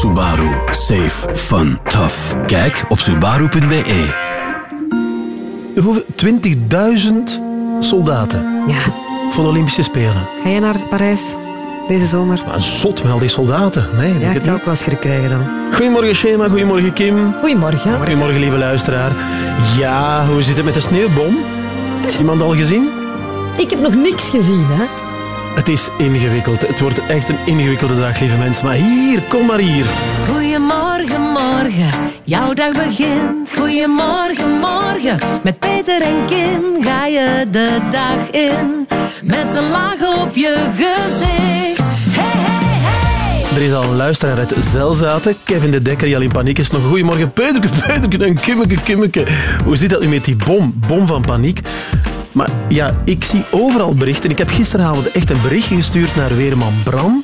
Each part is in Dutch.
Subaru. Safe. Fun. Tough. Kijk op subaru.be. Hoeveel? 20.000 soldaten Ja. voor de Olympische Spelen. Ga je naar Parijs deze zomer? Maar zot met al die soldaten. Nee, Ja, het ik zou niet. ook wel schrik krijgen dan. Goedemorgen Shema, goedemorgen Kim. Goedemorgen. Goedemorgen lieve luisteraar. Ja, hoe zit het met de sneeuwbom? Heeft iemand al gezien? Ik heb nog niks gezien, hè. Het is ingewikkeld. Het wordt echt een ingewikkelde dag, lieve mensen. Maar hier, kom maar hier. Goedemorgen, morgen, jouw dag begint. Goedemorgen, morgen, met Peter en Kim ga je de dag in. Met een laag op je gezicht. Hey, hey, hey! Er is al een luisteraar uit Zelzaten. Kevin de Dekker, die al in paniek is. Nog goedemorgen, Peuterke, Peuterke en Kimmeke, Kimmeke. Hoe zit dat nu met die bom? Bom van paniek. Maar ja, ik zie overal berichten. Ik heb gisteravond echt een berichtje gestuurd naar Weerman Bram.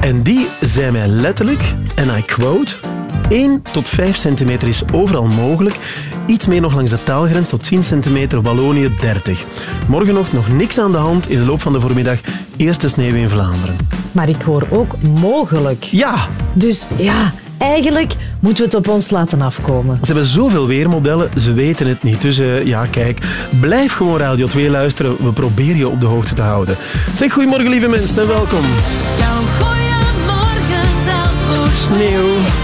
En die zei mij letterlijk, en I quote... 1 tot 5 centimeter is overal mogelijk. Iets meer nog langs de taalgrens, tot 10 centimeter, Wallonië 30. Morgen nog, nog niks aan de hand. In de loop van de voormiddag eerste sneeuw in Vlaanderen. Maar ik hoor ook mogelijk. Ja, Dus ja, eigenlijk moeten we het op ons laten afkomen. Ze hebben zoveel weermodellen, ze weten het niet. Dus eh, ja, kijk, blijf gewoon Radio 2 luisteren. We proberen je op de hoogte te houden. Zeg goedemorgen, lieve mensen, en welkom. Jouw goeiemorgen telt voor Sneeuw.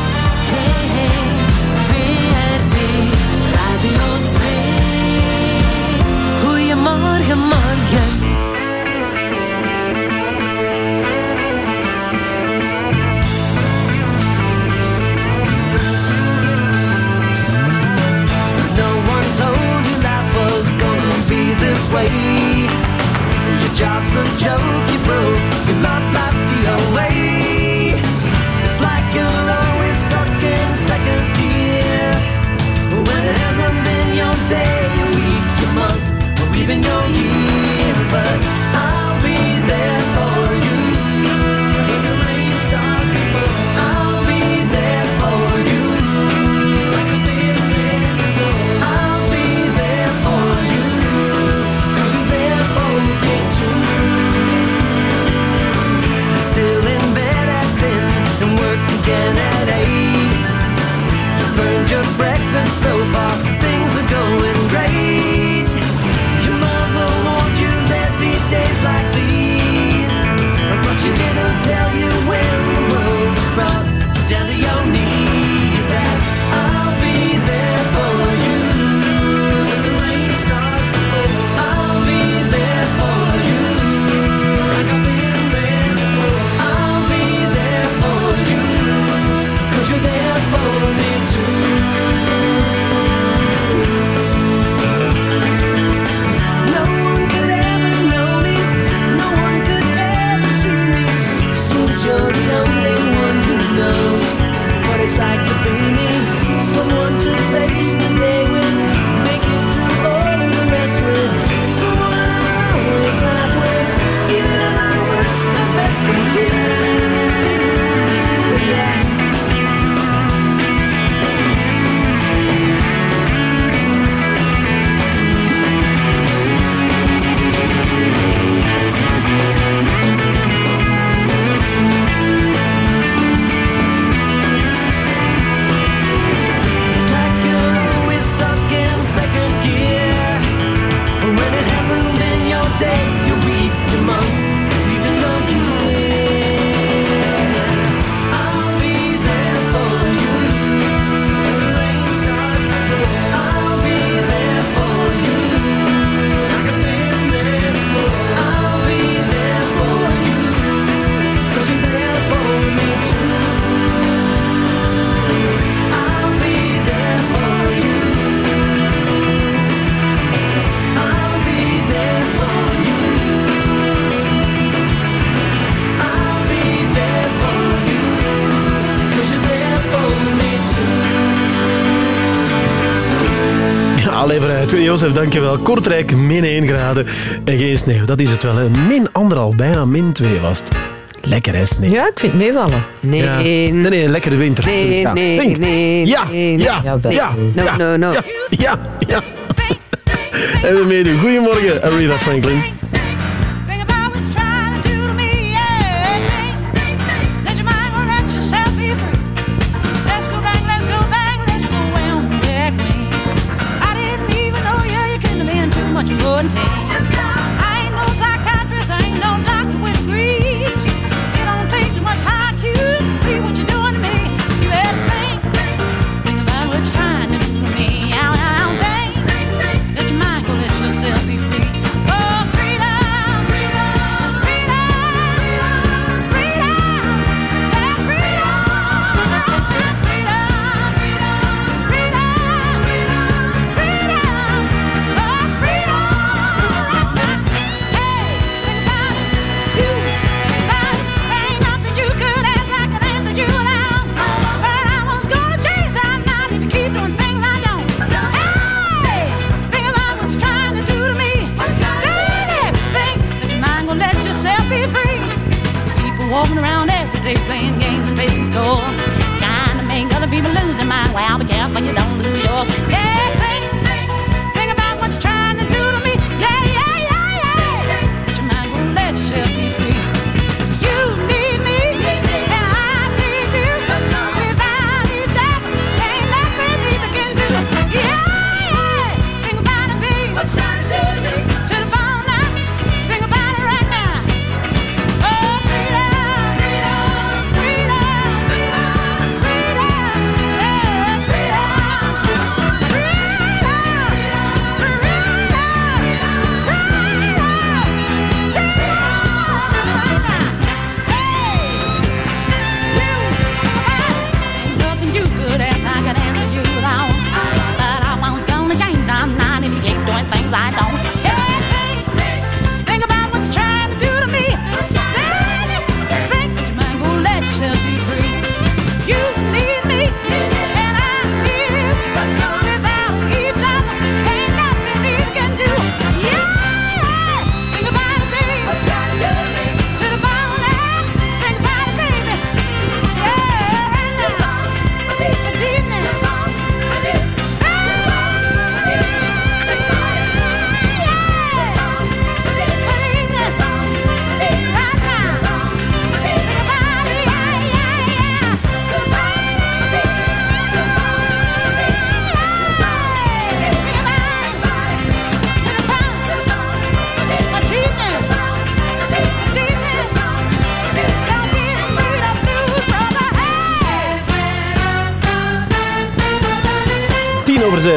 Jozef, dankjewel. Kortrijk, min 1 graden en geen sneeuw. Dat is het wel. Hè. Min anderhalf, bijna min 2 was het. Lekker hè, sneeuw. Ja, ik vind het meevallen. Nee, Ja. Nee, nee, een lekkere winter. nee, Ja, nee, pink. nee, Ja, nee, ja, ja, No, ja, no, no. Ja, ja, ja. En we meedoen. Goedemorgen, Aretha Franklin.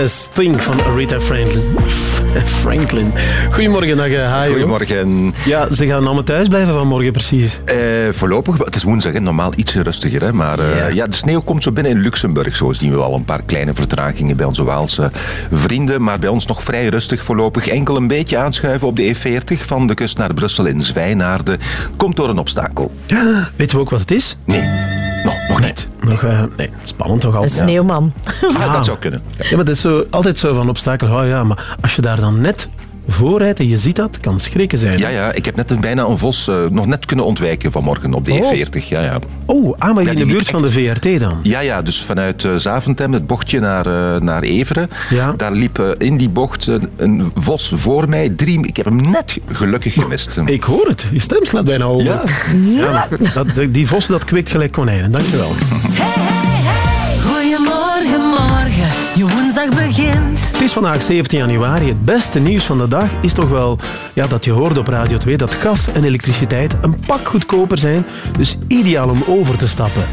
Think van Rita Franklin. Franklin. Goedemorgen, dag. Hi. Goedemorgen. Ja, ze gaan allemaal thuis blijven vanmorgen, precies. Eh, voorlopig, het is woensdag, hè, normaal ietsje rustiger. Hè, maar eh, Ja. ja. de sneeuw komt zo binnen in Luxemburg. Zo zien we al een paar kleine vertragingen bij onze Waalse vrienden. Maar bij ons nog vrij rustig voorlopig. Enkel een beetje aanschuiven op de E40 van de kust naar Brussel in Zwijnaarden. Komt door een obstakel. Weten we ook wat het is? Nee. Nog, eh, nee, spannend toch Een altijd. sneeuwman. Ja, dat zou kunnen. Ja, maar dat is zo, altijd zo van obstakel. Oh ja, maar als je daar dan net voor rijdt en je ziet dat, kan schrikken zijn. Ja, ja, ik heb net een, bijna een vos eh, nog net kunnen ontwijken vanmorgen op de Oh. E40. Ja, ja. Oh, ah, maar Ja, in de die buurt van de VRT dan? Ja, ja, dus vanuit eh, Zaventem, het bochtje naar, eh, naar Everen. Ja. Daar liep in die bocht een, een vos voor mij. Drie, ik heb hem net gelukkig gemist. Ik hoor het. Je stem slaat bijna over. Ja. Dat, die vos dat kweekt gelijk konijnen. Dankjewel. Begint. Het is vandaag 17 januari. Het beste nieuws van de dag is toch wel ja, dat je hoorde op Radio 2 dat gas en elektriciteit een pak goedkoper zijn. Dus ideaal om over te stappen.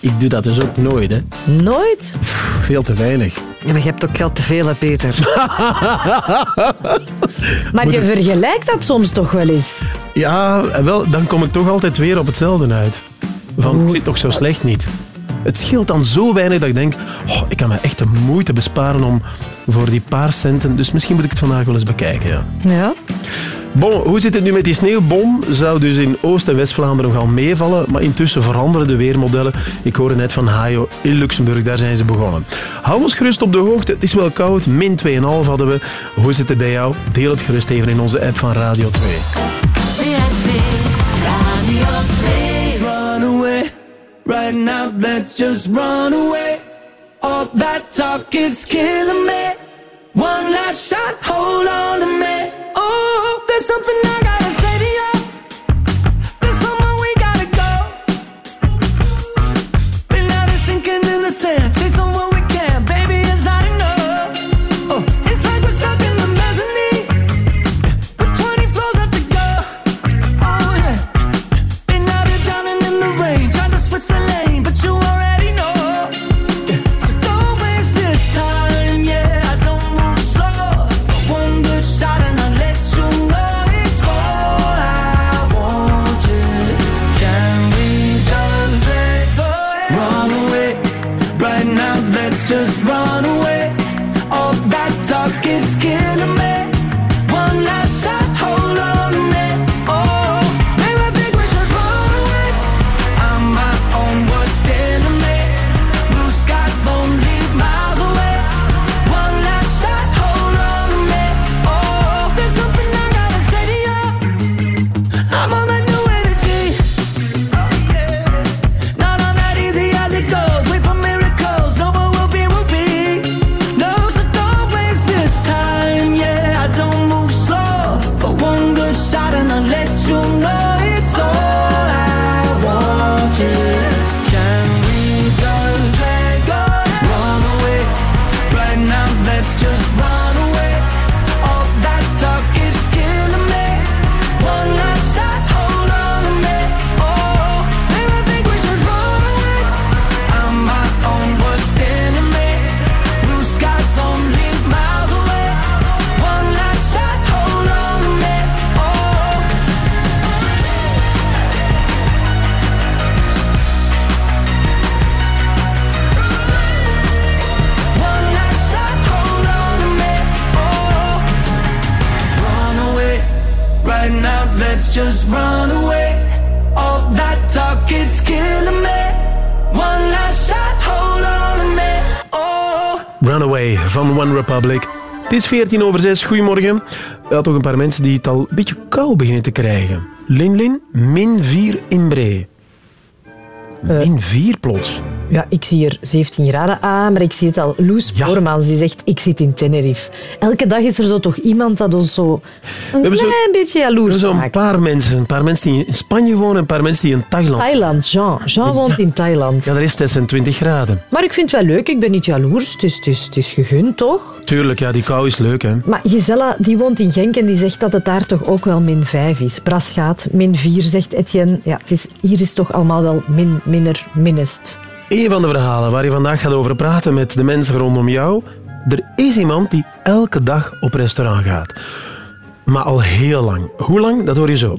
Ik doe dat dus ook nooit, hè. Nooit? Veel te weinig. Ja, maar je hebt ook geld te veel, hè, Peter. Maar je vergelijkt dat soms toch wel eens. Ja, wel, dan kom ik toch altijd weer op hetzelfde uit. Van, het zit toch zo slecht niet. Het scheelt dan zo weinig dat ik denk, oh, ik kan me echt de moeite besparen om voor die paar centen. Dus misschien moet ik het vandaag wel eens bekijken, ja. Ja. Bon, hoe zit het nu met die sneeuwbom? Zou dus in Oost- en West-Vlaanderen nogal meevallen, maar intussen veranderen de weermodellen. Ik hoorde net van Hayo in Luxemburg, daar zijn ze begonnen. Hou ons gerust op de hoogte, het is wel koud, min 2,5 hadden we. Hoe zit het bij jou? Deel het gerust even in onze app van Radio 2. Right now, let's just run away. All that talk is killing me. One last shot, hold on to me. Oh, there's something I gotta say run away. All that talk, it's killing me. One last shot, hold on me. Oh. Runaway van One Republic. Het is 14 over 6. Goedemorgen. Ja, toch een paar mensen die het al een beetje kou beginnen te krijgen. Lin Lin, min 4 in Bree. Min 4 plots. Ja, ik zie hier 17 graden aan, maar ik zie het al. Loes Ja. Boormans die zegt, ik zit in Tenerife. Elke dag is er zo toch iemand dat ons zo een hebben zo- klein beetje Er jaloers zijn zo'n maakt. paar mensen. Een paar mensen die in Spanje wonen en een paar mensen die in Thailand. Thailand, Jean. Jean woont in Thailand. Ja, daar is het 26 graden. Maar ik vind het wel leuk, ik ben niet jaloers. Het is, het is, het is gegund, toch? Tuurlijk, ja, die kou is leuk, hè. Maar Gisella, die woont in Genk en die zegt dat het daar toch ook wel min 5 is. Bras gaat, min 4, zegt Etienne. Ja, het is, hier is toch allemaal wel min, minner, minnest. Een van de verhalen waar je vandaag gaat over praten met de mensen rondom jou. Er is iemand die elke dag op restaurant gaat. Maar al heel lang. Hoe lang? Dat hoor je zo.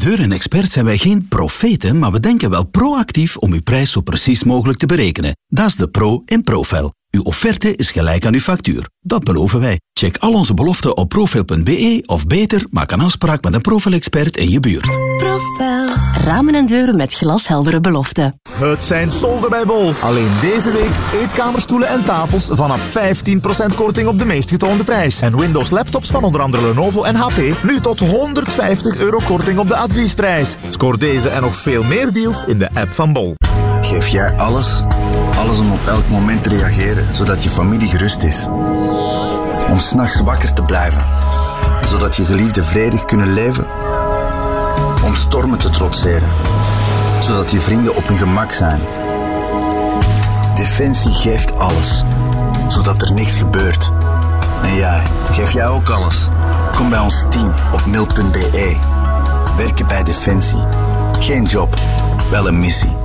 deuren-expert zijn wij geen profeten, maar we denken wel proactief om uw prijs zo precies mogelijk te berekenen. Dat is de pro in Profel. Uw offerte is gelijk aan uw factuur. Dat beloven wij. Check al onze beloften op profel.be of beter, maak een afspraak met een Profel-expert in je buurt. Ramen en deuren met glasheldere beloften. Het zijn solden bij Bol. Alleen deze week eetkamerstoelen en tafels vanaf 15% korting op de meest getoonde prijs. En Windows laptops van onder andere Lenovo en HP nu tot 150 euro korting op de adviesprijs. Scoor deze en nog veel meer deals in de app van Bol. Geef jij alles? Alles om op elk moment te reageren, zodat je familie gerust is. Om s'nachts wakker te blijven, zodat je geliefden vredig kunnen leven. Om stormen te trotseren, zodat je vrienden op hun gemak zijn. Defensie geeft alles, zodat er niks gebeurt. En jij, geef jij ook alles? Kom bij ons team op mil.be. Werken bij Defensie. Geen job, wel een missie.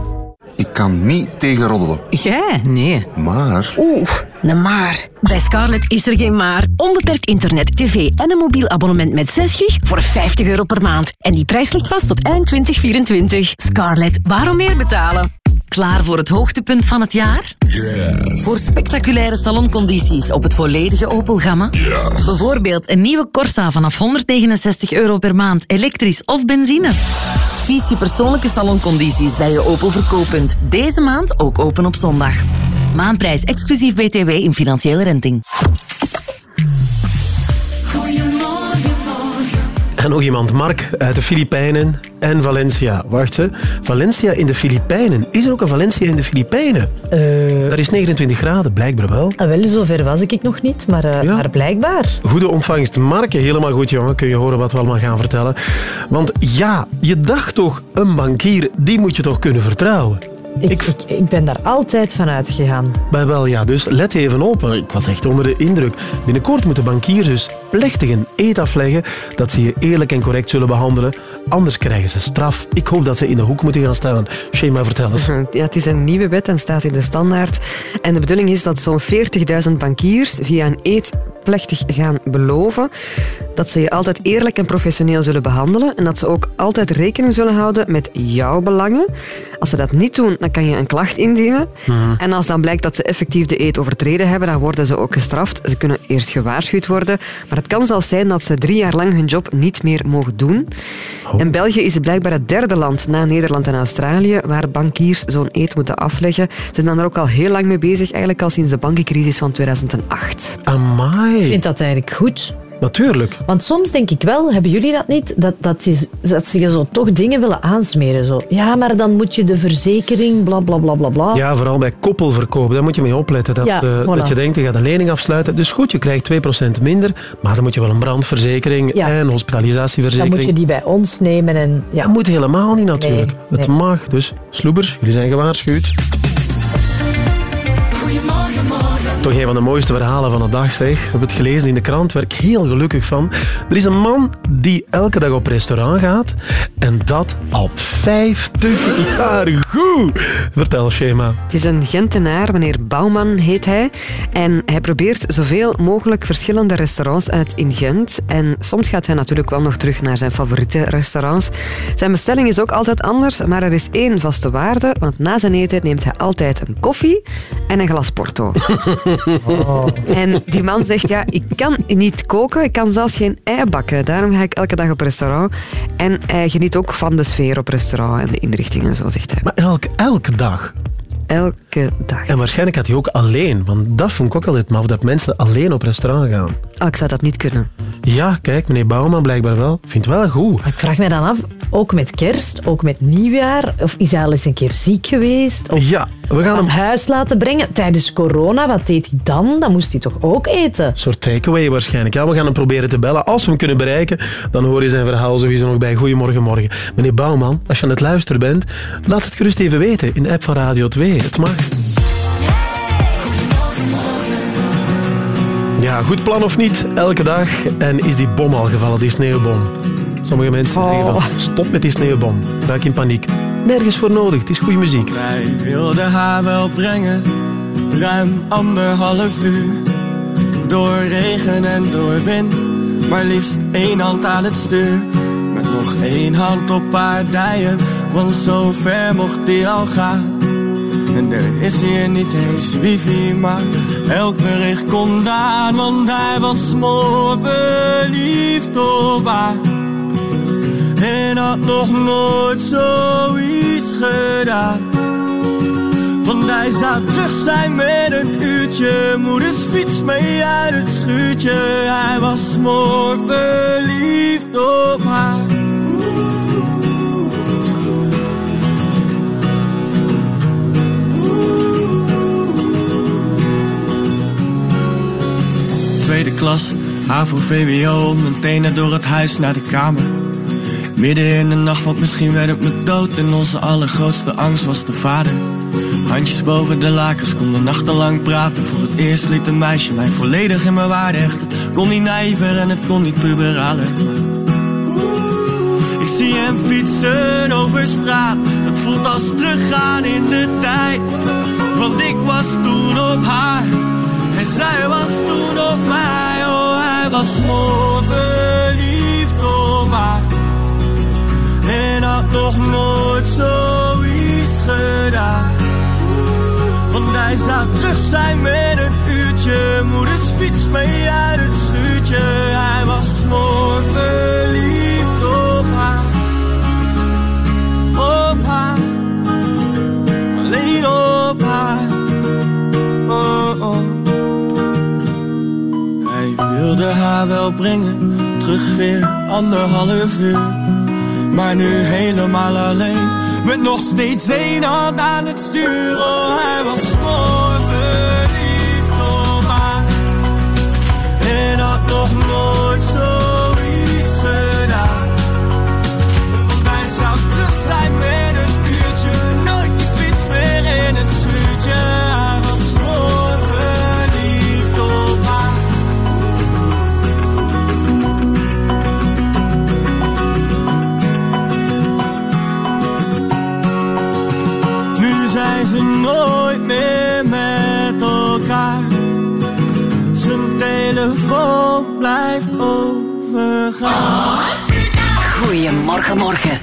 Ik kan niet tegen roddelen. Jij? Nee. Maar Oeh, een maar. Bij Scarlett is er geen maar. Onbeperkt internet, tv en een mobiel abonnement met 6 gig voor 50 euro per maand. En die prijs ligt vast tot eind 2024. Scarlett, waarom meer betalen? Klaar voor het hoogtepunt van het jaar? Voor spectaculaire saloncondities op het volledige Opel-gamma? Bijvoorbeeld een nieuwe Corsa vanaf 169 euro per maand, elektrisch of benzine. Kies je persoonlijke saloncondities bij je Opel verkooppunt. Deze maand ook open op zondag. Maanprijs exclusief BTW in financiële renting. En nog iemand, Mark uit de Filipijnen en Valencia. Wacht ze. Valencia in de Filipijnen. Is er ook een Valencia in de Filipijnen? Eh, Daar is 29 graden, blijkbaar wel. ah, wel, zover was ik nog niet, maar, eh, Ja. maar blijkbaar. Goede ontvangst. Mark, helemaal goed, jongen. Kun je horen wat we allemaal gaan vertellen. Want ja, je dacht toch, een bankier, die moet je toch kunnen vertrouwen? Ik, ik, ik ben daar altijd van uitgegaan. Maar wel ja, dus let even op. Ik was echt onder de indruk. Binnenkort moeten bankiers dus plechtig een eed afleggen dat ze je eerlijk en correct zullen behandelen. Anders krijgen ze straf. Ik hoop dat ze in de hoek moeten gaan staan. Shema, vertel eens. Ja, het is een nieuwe wet en staat in de standaard. En de bedoeling is dat zo'n 40.000 bankiers via een eed plechtig gaan beloven dat ze je altijd eerlijk en professioneel zullen behandelen en dat ze ook altijd rekening zullen houden met jouw belangen. Als ze dat niet doen, dan kan je een klacht indienen. En als dan blijkt dat ze effectief de eed overtreden hebben, dan worden ze ook gestraft. Ze kunnen eerst gewaarschuwd worden, maar het kan zelfs zijn dat ze drie jaar lang hun job niet meer mogen doen. En België is blijkbaar het derde land na Nederland en Australië waar bankiers zo'n eed moeten afleggen. Ze zijn dan er ook al heel lang mee bezig, eigenlijk al sinds de bankencrisis van 2008. Amai. Ik vind dat eigenlijk goed. Natuurlijk. Want soms denk ik wel, hebben jullie dat niet? Dat, dat, ze, dat ze je zo toch dingen willen aansmeren. Zo. Ja, maar dan moet je de verzekering, bla bla bla bla bla. Ja, vooral bij koppelverkoop. Daar moet je mee opletten. Dat, Ja, eh, voilà. dat je denkt, je gaat een lening afsluiten. Dus goed, je krijgt 2% minder. Maar dan moet je wel een brandverzekering Ja. en Dan hospitalisatieverzekering. moet je die bij ons nemen. En, ja. Dat moet helemaal niet natuurlijk. Nee, Het mag. Dus sloebers, jullie zijn gewaarschuwd. Toch een van de mooiste verhalen van de dag, zeg. Ik heb het gelezen in de krant, werd ik heel gelukkig van. Er is een man die elke dag op restaurant gaat en dat al 50 jaar goed. Vertel, Schema. Het is een Gentenaar, meneer Bouwman heet hij. En hij probeert zoveel mogelijk verschillende restaurants uit in Gent. En soms gaat hij natuurlijk wel nog terug naar zijn favoriete restaurants. Zijn bestelling is ook altijd anders, maar er is één vaste waarde. Want na zijn eten neemt hij altijd een koffie en een glas porto. En die man zegt, ja, ik kan niet koken, ik kan zelfs geen ei bakken. Daarom ga ik elke dag op restaurant. En hij geniet ook van de sfeer op restaurant en de inrichtingen, zo zegt hij. Maar elke, elke dag. Elke dag. En waarschijnlijk gaat hij ook alleen. Want dat vond ik ook altijd maf, dat mensen alleen op restaurant gaan. Oh, ik zou dat niet kunnen. Ja, kijk, meneer Bouwman blijkbaar wel. Vindt wel goed. Ik vraag me dan af, ook met kerst, ook met nieuwjaar, of is hij al eens een keer ziek geweest? Of Ja, we gaan hem... huis laten brengen tijdens corona? Wat deed hij dan? Dan moest hij toch ook eten? Een soort takeaway waarschijnlijk. Ja, we gaan hem proberen te bellen. Als we hem kunnen bereiken, dan hoor je zijn verhaal sowieso nog bij Goedemorgen Morgen. Meneer Bouwman, als je aan het luisteren bent, laat het gerust even weten in de app van Radio 2. Het mag. Ja, goed plan of niet, elke dag. En is die bom al gevallen, die sneeuwbom? Sommige mensen zeggen van, stop met die sneeuwbom. Raak in paniek. Nergens voor nodig, het is goede muziek. Wij wilden haar wel brengen, ruim anderhalf uur. Door regen en door wind, maar liefst één hand aan het stuur. Met nog één hand op haar dijen, want zo ver mocht die al gaan. En er is hier niet eens wifi, maar elk bericht komt aan, want hij was smoor verliefd op haar. En had nog nooit zoiets gedaan. Want hij zou terug zijn met een uurtje. Moeders fiets mee uit het schuurtje. Hij was smoor verliefd op haar. Tweede klas, HAVO, VWO, mijn tenen door het huis naar de kamer. Midden in de nacht, want misschien werd het me dood. En onze allergrootste angst was de vader. Handjes boven de lakens, konden nachtenlang praten. Voor het eerst liet een meisje mij volledig in mijn waarde hechten. Kon niet naïver en het kon niet puberaler. Ik zie hem fietsen over straat. Het voelt als teruggaan in de tijd. Want ik was toen op haar. Zij was toen op mij. Oh, hij was zo verliefd op haar. En had nog nooit zoiets gedaan. Want hij zou terug zijn met een uurtje. Moeders fiets mee uit het schuurtje. Hij was mooi verliefd op haar. Op haar. Alleen op haar. Wilde haar wel brengen. Terug weer anderhalf uur. Maar nu helemaal alleen. Met nog steeds één hand aan het stuur. Oh, hij was blijft overgaan. Goedemorgen, morgen.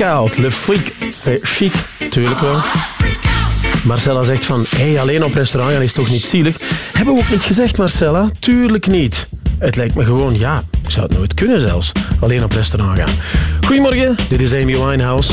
freak out. Le freak, c'est chic, tuurlijk wel. Marcella zegt van, hey, alleen op restaurant gaan is toch niet zielig? Hebben we ook niet gezegd, Marcella? Tuurlijk niet. Het lijkt me gewoon, ja, ik zou het nooit kunnen zelfs. Alleen op restaurant gaan. Goedemorgen, dit is Amy Winehouse.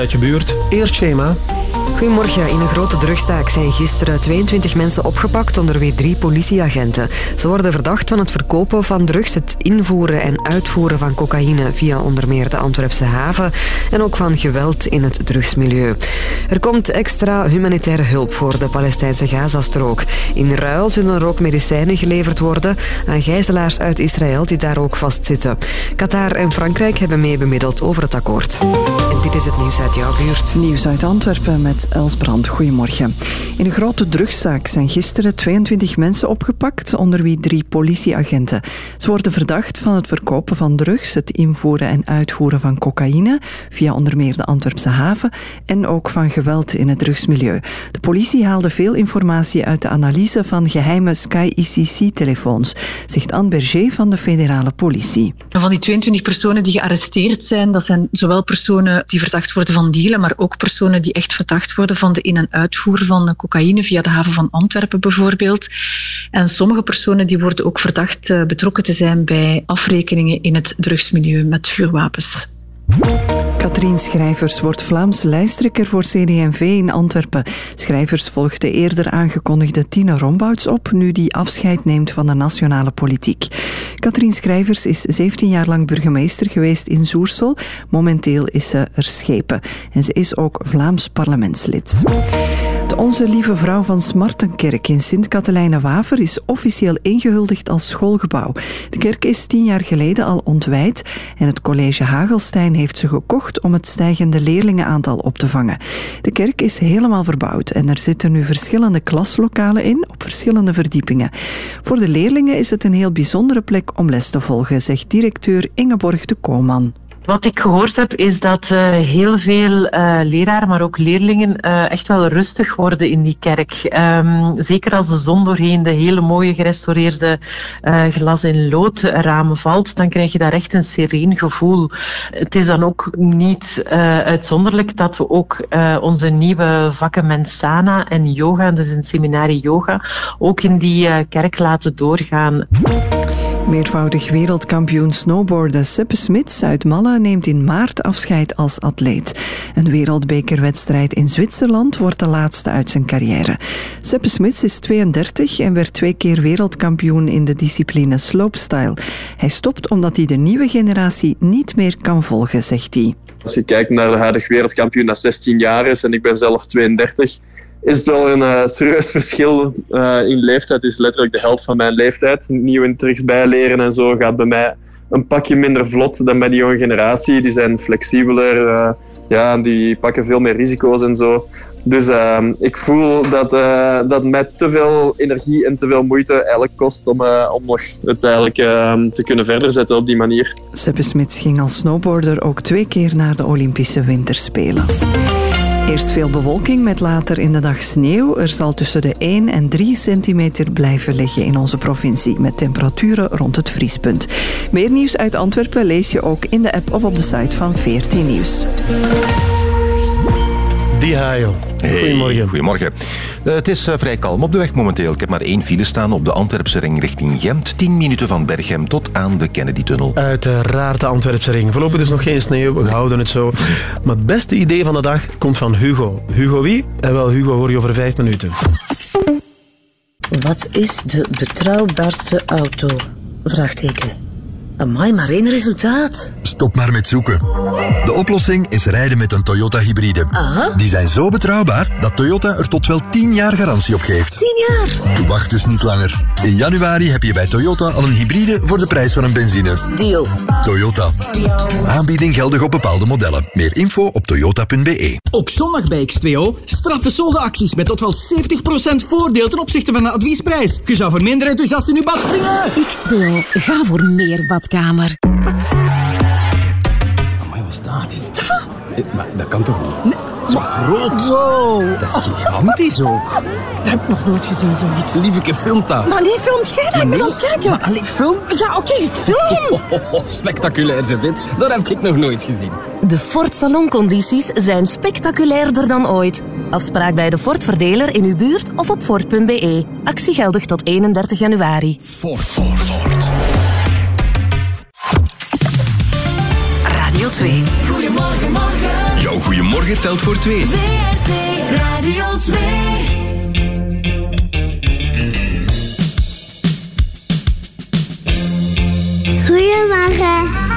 Uit je buurt. Eerst Shema. Goedemorgen. In een grote drugzaak zijn gisteren 22 mensen opgepakt, onder wie drie politieagenten. Ze worden verdacht van het verkopen van drugs, het invoeren en uitvoeren van cocaïne via onder meer de Antwerpse haven en ook van geweld in het drugsmilieu. Er komt extra humanitaire hulp voor de Palestijnse Gazastrook. In ruil zullen er ook medicijnen geleverd worden aan gijzelaars uit Israël die daar ook vastzitten. Qatar en Frankrijk hebben mee bemiddeld over het akkoord. En dit is het nieuws uit jouw buurt. Nieuws uit Antwerpen met Els Brand. Goedemorgen. In een grote drugszaak zijn gisteren 22 mensen opgepakt, onder wie drie politieagenten. Ze worden verdacht van het verkopen van drugs, het invoeren en uitvoeren van cocaïne via onder meer de Antwerpse haven en ook van geweld in het drugsmilieu. De politie haalde veel informatie uit de analyse van geheime Sky ICC-telefoons, zegt Anne Berger van de federale politie. Van die 22 personen die gearresteerd zijn, dat zijn zowel personen die verdacht worden van dealen, maar ook personen die echt verdacht worden van de in- en uitvoer van cocaïne via de haven van Antwerpen bijvoorbeeld. En sommige personen die worden ook verdacht eh, betrokken te zijn bij afrekeningen in het drugsmilieu met vuurwapens. Katrien Schrijvers wordt Vlaams lijsttrekker voor CD&V in Antwerpen. Schrijvers volgt de eerder aangekondigde Tine Rombouts op, nu die afscheid neemt van de nationale politiek. Katrien Schrijvers is 17 jaar lang burgemeester geweest in Zoersel. Momenteel is ze er schepen. En ze is ook Vlaams parlementslid. Onze Lieve Vrouw van Smartenkerk in Sint-Katelijne-Waver is officieel ingehuldigd als schoolgebouw. De kerk is tien jaar geleden al ontwijd en het college Hagelstein heeft ze gekocht om het stijgende leerlingenaantal op te vangen. De kerk is helemaal verbouwd en er zitten nu verschillende klaslokalen in op verschillende verdiepingen. Voor de leerlingen is het een heel bijzondere plek om les te volgen, zegt directeur Ingeborg de Kooman. Wat ik gehoord heb is dat eh, heel veel eh, leraren, maar ook leerlingen eh, echt wel rustig worden in die kerk. Ehm, zeker als de zon doorheen de hele mooie gerestaureerde glas- en loodramen valt, dan krijg je daar echt een sereen gevoel. Het is dan ook niet uitzonderlijk dat we ook onze nieuwe vakken Mensana en yoga, dus een seminarie yoga, ook in die kerk laten doorgaan. Meervoudig wereldkampioen snowboarden Seppe Smits uit Malle neemt in maart afscheid als atleet. Een wereldbekerwedstrijd in Zwitserland wordt de laatste uit zijn carrière. Seppe Smits is 32 en werd twee keer wereldkampioen in de discipline slopestyle. Hij stopt omdat hij de nieuwe generatie niet meer kan volgen, zegt hij. Als je kijkt naar de huidige wereldkampioen dat 16 jaar is en ik ben zelf 32, is het wel een eh, serieus verschil eh, in leeftijd. Is letterlijk de helft van mijn leeftijd. Nieuwe tricks bijleren en zo gaat bij mij een pakje minder vlot dan bij die jonge generatie. Die zijn flexibeler, eh, ja, die pakken veel meer risico's en zo. Dus ehm, ik voel dat, eh, dat mij te veel energie en te veel moeite eigenlijk kost om, om nog het eigenlijk ehm, te kunnen verder zetten op die manier. Seppe Smits ging als snowboarder ook twee keer naar de Olympische Winterspelen. Eerst veel bewolking met later in de dag sneeuw. Er zal tussen de 1 en 3 centimeter blijven liggen in onze provincie, met temperaturen rond het vriespunt. Meer nieuws uit Antwerpen lees je ook in de app of op de site van 14 Nieuws. Die hajo. Goedemorgen. Goedemorgen. Eh, het is eh, vrij kalm op de weg momenteel. Ik heb maar één file staan op de Antwerpse ring richting Gent. 10 minuten van Berghem tot aan de Kennedy-tunnel. Uiteraard de Antwerpse ring. Voorlopig dus nog geen sneeuw, we houden het zo. Maar het beste idee van de dag komt van Hugo. Hugo wie? En wel, Hugo hoor je over vijf minuten. Wat is de betrouwbaarste auto? Vraagteken. Amai, maar één resultaat. Stop maar met zoeken. De oplossing is rijden met een Toyota hybride. Die zijn zo betrouwbaar dat Toyota er tot wel 10 jaar garantie op geeft. 10 jaar? Wacht dus niet langer. In januari heb je bij Toyota al een hybride voor de prijs van een benzine. Deal. Toyota. Aanbieding geldig op bepaalde modellen. Meer info op toyota.be. Ook zondag bij X2O straffe soldeacties met tot wel 70% voordeel ten opzichte van de adviesprijs. Je zou voor minder enthousiast in uw bad springen. X2O, ga voor meer badkamer. Amai, wat staat is dat? Eh, Maar dat kan toch niet? Zo groot. Wow. Dat is gigantisch ook. Dat heb ik nog nooit gezien, zoiets. Lieveke, film dat. Maar nee, filmt jij dat? Ik ben aan het kijken. Maar allee, film. Ja, oké, ik film. spectaculair zit dit. Dat heb ik nog nooit gezien. De Ford saloncondities zijn spectaculairder dan ooit. Afspraak bij de Ford verdeler in uw buurt of op Ford.be. Actie geldig tot 31 januari. Ford, Ford, Ford. 2. Goedemorgen, morgen. Jouw goeiemorgen telt voor twee. WRT Radio 2. Goedemorgen.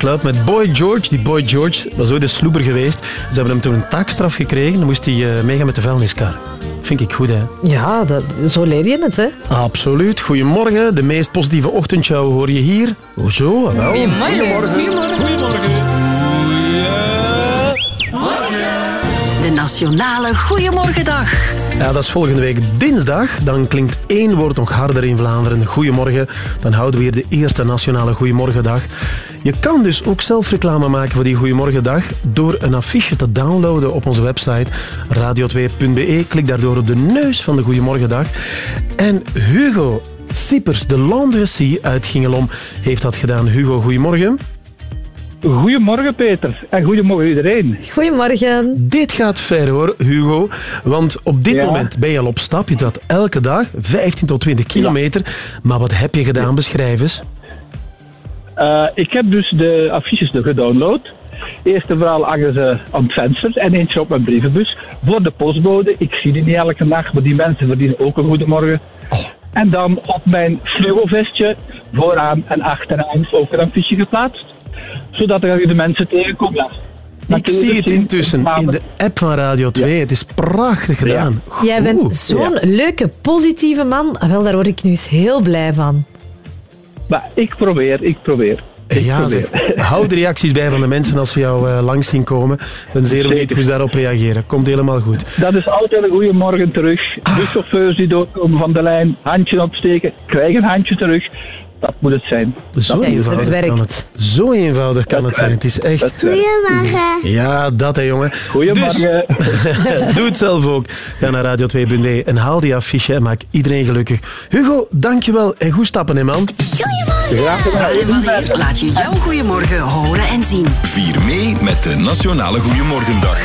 Club met Boy George. Die Boy George was ooit een sloeber geweest. Ze hebben hem toen een taakstraf gekregen. Dan moest hij eh, meegaan met de vuilniskar. Vind ik goed, hè? Ja, dat, zo leer je het, hè. Absoluut. Goedemorgen. De meest positieve ochtendshow hoor je hier. Hoezo? Wel. Goedemorgen. Goedemorgen. De Nationale Goeiemorgendag. Ja, dat is volgende week dinsdag. Dan klinkt één woord nog harder in Vlaanderen. Goedemorgen. Dan houden we hier de eerste nationale Goedemorgendag. Je kan dus ook zelf reclame maken voor die Goedemorgendag door een affiche te downloaden op onze website radio2.be. Klik daardoor op de neus van de Goedemorgendag. En Hugo Siepers, de Landrecy uit Gingelom, heeft dat gedaan. Hugo, goedemorgen. Goedemorgen Peter en goedemorgen iedereen. Goedemorgen. Dit gaat ver hoor, Hugo. Want op dit Ja. moment ben je al op stap. Je doet elke dag 15 tot 20 kilometer. Maar wat heb je gedaan? Beschrijf eens. Eh, ik heb dus de affiches gedownload Eerst en vooral hangen ze aan het venster en eentje op mijn brievenbus voor de postbode. Ik zie die niet elke nacht, maar die mensen verdienen ook een goedemorgen. En dan op mijn fluo-vestje vooraan en achteraan ook een affiche geplaatst. Zodat ik de mensen tegenkom. Ja. Ik zie het intussen in de app van Radio 2. Het is prachtig gedaan. Jij bent zo'n leuke, positieve man. Wel, daar word ik nu eens heel blij van. Maar ik probeer, ik probeer. Ik Ja, probeer. Hou de reacties bij van de mensen als ze jou eh, langs zien komen. Ik ben zeer benieuwd hoe ze daarop reageren. Komt helemaal goed. Dat is altijd een goede morgen terug. De chauffeurs die doorkomen van de lijn, handje opsteken, krijg een handje terug. Dat moet het zijn. Zo Dat- eenvoudig kan het. Zo eenvoudig kan het zijn. Het is echt... Goedemorgen. Ja, dat hè, jongen. Goedemorgen. Dus, doe het zelf ook. Ga naar radio2.be en haal die affiche en maak iedereen gelukkig. Hugo, dankjewel en goed stappen, hè, man. Graag Waar en wanneer laat je jouw goeiemorgen horen en zien. Vier mee met de Nationale Goeiemorgendag.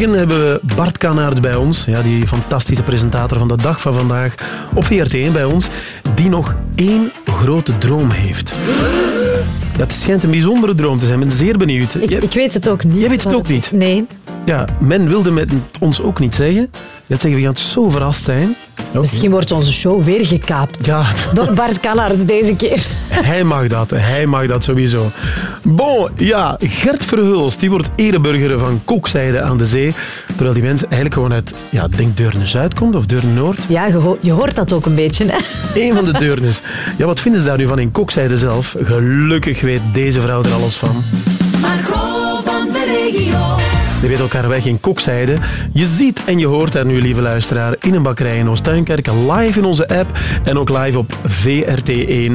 Vanmorgen hebben we Bart Kanaert bij ons. Ja, die fantastische presentator van de dag van vandaag op VRT1 bij ons. Die nog één grote droom heeft. Ja, het schijnt een bijzondere droom te zijn. Ik ben zeer benieuwd. Ik, ik weet het ook niet. Jij weet het ook niet? Nee. Ja, men wilde met ons ook niet zeggen. Dat zeggen, we gaan zo verrast zijn. Misschien wordt onze show weer gekaapt. Ja. Door Bart Kallaert deze keer. Hij mag dat, hij mag dat sowieso. Bon, ja, Gert Verhulst, die wordt ereburger van Kokzijde aan de Zee. Terwijl die mensen eigenlijk gewoon uit, ja, denk Deurne-Zuid komt of Deurne-Noord. Ja, je hoort dat ook een beetje. Hè? Eén van de Deurnes. Ja, wat vinden ze daar nu van in Kokzijde zelf? Gelukkig weet deze vrouw er alles van. Die weet elkaar weg in Kokzijde. Je ziet en je hoort haar nu, lieve luisteraar, in een bakkerij in Oostuinkerk, live in onze app en ook live op VRT1.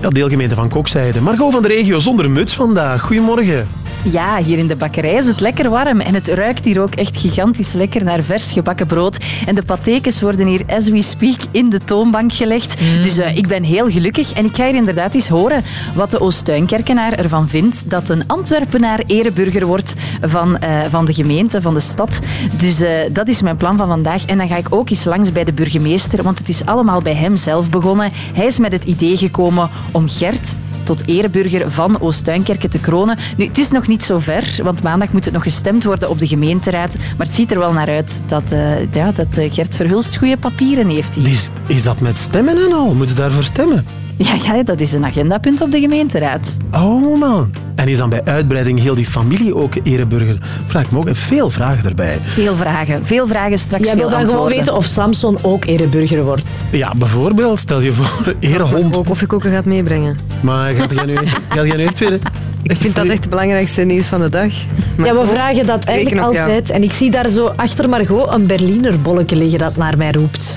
Ja, deelgemeente van Kokzijde. Margot van de regio zonder muts vandaag. Goedemorgen. Ja, hier in de bakkerij is het lekker warm en het ruikt hier ook echt gigantisch lekker naar vers gebakken brood. En de patekens worden hier as we speak in de toonbank gelegd. Dus eh, ik ben heel gelukkig en ik ga hier inderdaad eens horen wat de Oostuinkerkenaar ervan vindt dat een Antwerpenaar ereburger wordt van, eh, van de gemeente, van de stad. Dus eh, dat is mijn plan van vandaag. En dan ga ik ook eens langs bij de burgemeester, want het is allemaal bij hem zelf begonnen. Hij is met het idee gekomen om Gert tot ereburger van Oostuinkerke te kronen. Nu, het is nog niet zo ver, want maandag moet het nog gestemd worden op de gemeenteraad. Maar het ziet er wel naar uit dat, eh, ja, dat eh, Gert Verhulst goede papieren heeft hier. Is, is dat met stemmen en al? Moeten ze daarvoor stemmen? Ja, ja, dat is een agendapunt op de gemeenteraad. Oh man. En is dan bij uitbreiding heel die familie ook ereburger? Vraag ik me ook. Veel vragen erbij. Veel vragen, veel vragen, straks Jij wil dan gewoon weten of Samson ook ereburger wordt. Ja, bijvoorbeeld, stel je voor, erehond. Ook koffiekoeken gaat meebrengen. Maar gaat jij nu, gaat jij nu echt weer... Ik vind dat echt het belangrijkste nieuws van de dag. Ja, we vragen dat eigenlijk altijd. En ik zie daar zo achter Margot een Berliner bolletje liggen dat naar mij roept.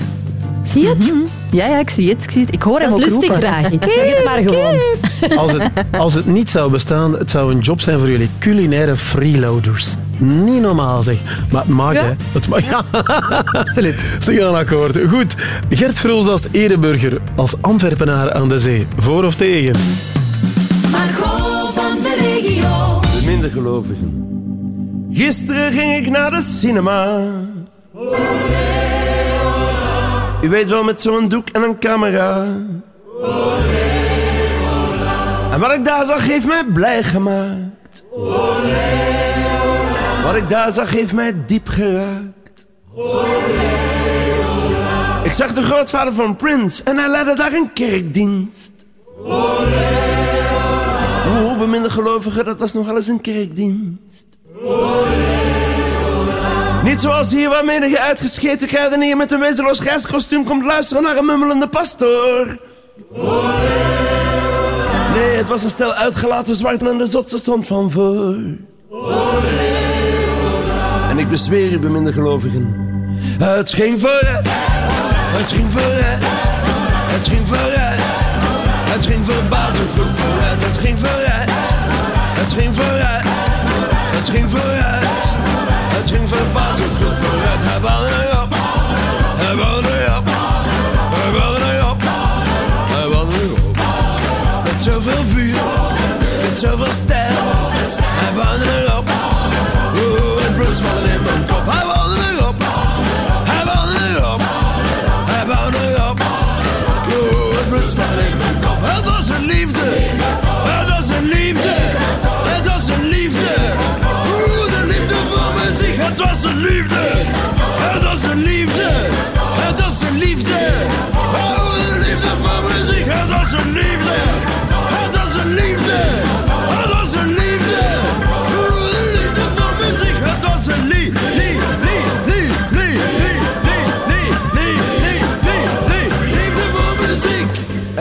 Zie je het? Ja, ja, ik zie het. Ik, zie het. ik hoor hem Dat ook roepen. graag. Ik zeg het maar gewoon. Als het, als het niet zou bestaan, het zou een job zijn voor jullie culinaire freeloaders. Niet normaal zeg. Maar het mag, Ja? hè. Het mag, ja. Absoluut. Ze gaan akkoord. Goed. Gert Verhulst als ereburger, als Antwerpenaar aan de zee. Voor of tegen? Margot van de regio. De minder gelovigen. Gisteren ging ik naar de cinema. U weet wel, met zo'n doek en een camera. En wat ik daar zag, heeft mij blij gemaakt. Wat ik daar zag, heeft mij diep geraakt. Ik zag de grootvader van Prince en hij leidde daar een kerkdienst. Oeh, beminde gelovigen, dat was nogal eens een kerkdienst. Niet zoals hier waar menige uitgescheten kruidenier met een wezenloos grijs kostuum komt luisteren naar een mummelende pastoor. Nee, het was een stel uitgelaten zwarten en de zotse stond van voor. En ik bezweer u, beminde gelovigen, het ging vooruit, het ging vooruit, het ging vooruit. Het ging verbazend goed vooruit, het ging vooruit, het ging vooruit, het ging vooruit, ting for the It's over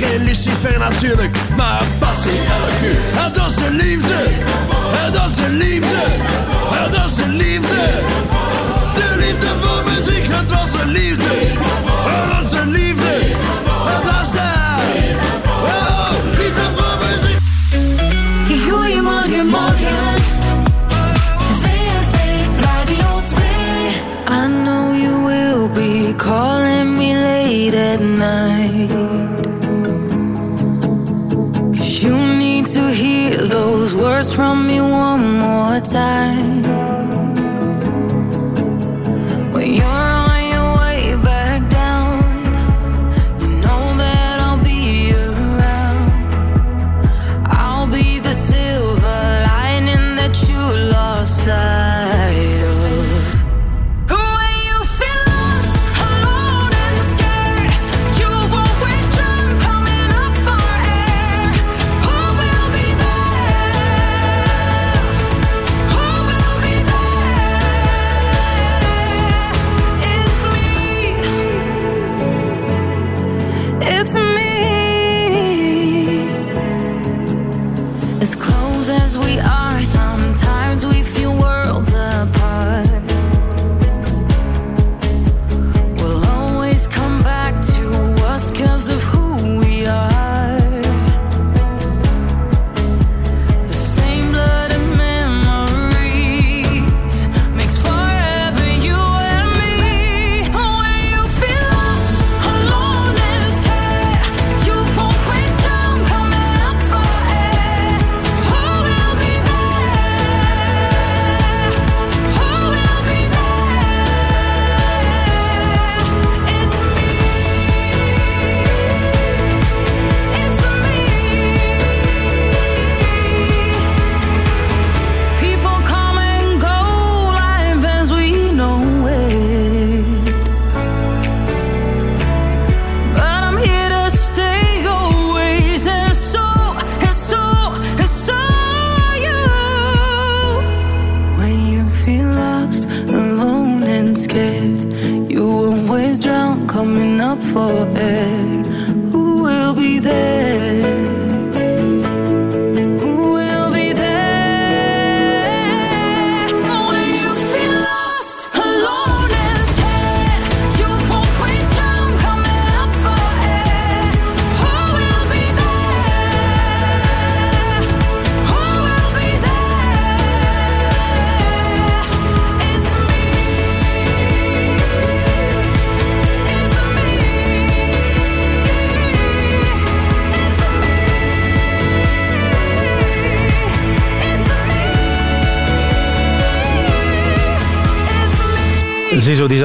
Geen lucifer natuurlijk, maar passie elk uur. En dat is de liefde, en dat is de liefde, en dat is de liefde. De liefde voor muziek, het was een liefde. Dat is een liefde, en dat is words from me one more time.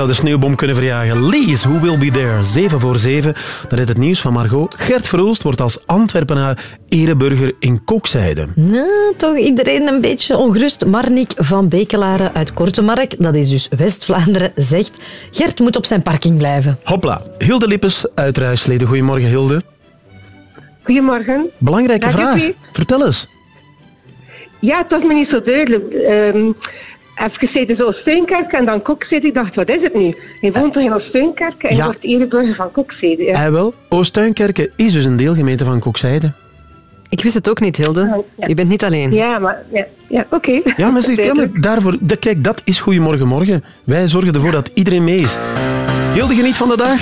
Zou de sneeuwbom kunnen verjagen. Lees, who will be there? 7 voor 7. Dan is het nieuws van Margot. Gert Verhulst wordt als Antwerpenaar ereburger in Kokzijde. Nou, toch iedereen een beetje ongerust. Marnik van Bekelaren uit Kortemark, dat is dus West-Vlaanderen, zegt Gert moet op zijn parking blijven. Hopla. Hilde Lippes uit Ruisleden. Goedemorgen, Hilde. Goedemorgen. Belangrijke vraag. Vertel eens. Ja, het was me niet zo duidelijk. Ehm even zitten zo Steenkerk en dan Kokzijde. Ik dacht, wat is het nu? Je woont toch in Steenkerk en Ja. je wordt ereburger van Kokzijde. Ja. Eh wel, Oostuinkerke is dus een deelgemeente van Kokzijde. Ik wist het ook niet, Hilde. Je bent niet alleen. Ja, maar ja, ja oké. Ja, maar, zeg, ja, maar daarvoor, dat, kijk, dat is Goedemorgen Morgen. Wij zorgen ervoor dat iedereen mee is. Hilde, geniet van de dag.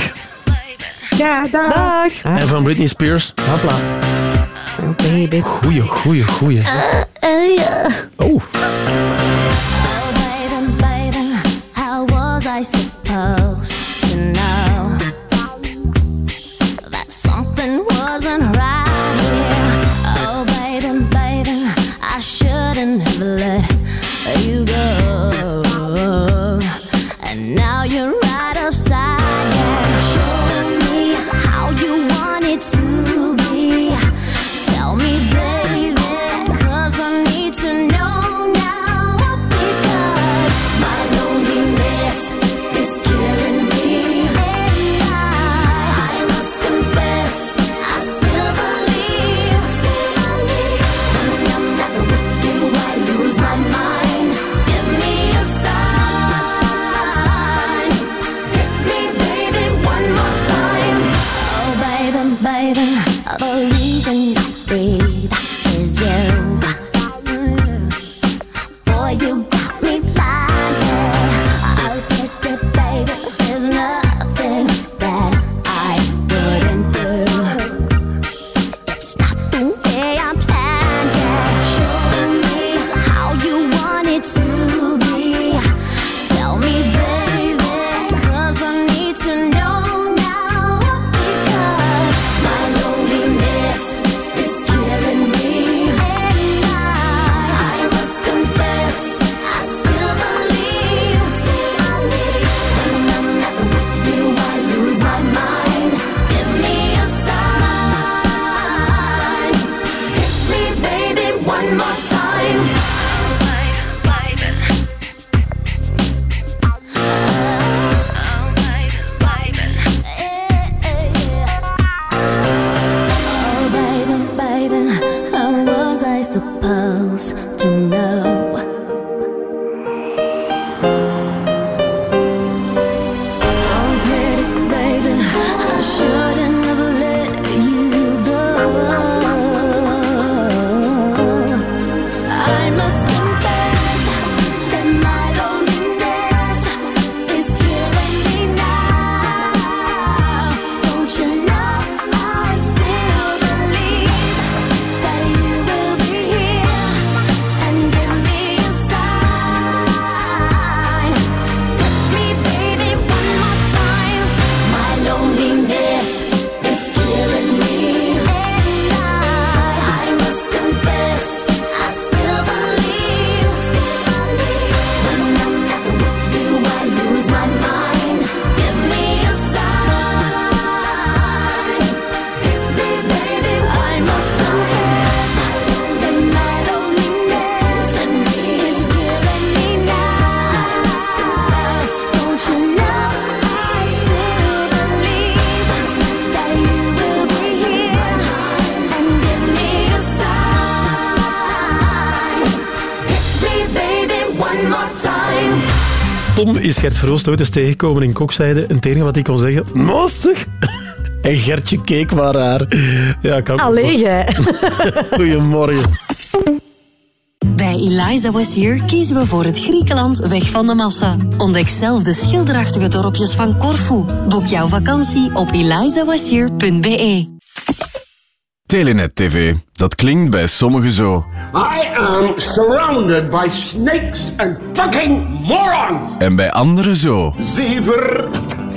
Ja, dag. En van Britney Spears. Hopla. Oh, baby. Goeie, goeie, goeie. Oh. Is Gert Verhoost ooit eens tegengekomen in kokzijde. En het enige wat hij kon zeggen... Mossig! En Gertje keek maar raar. Ja, kan Allee, jij. Goedemorgen. Bij Eliza Was Here kiezen we voor het Griekenland weg van de massa. Ontdek zelf de schilderachtige dorpjes van Corfu. Boek jouw vakantie op elizawashere.be. Telenet TV. Dat klinkt bij sommigen zo. I am surrounded by snakes and fucking morons. En bij anderen zo. Zever,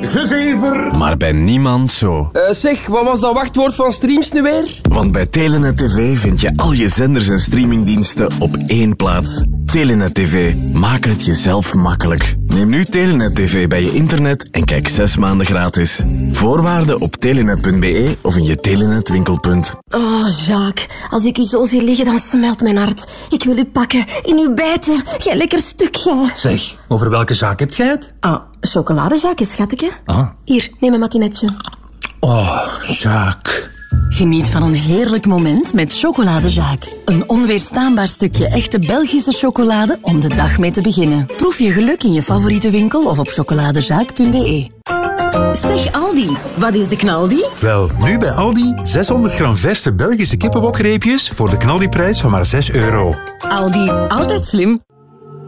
gezever. Maar bij niemand zo. Eh, zeg, wat was dat wachtwoord van streams nu weer? Want bij Telenet TV vind je al je zenders en streamingdiensten op één plaats. Telenet TV. Maak het jezelf makkelijk. Neem nu Telenet TV bij je internet en kijk zes maanden gratis. Voorwaarden op telenet.be of in je Telenet winkelpunt. Oh, Jacques, als ik u zo zie liggen, dan smelt mijn hart. Ik wil u pakken, in uw bijten. Jij lekker stuk, jij. Zeg, over welke zaak heb jij het? Ah, chocoladezakje, schatje. Ah. Hier, neem een matinetje. Oh, Jacques. Geniet van een heerlijk moment met Chocoladezaak. Een onweerstaanbaar stukje echte Belgische chocolade om de dag mee te beginnen. Proef je geluk in je favoriete winkel of op chocoladezaak.be. Zeg Aldi, wat is de knaldi? Wel, nu bij Aldi 600 gram verse Belgische kippenbokreepjes voor de knaldiprijs van maar 6 euro. Aldi, altijd slim.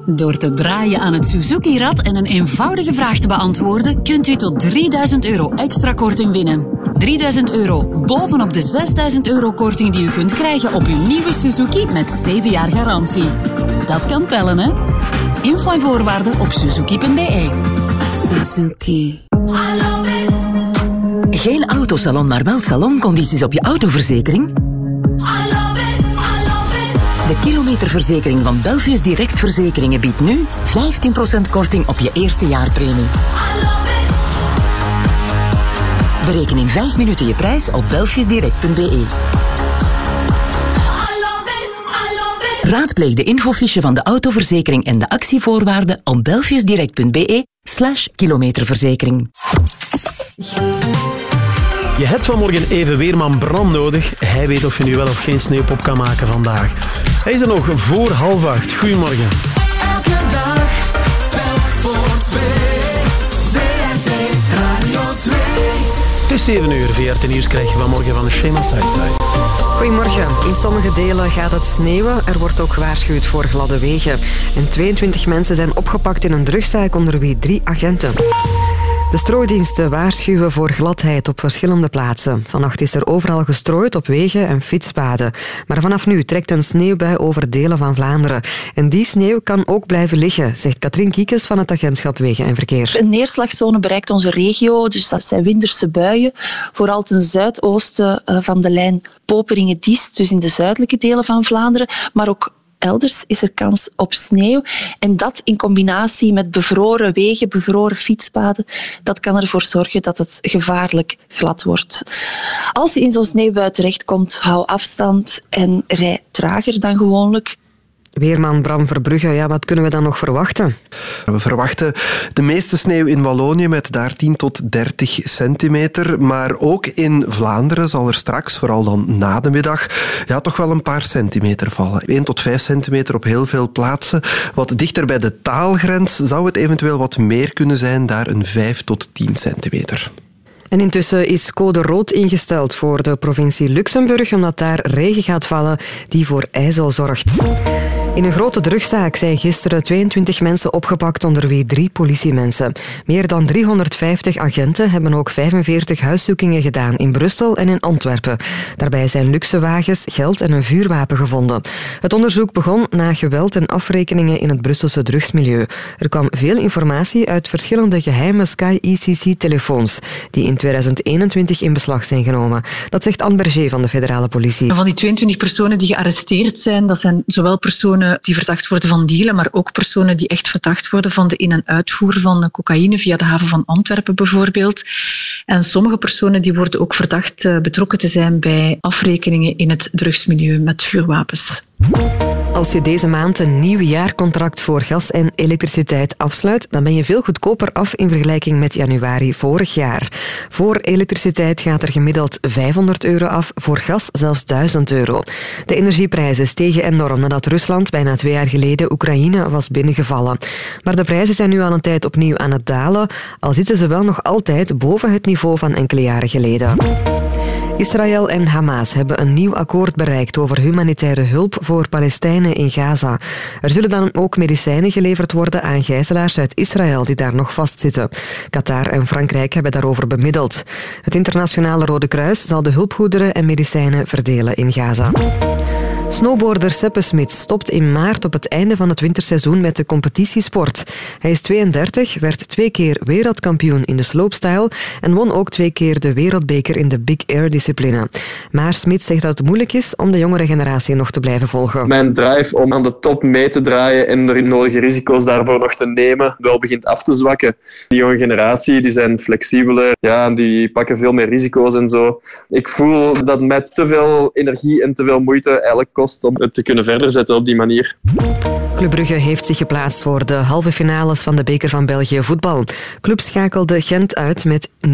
Door te draaien aan het Suzuki-rad en een eenvoudige vraag te beantwoorden, kunt u tot 3000 euro extra korting winnen. 3000 euro bovenop de 6000 euro korting die u kunt krijgen op uw nieuwe Suzuki met 7 jaar garantie. Dat kan tellen, hè? Info en voorwaarden op suzuki.be. Suzuki. Geen autosalon, maar wel saloncondities op je autoverzekering? Kilometerverzekering van Belfius Direct Verzekeringen biedt nu 15% korting op je eerste jaarpremie. Bereken in 5 minuten je prijs op belfiusdirect.be. Raadpleeg de infofiche van de autoverzekering en de actievoorwaarden op belfiusdirect.be slash kilometerverzekering. Je hebt vanmorgen even Weerman Bram nodig. Hij weet of je nu wel of geen sneeuwpop kan maken vandaag. Hij is er nog voor half acht. Goedemorgen. Elke dag, telk voor twee. VRT Radio 2. is 7 uur. VRT Nieuws krijg je vanmorgen van Shema Saisai. Goedemorgen. In sommige delen gaat het sneeuwen. Er wordt ook gewaarschuwd voor gladde wegen. En 22 mensen zijn opgepakt in een drugzaak, onder wie drie agenten. De strooidiensten waarschuwen voor gladheid op verschillende plaatsen. Vannacht is er overal gestrooid op wegen en fietspaden. Maar vanaf nu trekt een sneeuwbui over delen van Vlaanderen. En die sneeuw kan ook blijven liggen, zegt Katrien Kiekes van het agentschap Wegen en Verkeer. Een neerslagzone bereikt onze regio, dus dat zijn winterse buien. Vooral ten zuidoosten eh, van de lijn Poperingen-Diest, dus in de zuidelijke delen van Vlaanderen, maar ook elders is er kans op sneeuw. En dat in combinatie met bevroren wegen, bevroren fietspaden, dat kan ervoor zorgen dat het gevaarlijk glad wordt. Als je in zo'n sneeuwbui terechtkomt, hou afstand en rij trager dan gewoonlijk. Weerman Bram Verbrugge, ja, wat kunnen we dan nog verwachten? We verwachten de meeste sneeuw in Wallonië met daar 10 tot 30 centimeter. Maar ook in Vlaanderen zal er straks, vooral dan na de middag, ja, toch wel een paar centimeter vallen. 1 tot 5 centimeter op heel veel plaatsen. Wat dichter bij de taalgrens zou het eventueel wat meer kunnen zijn, daar een 5 tot 10 centimeter. En intussen is code rood ingesteld voor de provincie Luxemburg, omdat daar regen gaat vallen die voor ijzel zorgt. In een grote drugzaak zijn gisteren 22 mensen opgepakt, onder wie drie politiemensen. Meer dan 350 agenten hebben ook 45 huiszoekingen gedaan in Brussel en in Antwerpen. Daarbij zijn luxe wagens, geld en een vuurwapen gevonden. Het onderzoek begon na geweld en afrekeningen in het Brusselse drugsmilieu. Er kwam veel informatie uit verschillende geheime Sky ECC-telefoons, die in 2021 in beslag zijn genomen. Dat zegt Anne Berger van de federale politie. Van die 22 personen die gearresteerd zijn, dat zijn zowel personen die verdacht worden van dealen, maar ook personen die echt verdacht worden van de in- en uitvoer van cocaïne via de haven van Antwerpen bijvoorbeeld. En sommige personen die worden ook verdacht eh, betrokken te zijn bij afrekeningen in het drugsmilieu met vuurwapens. Als je deze maand een nieuw jaarcontract voor gas en elektriciteit afsluit, dan ben je veel goedkoper af in vergelijking met januari vorig jaar. Voor elektriciteit gaat er gemiddeld 500 euro af, voor gas zelfs 1000 euro. De energieprijzen stegen enorm nadat Rusland bijna twee jaar geleden Oekraïne was binnengevallen. Maar de prijzen zijn nu al een tijd opnieuw aan het dalen, al zitten ze wel nog altijd boven het niveau van enkele jaren geleden. Israël en Hamas hebben een nieuw akkoord bereikt over humanitaire hulp voor Palestijnen in Gaza. Er zullen dan ook medicijnen geleverd worden aan gijzelaars uit Israël die daar nog vastzitten. Qatar en Frankrijk hebben daarover bemiddeld. Het Internationale Rode Kruis zal de hulpgoederen en medicijnen verdelen in Gaza. Snowboarder Seppe Smit stopt in maart op het einde van het winterseizoen met de competitiesport. Hij is 32, werd twee keer wereldkampioen in de slopestyle en won ook twee keer de wereldbeker in de Big Air discipline. Maar Smit zegt dat het moeilijk is om de jongere generatie nog te blijven volgen. Mijn drive om aan de top mee te draaien en de nodige risico's daarvoor nog te nemen, wel begint af te zwakken. Die jonge generatie die zijn flexibeler, ja, die pakken veel meer risico's en zo. Ik voel dat mij te veel energie en te veel moeite eigenlijk kost om het te kunnen verder zetten op die manier. Club Brugge heeft zich geplaatst voor de halve finales van de Beker van België voetbal. Club schakelde Gent uit met 0-1.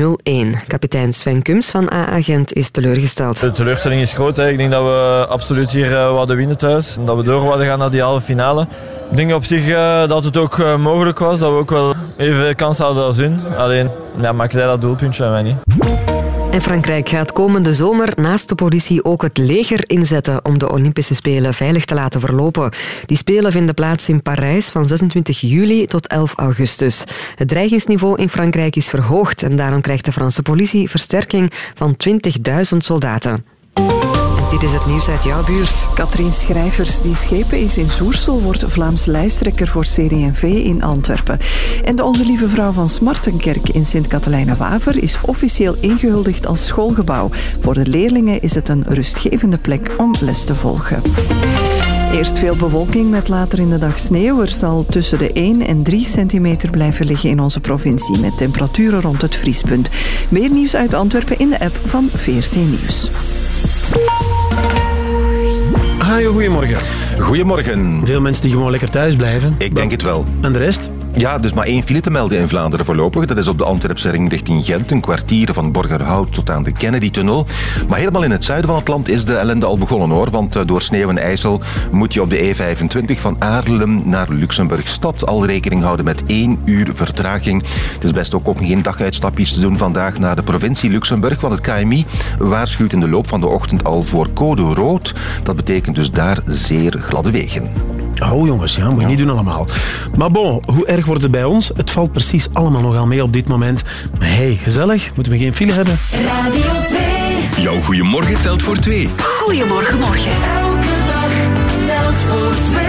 Kapitein Sven Kums van AA Gent is teleurgesteld. De teleurstelling is groot. Hè. Ik denk dat we absoluut hier uh, wouden winnen thuis. En dat we door zouden gaan naar die halve finale. Ik denk op zich uh, dat het ook uh, mogelijk was. Dat we ook wel even kans hadden als hun. Alleen ja, maakte hij dat doelpuntje aan mij niet. En Frankrijk gaat komende zomer naast de politie ook het leger inzetten om de Olympische Spelen veilig te laten verlopen. Die Spelen vinden plaats in Parijs van 26 juli tot 11 augustus. Het dreigingsniveau in Frankrijk is verhoogd en daarom krijgt de Franse politie versterking van 20.000 soldaten. Dit is het nieuws uit jouw buurt. Katrien Schrijvers, die schepen is in Soersel, wordt Vlaams lijsttrekker voor CD&V in Antwerpen. En de Onze Lieve Vrouw van Smartenkerk in Sint-Katelijne-Waver is officieel ingehuldigd als schoolgebouw. Voor de leerlingen is het een rustgevende plek om les te volgen. Eerst veel bewolking met later in de dag sneeuw. Er zal tussen de 1 en 3 centimeter blijven liggen in onze provincie met temperaturen rond het vriespunt. Meer nieuws uit Antwerpen in de app van VRT Nieuws. Hajo, goedemorgen. Goedemorgen. Veel mensen die gewoon lekker thuis blijven. Ik denk het wel. En de rest? Ja, dus maar één file te melden in Vlaanderen voorlopig. Dat is op de Antwerpse ring richting Gent, een kwartier van Borgerhout tot aan de Kennedy-tunnel. Maar helemaal in het zuiden van het land is de ellende al begonnen hoor. Want eh, door sneeuw en ijsel moet je op de E25 van Aarlem naar Luxemburg-Stad al rekening houden met één uur vertraging. Het is best ook om geen daguitstapjes te doen vandaag naar de provincie Luxemburg. Want het KMI waarschuwt in de loop van de ochtend al voor code rood. Dat betekent dus daar zeer gladde wegen oh jongens, ja, moet je niet doen allemaal. Maar bon, hoe erg wordt het bij ons? Het valt precies allemaal nogal mee op dit moment. Maar hey, gezellig, moeten we geen file hebben. Radio 2. Jouw goeiemorgen telt voor twee. Goeiemorgen, morgen. Elke dag telt voor twee.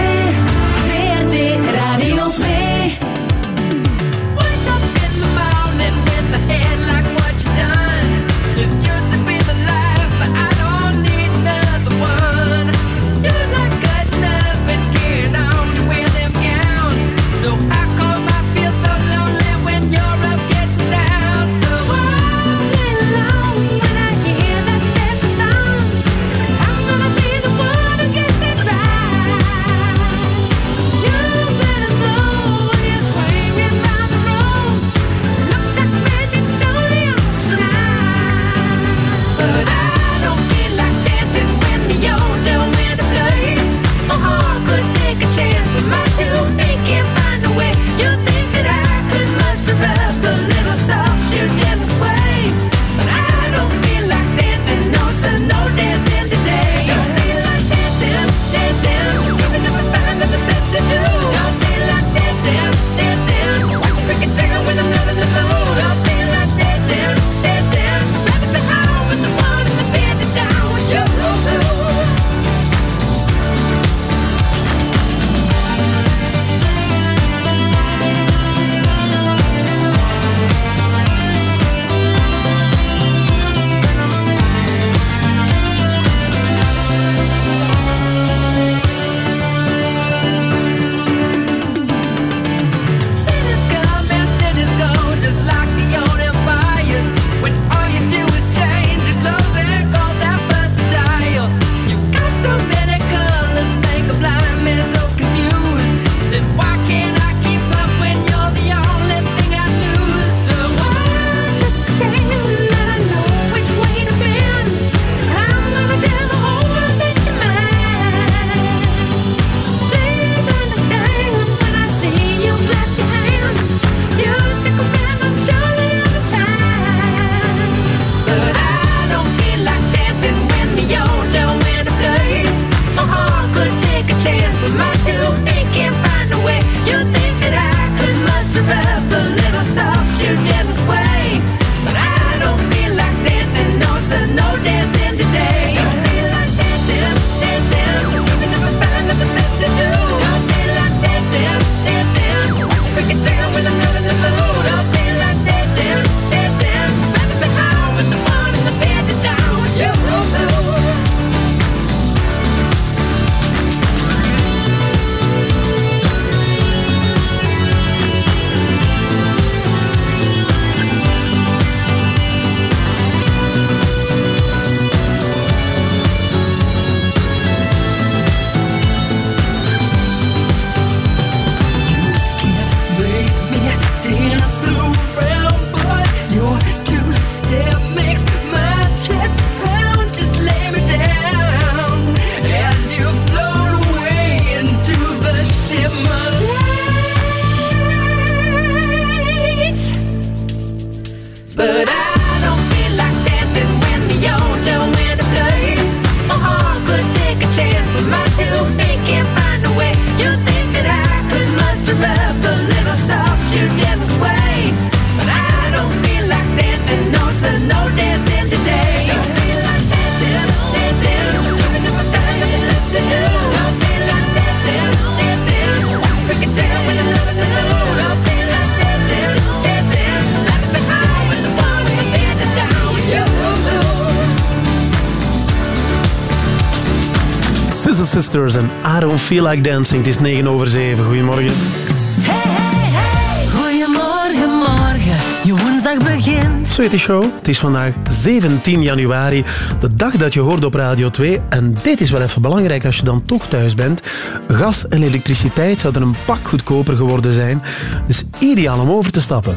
Feel Like Dancing. Het is 9 over 7. Goedemorgen. Hey, hey, hey. Goedemorgen, morgen. Je woensdag begint. Sweetie Show. Het is vandaag 17 januari. De dag dat je hoort op Radio 2. En dit is wel even belangrijk als je dan toch thuis bent. Gas en elektriciteit zouden een pak goedkoper geworden zijn. Dus ideaal om over te stappen.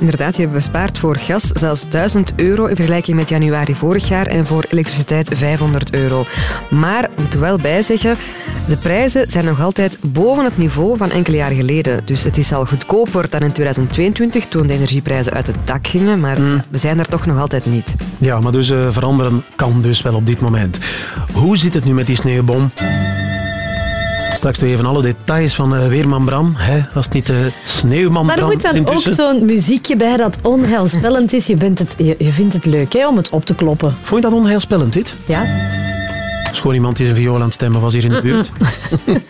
Inderdaad, je bespaart voor gas zelfs 1000 euro in vergelijking met januari vorig jaar en voor elektriciteit 500 euro. Maar, moet wel bij zeggen, de prijzen zijn nog altijd boven het niveau van enkele jaar geleden. Dus het is al goedkoper dan in 2022 toen de energieprijzen uit het dak gingen, maar we zijn er toch nog altijd niet. Ja, maar dus eh, veranderen kan dus wel op dit moment. Hoe zit het nu met die sneeuwbom? Straks nog even alle details van eh, Weerman Bram. Hè? Als het niet de Sneeuwman Daar Bram moet dan ook zo'n muziekje bij dat onheilspellend is. Je, bent het, je, je vindt het leuk hè, om het op te kloppen. Vond je dat onheilspellend, dit? Ja. Is gewoon iemand die zijn viool aan het stemmen was hier in de buurt.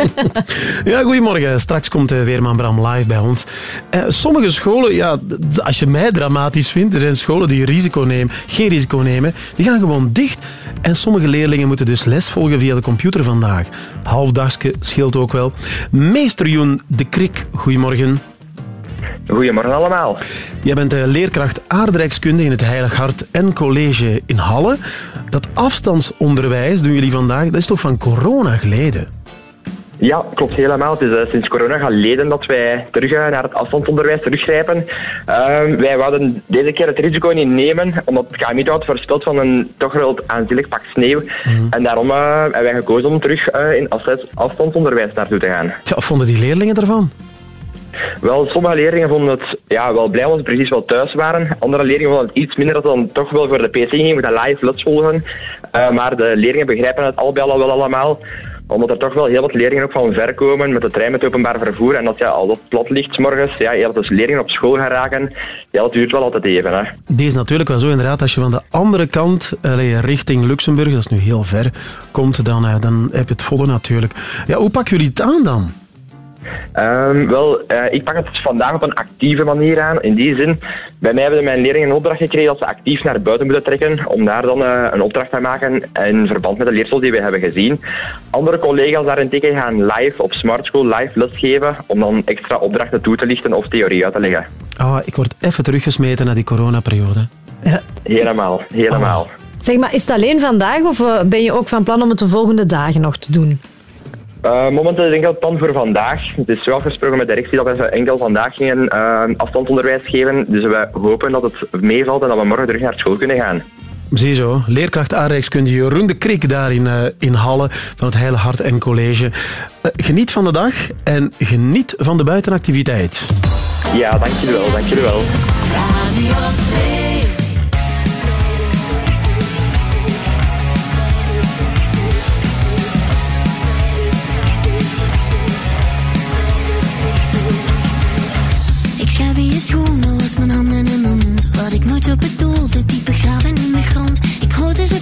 ja, goedemorgen. Straks komt eh, Weerman Bram live bij ons. Eh, sommige scholen, ja, als je mij dramatisch vindt, er zijn scholen die risico nemen, geen risico nemen, die gaan gewoon dicht. En sommige leerlingen moeten dus les volgen via de computer vandaag. Halfdagske scheelt ook wel. Meester Joen de Krik, goedemorgen. Goedemorgen allemaal. Jij bent eh, leerkracht aardrijkskunde in het Heilig Hart en college in Halle. Dat afstandsonderwijs doen jullie vandaag, dat is toch van corona geleden? Ja, klopt helemaal. Het is eh, sinds corona geleden dat wij terug eh, naar het afstandsonderwijs teruggrijpen. Ehm, wij wouden deze keer het risico niet nemen, omdat het KMI had voorspeld van een toch wel aanzienlijk pak sneeuw. En daarom eh, hebben wij gekozen om terug in afstands- afstandsonderwijs naartoe te gaan. Ja, wat vonden die leerlingen ervan? Wel, sommige leerlingen vonden het ja, wel blij omdat ze precies wel thuis waren. Andere leerlingen vonden het iets minder dat ze dan toch wel voor de PC gingen, moeten live les volgen. Eh, maar de leerlingen begrijpen het allebei al wel allemaal omdat er toch wel heel wat leerlingen ook van ver komen met de trein met openbaar vervoer. En dat ja, al dat plat ligt morgens, ja, dat dus leerlingen op school gaan raken, ja, dat duurt wel altijd even. Hè. Die is natuurlijk wel zo, inderdaad. Als je van de andere kant, allee, richting Luxemburg, dat is nu heel ver, komt, dan, eh, dan heb je het volle natuurlijk. Ja, hoe pakken jullie het aan dan? Ehm, wel, eh, ik pak het vandaag op een actieve manier aan. In die zin, bij mij hebben mijn leerlingen een opdracht gekregen dat ze actief naar buiten moeten trekken, om daar dan eh, een opdracht te maken in verband met de leersels die we hebben gezien. Andere collega's daarentegen gaan live op Smart School live lesgeven, om dan extra opdrachten toe te lichten of theorie uit te leggen. Ah, ik word even teruggesmeten naar die coronaperiode. Helemaal, helemaal. Zeg maar, is het alleen vandaag of eh, ben je ook van plan om het de volgende dagen nog te doen? Eh, momenteel is enkel het plan voor vandaag. Het is wel afgesproken met de directie dat we enkel vandaag gingen eh, afstandsonderwijs geven. Dus we hopen dat het meevalt en dat we morgen terug naar school kunnen gaan. Ziezo, leerkracht aardrijkskunde Jeroen de Krik daar in, eh, in Halle van het Heile Hart en College. Geniet van de dag en geniet van de buitenactiviteit. Ja, dank jullie wel, dank jullie wel. Radio 2. Ik nooit zo bedoelde, diep begraven in de grond. Ik hoorde ze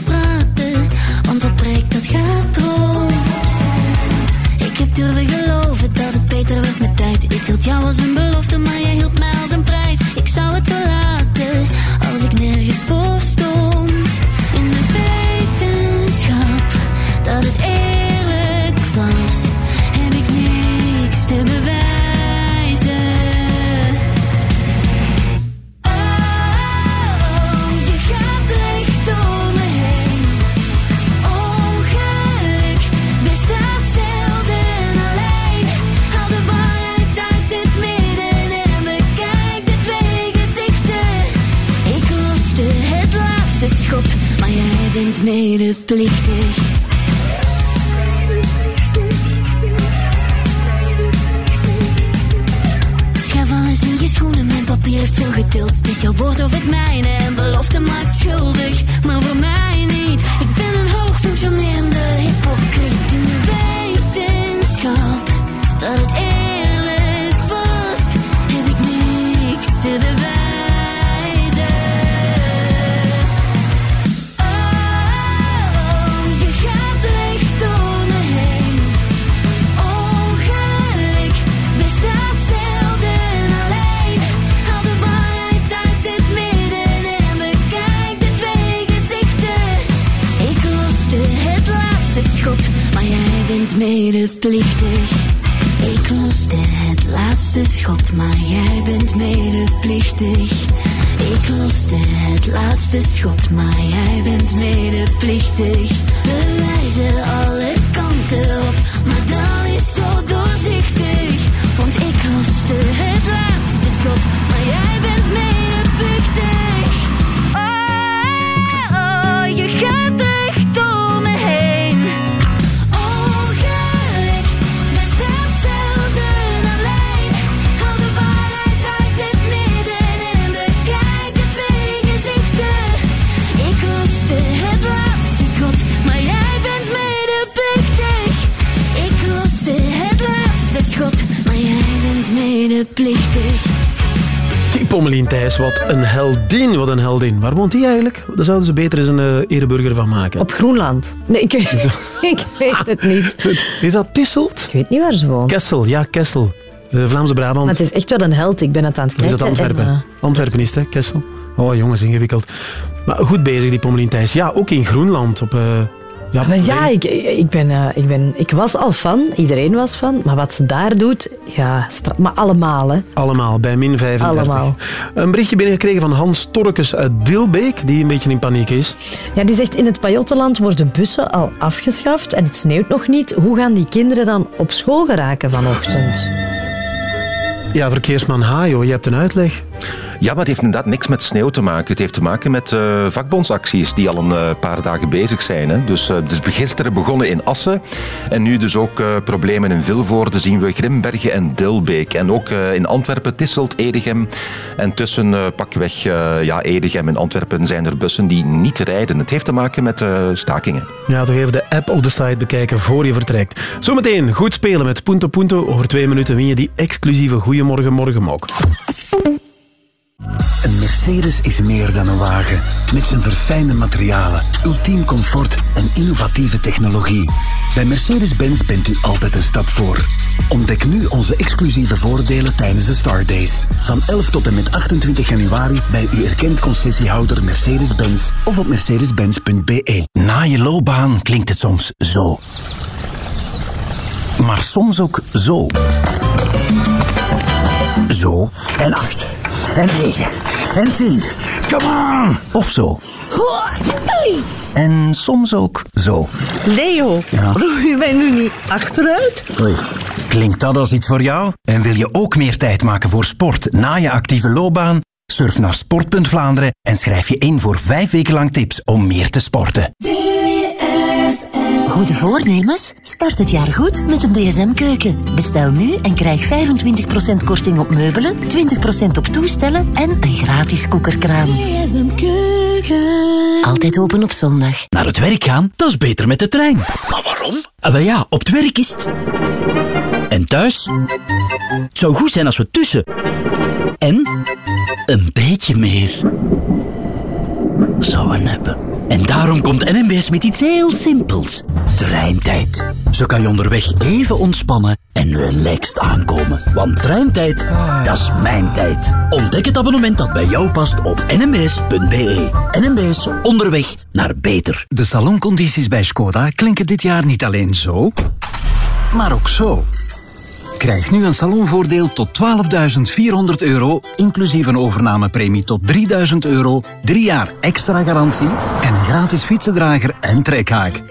heldin, wat een heldin. Waar woont die eigenlijk? Daar zouden ze beter eens een eh, ereburger van maken. Op Groenland. Nee, ik, ik weet het niet. Is dat Tisselt? Ik weet niet waar ze woont. Kessel, ja, Kessel. Eh, Vlaamse Brabant. Maar het is echt wel een held. Ik ben het aan het Is kijken. dat Antwerpen? en, eh, Antwerpen is het, hè, Kessel? Oh, jongens, ingewikkeld. Maar goed bezig, die Pommelien Thijs. Ja, ook in Groenland. Op, ja, maar ja, ik, ik, ben, eh, ik, ben, ik was al fan. Iedereen was fan. Maar wat ze daar doet, ja, maar allemaal, hè. Allemaal, bij min 35. Allemaal. Een berichtje binnengekregen van Hans Torkes uit Dilbeek, die een beetje in paniek is. Ja, die zegt, in het Pajottenland worden bussen al afgeschaft en het sneeuwt nog niet. Hoe gaan die kinderen dan op school geraken vanochtend? Ja, verkeersman Hajo, je hebt een uitleg. Ja, maar het heeft inderdaad niks met sneeuw te maken. Het heeft te maken met eh, vakbondsacties die al een eh, paar dagen bezig zijn. Hè. Dus eh, het is gisteren begonnen in Assen. En nu dus ook eh, problemen in Vilvoorde zien we Grimbergen en Dilbeek. En ook eh, in Antwerpen, Tisselt, Edegem. En tussen eh, pakweg eh, ja, Edegem en Antwerpen zijn er bussen die niet rijden. Het heeft te maken met eh, stakingen. Ja, toch even de app op de site bekijken voor je vertrekt. Zometeen goed spelen met Punto Punto. Over twee minuten win je die exclusieve Goeiemorgen Morgenmok. Een Mercedes is meer dan een wagen. Met zijn verfijnde materialen, ultiem comfort en innovatieve technologie. Bij Mercedes-Benz bent u altijd een stap voor. Ontdek nu onze exclusieve voordelen tijdens de Star Days. Van 11 tot en met 28 januari bij uw erkend concessiehouder Mercedes-Benz of op mercedes-benz.be. Na je loopbaan klinkt het soms zo. Maar soms ook zo. Zo en 8 en 9 en 10. Come on! Of zo. En soms ook zo. Leo, Ja? je mij nu niet achteruit? Oei. Klinkt dat als iets voor jou? En wil je ook meer tijd maken voor sport na je actieve loopbaan? Surf naar sport.vlaanderen en schrijf je in voor vijf weken lang tips om meer te sporten. Goede voornemens? Start het jaar goed met een DSM-keuken. Bestel nu en krijg 25% korting op meubelen, 20% op toestellen en een gratis koekerkraan. DSM Keuken. Altijd open op zondag. Naar het werk gaan, dat is beter met de trein. Maar waarom? Ah, wel ja, op het werk is het. En thuis? Het zou goed zijn als we tussen. En een beetje meer zouden hebben. En daarom komt NMBS met iets heel simpels. Treintijd. Zo kan je onderweg even ontspannen en relaxed aankomen. Want treintijd, dat is mijn tijd. Ontdek het abonnement dat bij jou past op nmbs.be. NMBS, onderweg naar beter. De saloncondities bij Skoda klinken dit jaar niet alleen zo, maar ook zo. Krijg nu een salonvoordeel tot 12.400 euro, inclusief een overnamepremie tot 3.000 euro, drie jaar extra garantie en een gratis fietsendrager en trekhaak.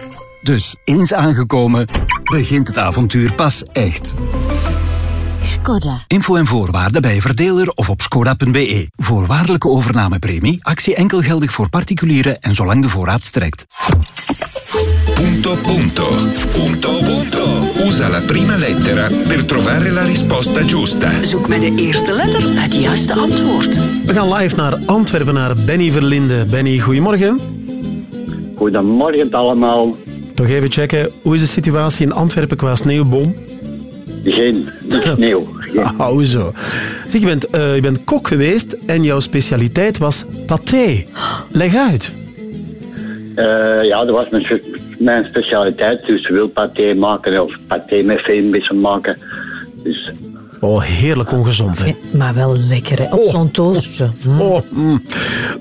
Dus eens aangekomen, begint het avontuur pas echt. Skoda. Info en voorwaarden bij verdeler of op skoda.be. Voorwaardelijke overnamepremie, actie enkel geldig voor particulieren en zolang de voorraad strekt. Punto punto. Punto punto. Usa la prima lettera per trovare la risposta giusta. Zoek met de eerste letter het juiste antwoord. We gaan live naar Antwerpen, naar Benny Verlinde. Benny, goedemorgen. Goedemorgen allemaal. Toch even checken, hoe is de situatie in Antwerpen qua sneeuwbom? Geen, niet sneeuw. Hou zo. Zeg, je, bent, eh, je bent kok geweest en jouw specialiteit was paté. Leg uit. Eh, ja, dat was mijn, mijn specialiteit. Dus wildpaté maken of paté met veenbissen maken. Dus Oh, heerlijk ongezond, hè? Maar wel lekker, hè? Op zo'n toastje. Oh, mm.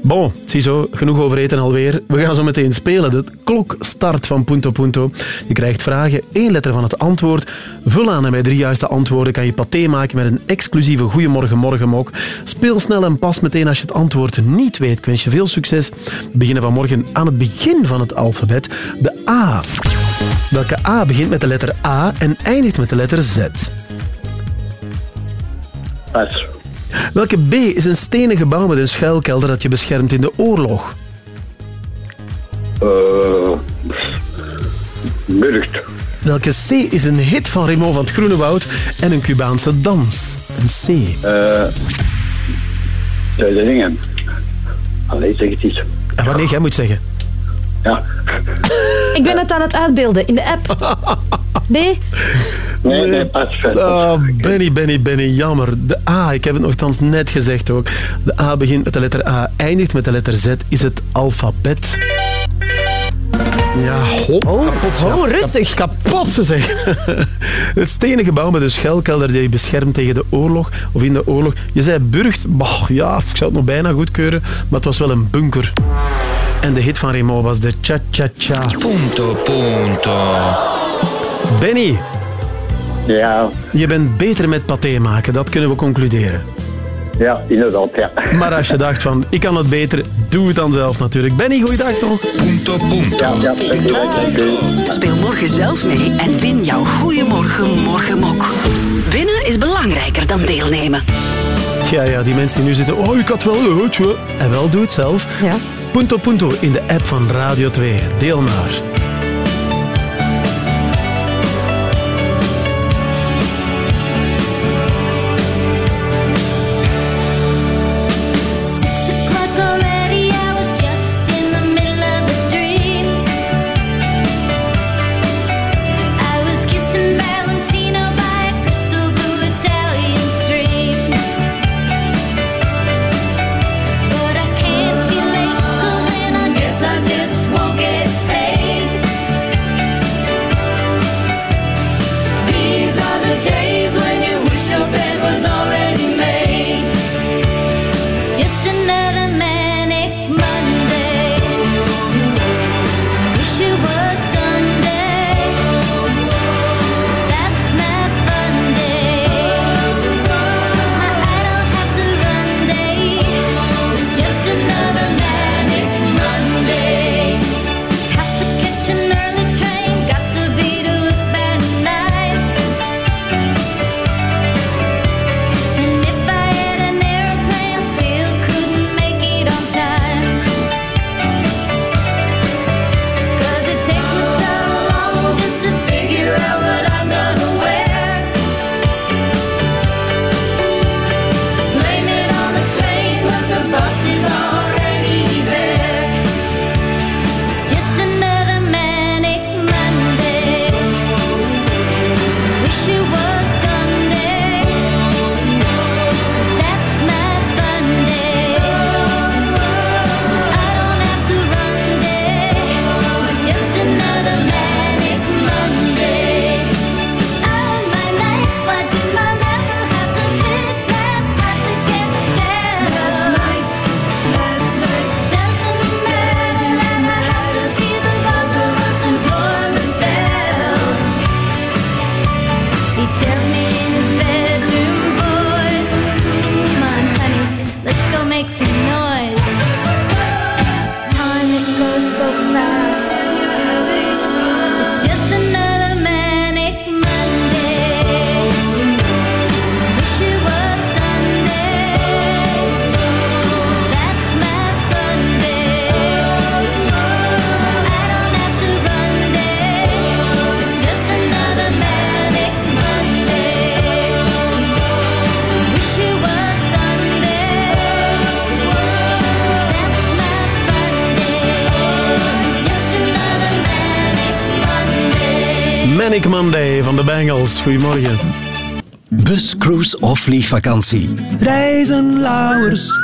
Bon, ziezo, genoeg over eten alweer. We gaan zo meteen spelen. De klok start van Punto Punto. Je krijgt vragen, één letter van het antwoord. Vul aan en bij drie juiste antwoorden kan je paté maken met een exclusieve Goeiemorgen Morgenmok. Speel snel en pas meteen als je het antwoord niet weet. Ik wens je veel succes. We beginnen vanmorgen aan het begin van het alfabet. De A. Welke A begint met de letter A en eindigt met de letter Z? Pas. Welke B is een stenen gebouw met een schuilkelder dat je beschermt in de oorlog? Eh, Burgt. Welke C is een hit van Remo van het Groene Woud en een Cubaanse dans? Een C. Eh, de dingen. Allee, zeg het eens. En wanneer jij moet zeggen? Ja. Ik ben het aan het uitbeelden in de app. Nee? Nee, nee, pas. Oh, Benny, Benny, Benny, jammer. De A, ik heb het nogthans net gezegd ook. De A begint met de letter A, eindigt met de letter Z, is het alfabet. Ja, hop, kapot. oh, rustig. kap- Kapot, ze zeg. Het stenen gebouw met een schuilkelder die je beschermt tegen de oorlog, of in de oorlog. Je zei Burgt, bah, ja, ik zou het nog bijna goedkeuren, maar het was wel een bunker. En de hit van Remo was de cha-cha-cha. Punto, punto. Benny. Ja. Je bent beter met paté maken, dat kunnen we concluderen. Ja, inderdaad, ja. Maar als je dacht van, ik kan het beter, doe het dan zelf natuurlijk. Benny, goeiedag nog. Punto, punto. Ja, ja, dankjewel. Speel morgen zelf mee en win jouw Goeiemorgen Morgenmok. Winnen is belangrijker dan deelnemen. Ja, ja, die mensen die nu zitten, oh, ik had wel een hoedje. En wel, doe het zelf. Ja. Punto Punto in de app van Radio 2. Deel maar. Bengals. Goedemorgen. Bus, cruise of vliegvakantie. Reizen, lauwers.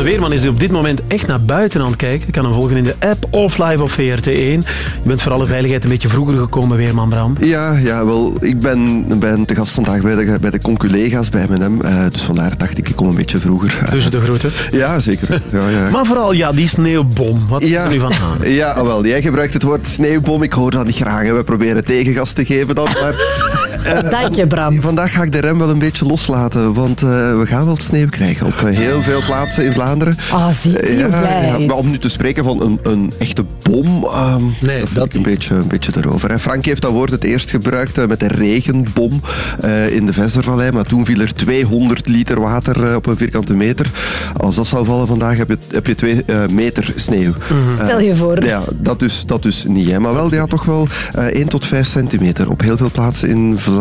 Onze weerman is op dit moment echt naar buiten aan het kijken. Je kan hem volgen in de app of live op VRT1. Je bent voor alle veiligheid een beetje vroeger gekomen, weerman Bram. Ja, ja wel, ik ben, ben te gast vandaag bij de, bij de conculega's bij M&M. dus vandaar dacht ik, ik kom een beetje vroeger. Tussen de groeten. Ja, zeker. Ja, ja. Maar vooral, ja, die sneeuwbom. Wat is Ja. er nu van aan? Ja, wel, jij gebruikt het woord sneeuwbom. Ik hoor dat niet graag. Hè. We proberen tegengas te geven dan. Maar, Dank je, Bram. Vandaag ga ik de rem wel een beetje loslaten, want eh, we gaan wel sneeuw krijgen op eh, heel veel plaatsen in Vlaanderen. Ah, zie Eh, je maar om nu te spreken van een, een echte bom, ehm nee, dat, ik een beetje, een beetje erover. Hè. Frank heeft dat woord het eerst gebruikt met de regenbom eh, in de Vestervallei, maar toen viel er 200 liter water op een vierkante meter. Als dat zou vallen vandaag, heb je, heb je twee meter sneeuw. Stel Eh, je voor. ja, dat dus, dat dus niet. Hè. Maar wel ja, toch wel eh 1 tot 5 centimeter op heel veel plaatsen in Vlaanderen.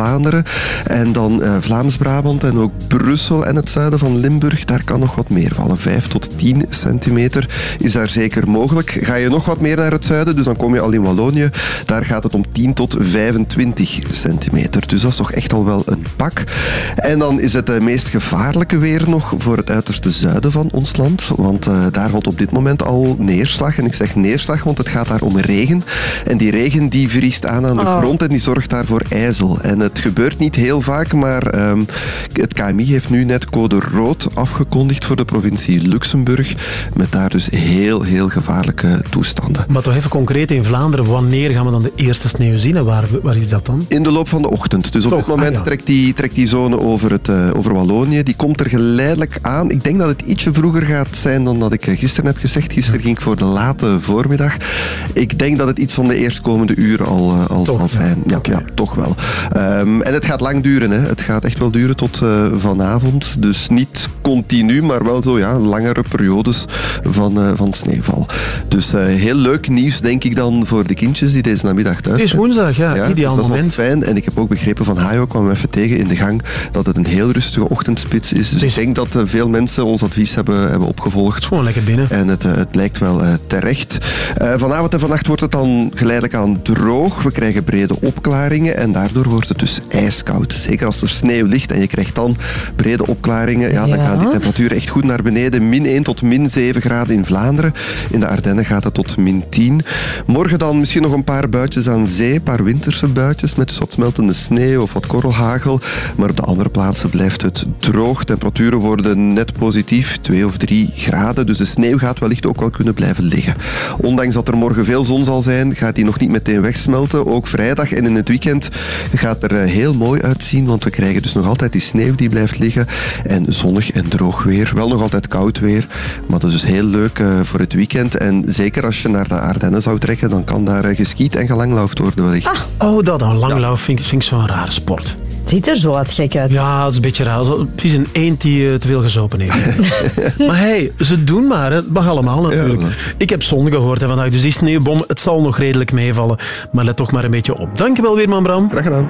En dan eh, Vlaams-Brabant en ook Brussel en het zuiden van Limburg. Daar kan nog wat meer vallen. 5 tot 10 centimeter is daar zeker mogelijk. Ga je nog wat meer naar het zuiden, dus dan kom je al in Wallonië. Daar gaat het om 10 tot 25 centimeter. Dus dat is toch echt al wel een pak. En dan is het eh, meest gevaarlijke weer nog voor het uiterste zuiden van ons land. Want eh, daar valt op dit moment al neerslag. En ik zeg neerslag, want het gaat daar om regen. En die regen die vriest aan aan de Oh. grond en die zorgt daarvoor ijzel. En het gebeurt niet heel vaak, maar ehm, het KMI heeft nu net code rood afgekondigd voor de provincie Luxemburg. Met daar dus heel, heel gevaarlijke toestanden. Maar toch even concreet in Vlaanderen, wanneer gaan we dan de eerste sneeuw zien en waar, waar is dat dan? In de loop van de ochtend. Dus op dit moment ah, ja. trekt, die, trekt die zone over, het, eh, over Wallonië. Die komt er geleidelijk aan. Ik denk dat het ietsje vroeger gaat zijn dan dat ik eh, gisteren heb gezegd. Gisteren ging ik voor de late voormiddag. Ik denk dat het iets van de eerstkomende uren al, eh, al zal zijn. Ja, ja, toch wel. Ehm, en het gaat lang duren. Hè. Het gaat echt wel duren tot eh, vanavond. Dus niet continu, maar wel zo ja, langere periodes van, eh, van sneeuwval. Dus eh, heel leuk nieuws, denk ik dan, voor de kindjes die deze namiddag thuis Het is zijn. woensdag, ja, ideaal dus dat moment. fijn. En ik heb ook begrepen van Hajo, kwam even tegen in de gang, dat het een heel rustige ochtendspits is. Dus ik denk dat veel mensen ons advies hebben, hebben opgevolgd. Gewoon lekker binnen. En het, het lijkt wel terecht. Vanavond en vannacht wordt het dan geleidelijk aan droog. We krijgen brede opklaringen en daardoor wordt het dus ijskoud. Zeker als er sneeuw ligt en je krijgt dan brede opklaringen, ja, dan Ja. gaan die temperaturen echt goed naar beneden. Min 1 tot min 7 graden in Vlaanderen. In de Ardennen gaat het tot min 10. Morgen dan misschien nog een paar buitjes aan zee, een paar winterse buitjes met dus wat smeltende sneeuw of wat korrelhagel. Maar op de andere plaatsen blijft het droog. Temperaturen worden net positief, 2 of 3 graden. Dus de sneeuw gaat wellicht ook wel kunnen blijven liggen. Ondanks dat er morgen veel zon zal zijn, gaat die nog niet meteen wegsmelten. Ook vrijdag en in het weekend gaat er eh, heel mooi uitzien, want we krijgen dus nog altijd die sneeuw die blijft liggen. En zonnig en droog weer. Wel nog altijd koud weer, maar dat is dus heel leuk eh, voor het weekend. En zeker als je naar de Ardennen zou trekken, dan kan daar eh, geskiet en gelanglaufd worden wellicht. Oh, dat dan. Langlauf vind, ik- vind ik zo'n rare sport. Het ziet er zo wat gek uit. Ja, dat is een beetje raar. Zo- Precies een eend die te veel gezopen heeft. maar hey, ze doen maar. hè. Het mag allemaal natuurlijk. ik heb zon gehoord hè, vandaag, dus die sneeuwbom, het zal nog redelijk meevallen. Maar let toch maar een beetje op. Dankjewel weer, man Bram. Graag gedaan.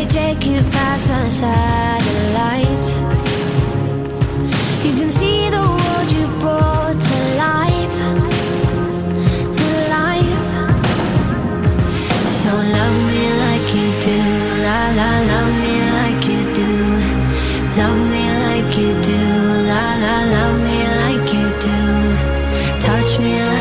me take you past the satellites. You can see the world you brought to life, to life. So love me like you do, la la, love me like you do, love me like you do, la la, love me like you do, touch me like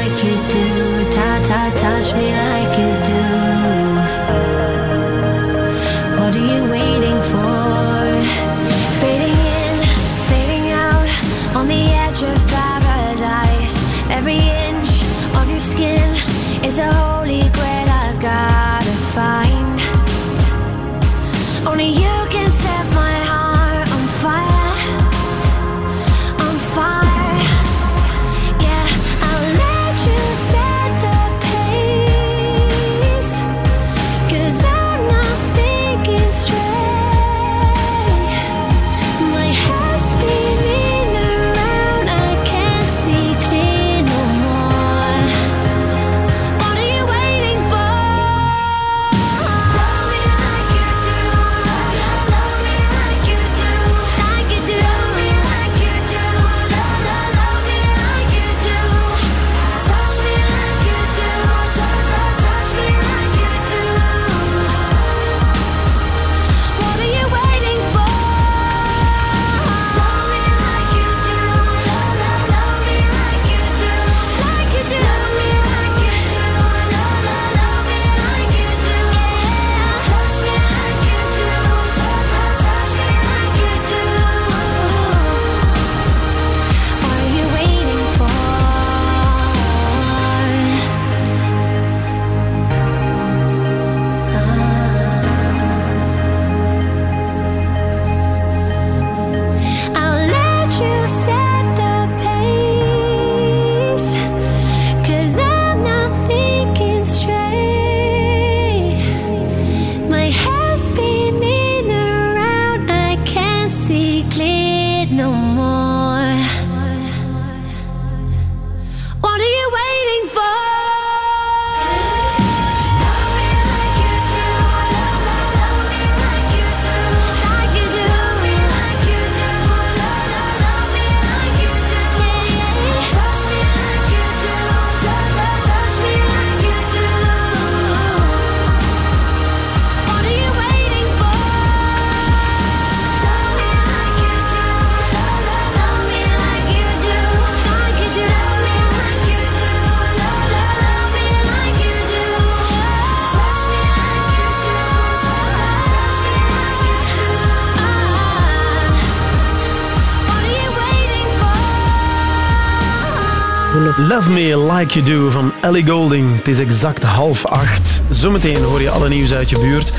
Love Me Like You Do van Ellie Golding. Het is exact half acht. Zometeen hoor je alle nieuws uit je buurt.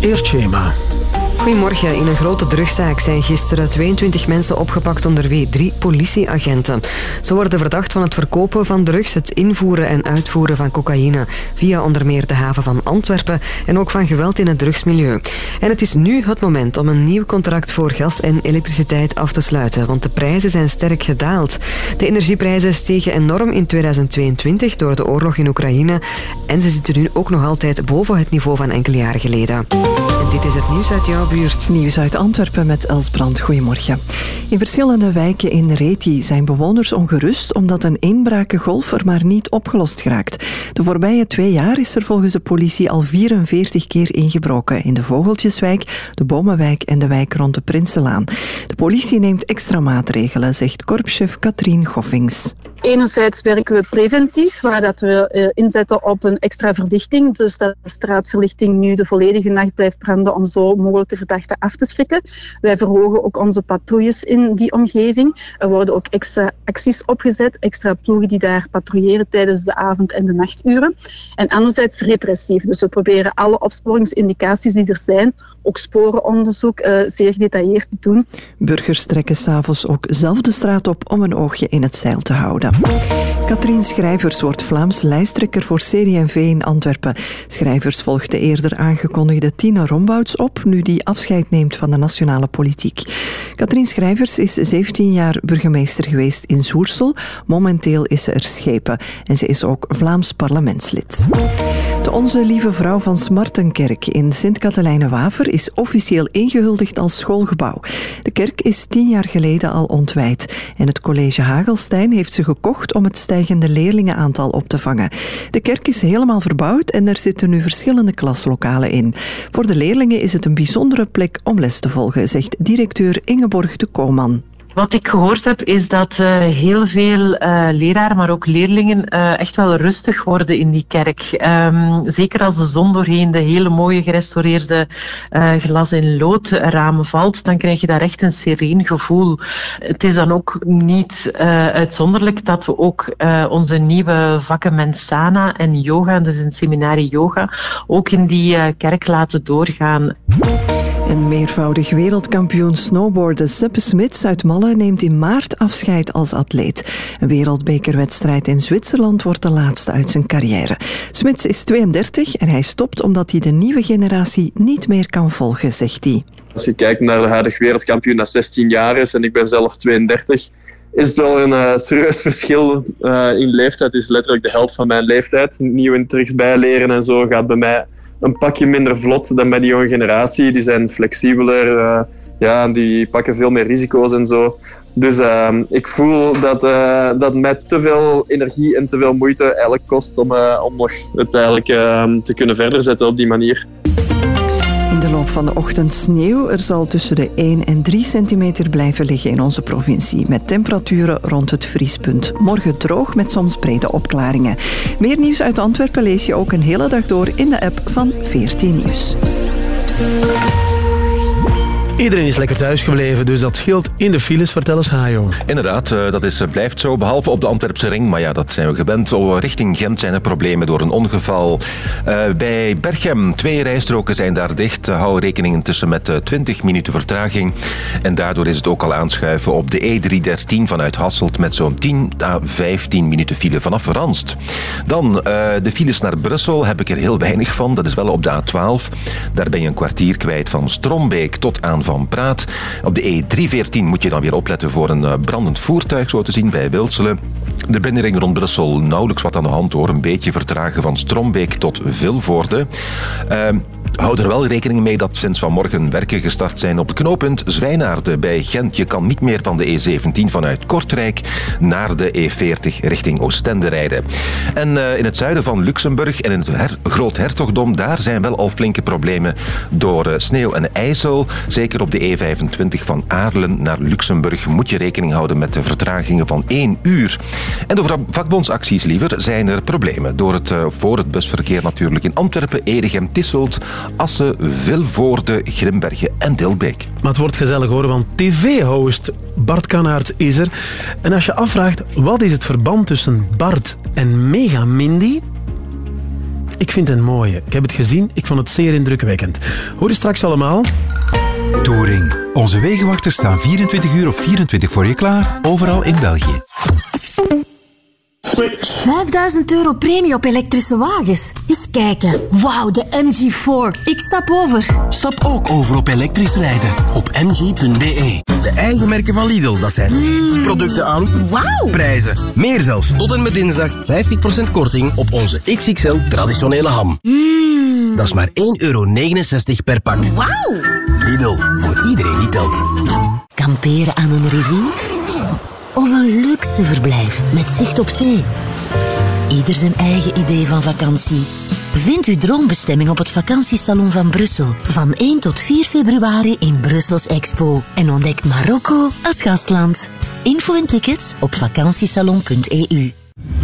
Eerst Shema. Goedemorgen. In een grote drugzaak zijn gisteren 22 mensen opgepakt, onder wie drie politieagenten. Ze worden verdacht van het verkopen van drugs, het invoeren en uitvoeren van cocaïne via onder meer de haven van Antwerpen en ook van geweld in het drugsmilieu. En het is nu het moment om een nieuw contract voor gas en elektriciteit af te sluiten, want de prijzen zijn sterk gedaald. De energieprijzen stegen enorm in 2022 door de oorlog in Oekraïne en ze zitten nu ook nog altijd boven het niveau van enkele jaren geleden. En dit is het nieuws uit jouw buurt. Nieuws uit Antwerpen met Els Brand. Goedemorgen. In verschillende wijken in Reti zijn bewoners ongerust omdat een inbrakengolf er maar niet opgelost geraakt. De voorbije twee jaar is er volgens de politie al 44 keer ingebroken in de Vogeltjeswijk, de Bomenwijk en de wijk rond de Prinselaan. De politie neemt extra maatregelen, zegt korpschef Katrien Goffings. Enerzijds werken we preventief, waar dat we eh, inzetten op een extra verlichting. Dus dat de straatverlichting nu de volledige nacht blijft branden om zo mogelijke verdachten af te schrikken. Wij verhogen ook onze patrouilles in die omgeving. Er worden ook extra acties opgezet, extra ploegen die daar patrouilleren tijdens de avond- en de nachturen. En anderzijds repressief. Dus we proberen alle opsporingsindicaties die er zijn, ook sporenonderzoek, eh, zeer gedetailleerd te doen. Burgers trekken s'avonds ook zelf de straat op om een oogje in het zeil te houden. Katrien Schrijvers wordt Vlaams lijsttrekker voor CD&V in Antwerpen. Schrijvers volgt de eerder aangekondigde Tine Rombouts op, nu die afscheid neemt van de nationale politiek. Katrien Schrijvers is 17 jaar burgemeester geweest in Zoersel. Momenteel is ze er schepen en ze is ook Vlaams parlementslid. Onze Lieve Vrouw van Smartenkerk in Sint-Katelijne-Waver is officieel ingehuldigd als schoolgebouw. De kerk is tien jaar geleden al ontwijd en het college Hagelstein heeft ze gekocht om het stijgende leerlingenaantal op te vangen. De kerk is helemaal verbouwd en er zitten nu verschillende klaslokalen in. Voor de leerlingen is het een bijzondere plek om les te volgen, zegt directeur Ingeborg de Kooman. Wat ik gehoord heb is dat eh, heel veel eh, leraren, maar ook leerlingen eh, echt wel rustig worden in die kerk. Ehm, zeker als de zon doorheen de hele mooie gerestaureerde glas- en loodramen valt, dan krijg je daar echt een sereen gevoel. Het is dan ook niet uitzonderlijk dat we ook onze nieuwe vakken Mensana en yoga, dus een seminarie yoga, ook in die kerk laten doorgaan. En meervoudig wereldkampioen snowboarden Seppe Smits uit Malle neemt in maart afscheid als atleet. Een wereldbekerwedstrijd in Zwitserland wordt de laatste uit zijn carrière. Smits is 32 en hij stopt omdat hij de nieuwe generatie niet meer kan volgen, zegt hij. Als je kijkt naar de huidige wereldkampioen dat 16 jaar is en ik ben zelf 32, is het wel een eh, serieus verschil eh, in leeftijd. Het is letterlijk de helft van mijn leeftijd. Nieuwe tricks bijleren en zo gaat bij mij een pakje minder vlot dan bij die jonge generatie. Die zijn flexibeler, eh, ja, die pakken veel meer risico's en zo. Dus ehm, ik voel dat, eh, dat mij te veel energie en te veel moeite eigenlijk kost om, eh, om nog het eigenlijk ehm, te kunnen verder zetten op die manier. In de loop van de ochtend sneeuw. Er zal tussen de 1 en 3 centimeter blijven liggen in onze provincie. Met temperaturen rond het vriespunt. Morgen droog met soms brede opklaringen. Meer nieuws uit Antwerpen lees je ook een hele dag door in de app van 14 Nieuws. Iedereen is lekker thuis gebleven, dus dat scheelt in de files. Vertel eens, Hajo. Inderdaad, eh, dat is, eh, blijft zo, behalve op de Antwerpse ring. Maar ja, dat zijn we gewend. Oh, richting Gent zijn er problemen door een ongeval. Eh, bij Berchem, twee rijstroken zijn daar dicht. Hou rekening intussen met uh, 20 minuten vertraging. En daardoor is het ook al aanschuiven op de E313 vanuit Hasselt... met zo'n 10 à 15 minuten file vanaf Ranst. Dan de files naar Brussel heb ik er heel weinig van. Dat is wel op de A12. Daar ben je een kwartier kwijt van Strombeek tot aan Op de E314 moet je dan weer opletten voor een uh, brandend voertuig, zo te zien bij Wilselen. De binnenring rond Brussel nauwelijks wat aan de hand hoor. Een beetje vertragen van Strombeek tot Vilvoorde. Uh, Houd er wel rekening mee dat sinds vanmorgen werken gestart zijn op het knooppunt Zwijnaarden bij Gent. Je kan niet meer van de E17 vanuit Kortrijk naar de E40 richting Oostende rijden. En uh, in het zuiden van Luxemburg en in het Groot Hertogdom, daar zijn wel al flinke problemen door uh, sneeuw en ijzel. Zeker op de E25 van Aarlen naar Luxemburg moet je rekening houden met de vertragingen van 1 uur. En door vakbondsacties liever zijn er problemen. Door het, uh, voor het busverkeer natuurlijk in Antwerpen, Edegem, Tisselt, Assen, Vilvoorde, Grimbergen en Dilbeek. Maar het wordt gezellig hoor, want tv-host Bart Kanaert is er. En als je afvraagt, wat is het verband tussen Bart en Mega Mindy? Ik vind het een mooie. Ik heb het gezien, ik vond het zeer indrukwekkend. Hoor je straks allemaal? Touring. Onze wegenwachters staan 24 uur of 24 voor je klaar, overal in België. 5000 euro premie op elektrische wagens. Eens kijken. Wauw, de MG4. Ik stap over. Stap ook over op elektrisch rijden op mg.be. De eigen merken van Lidl, dat zijn producten aan prijzen. Meer zelfs, tot en met dinsdag 50% korting op onze XXL traditionele ham. Dat is maar 1,69 euro per pak. Wauw. Lidl, voor iedereen die telt. Kamperen aan een rivier? Of een luxe verblijf met zicht op zee? Ieder zijn eigen idee van vakantie. Vind uw droombestemming op het vakantiesalon van Brussel. Van 1 tot 4 februari in Brussels Expo. En ontdek Marokko als gastland. Info en tickets op vakantiesalon.eu.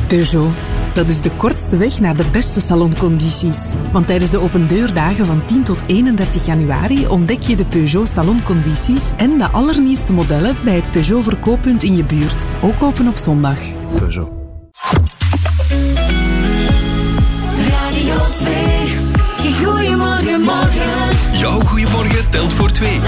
Peugeot. Dat is de kortste weg naar de beste saloncondities. Want tijdens de opendeurdagen van 10 tot 31 januari ontdek je de Peugeot saloncondities en de allernieuwste modellen bij het Peugeot verkooppunt in je buurt. Ook open op zondag. Peugeot. Radio 2. Goedemorgen, morgen. Jouw goeiemorgen telt voor twee.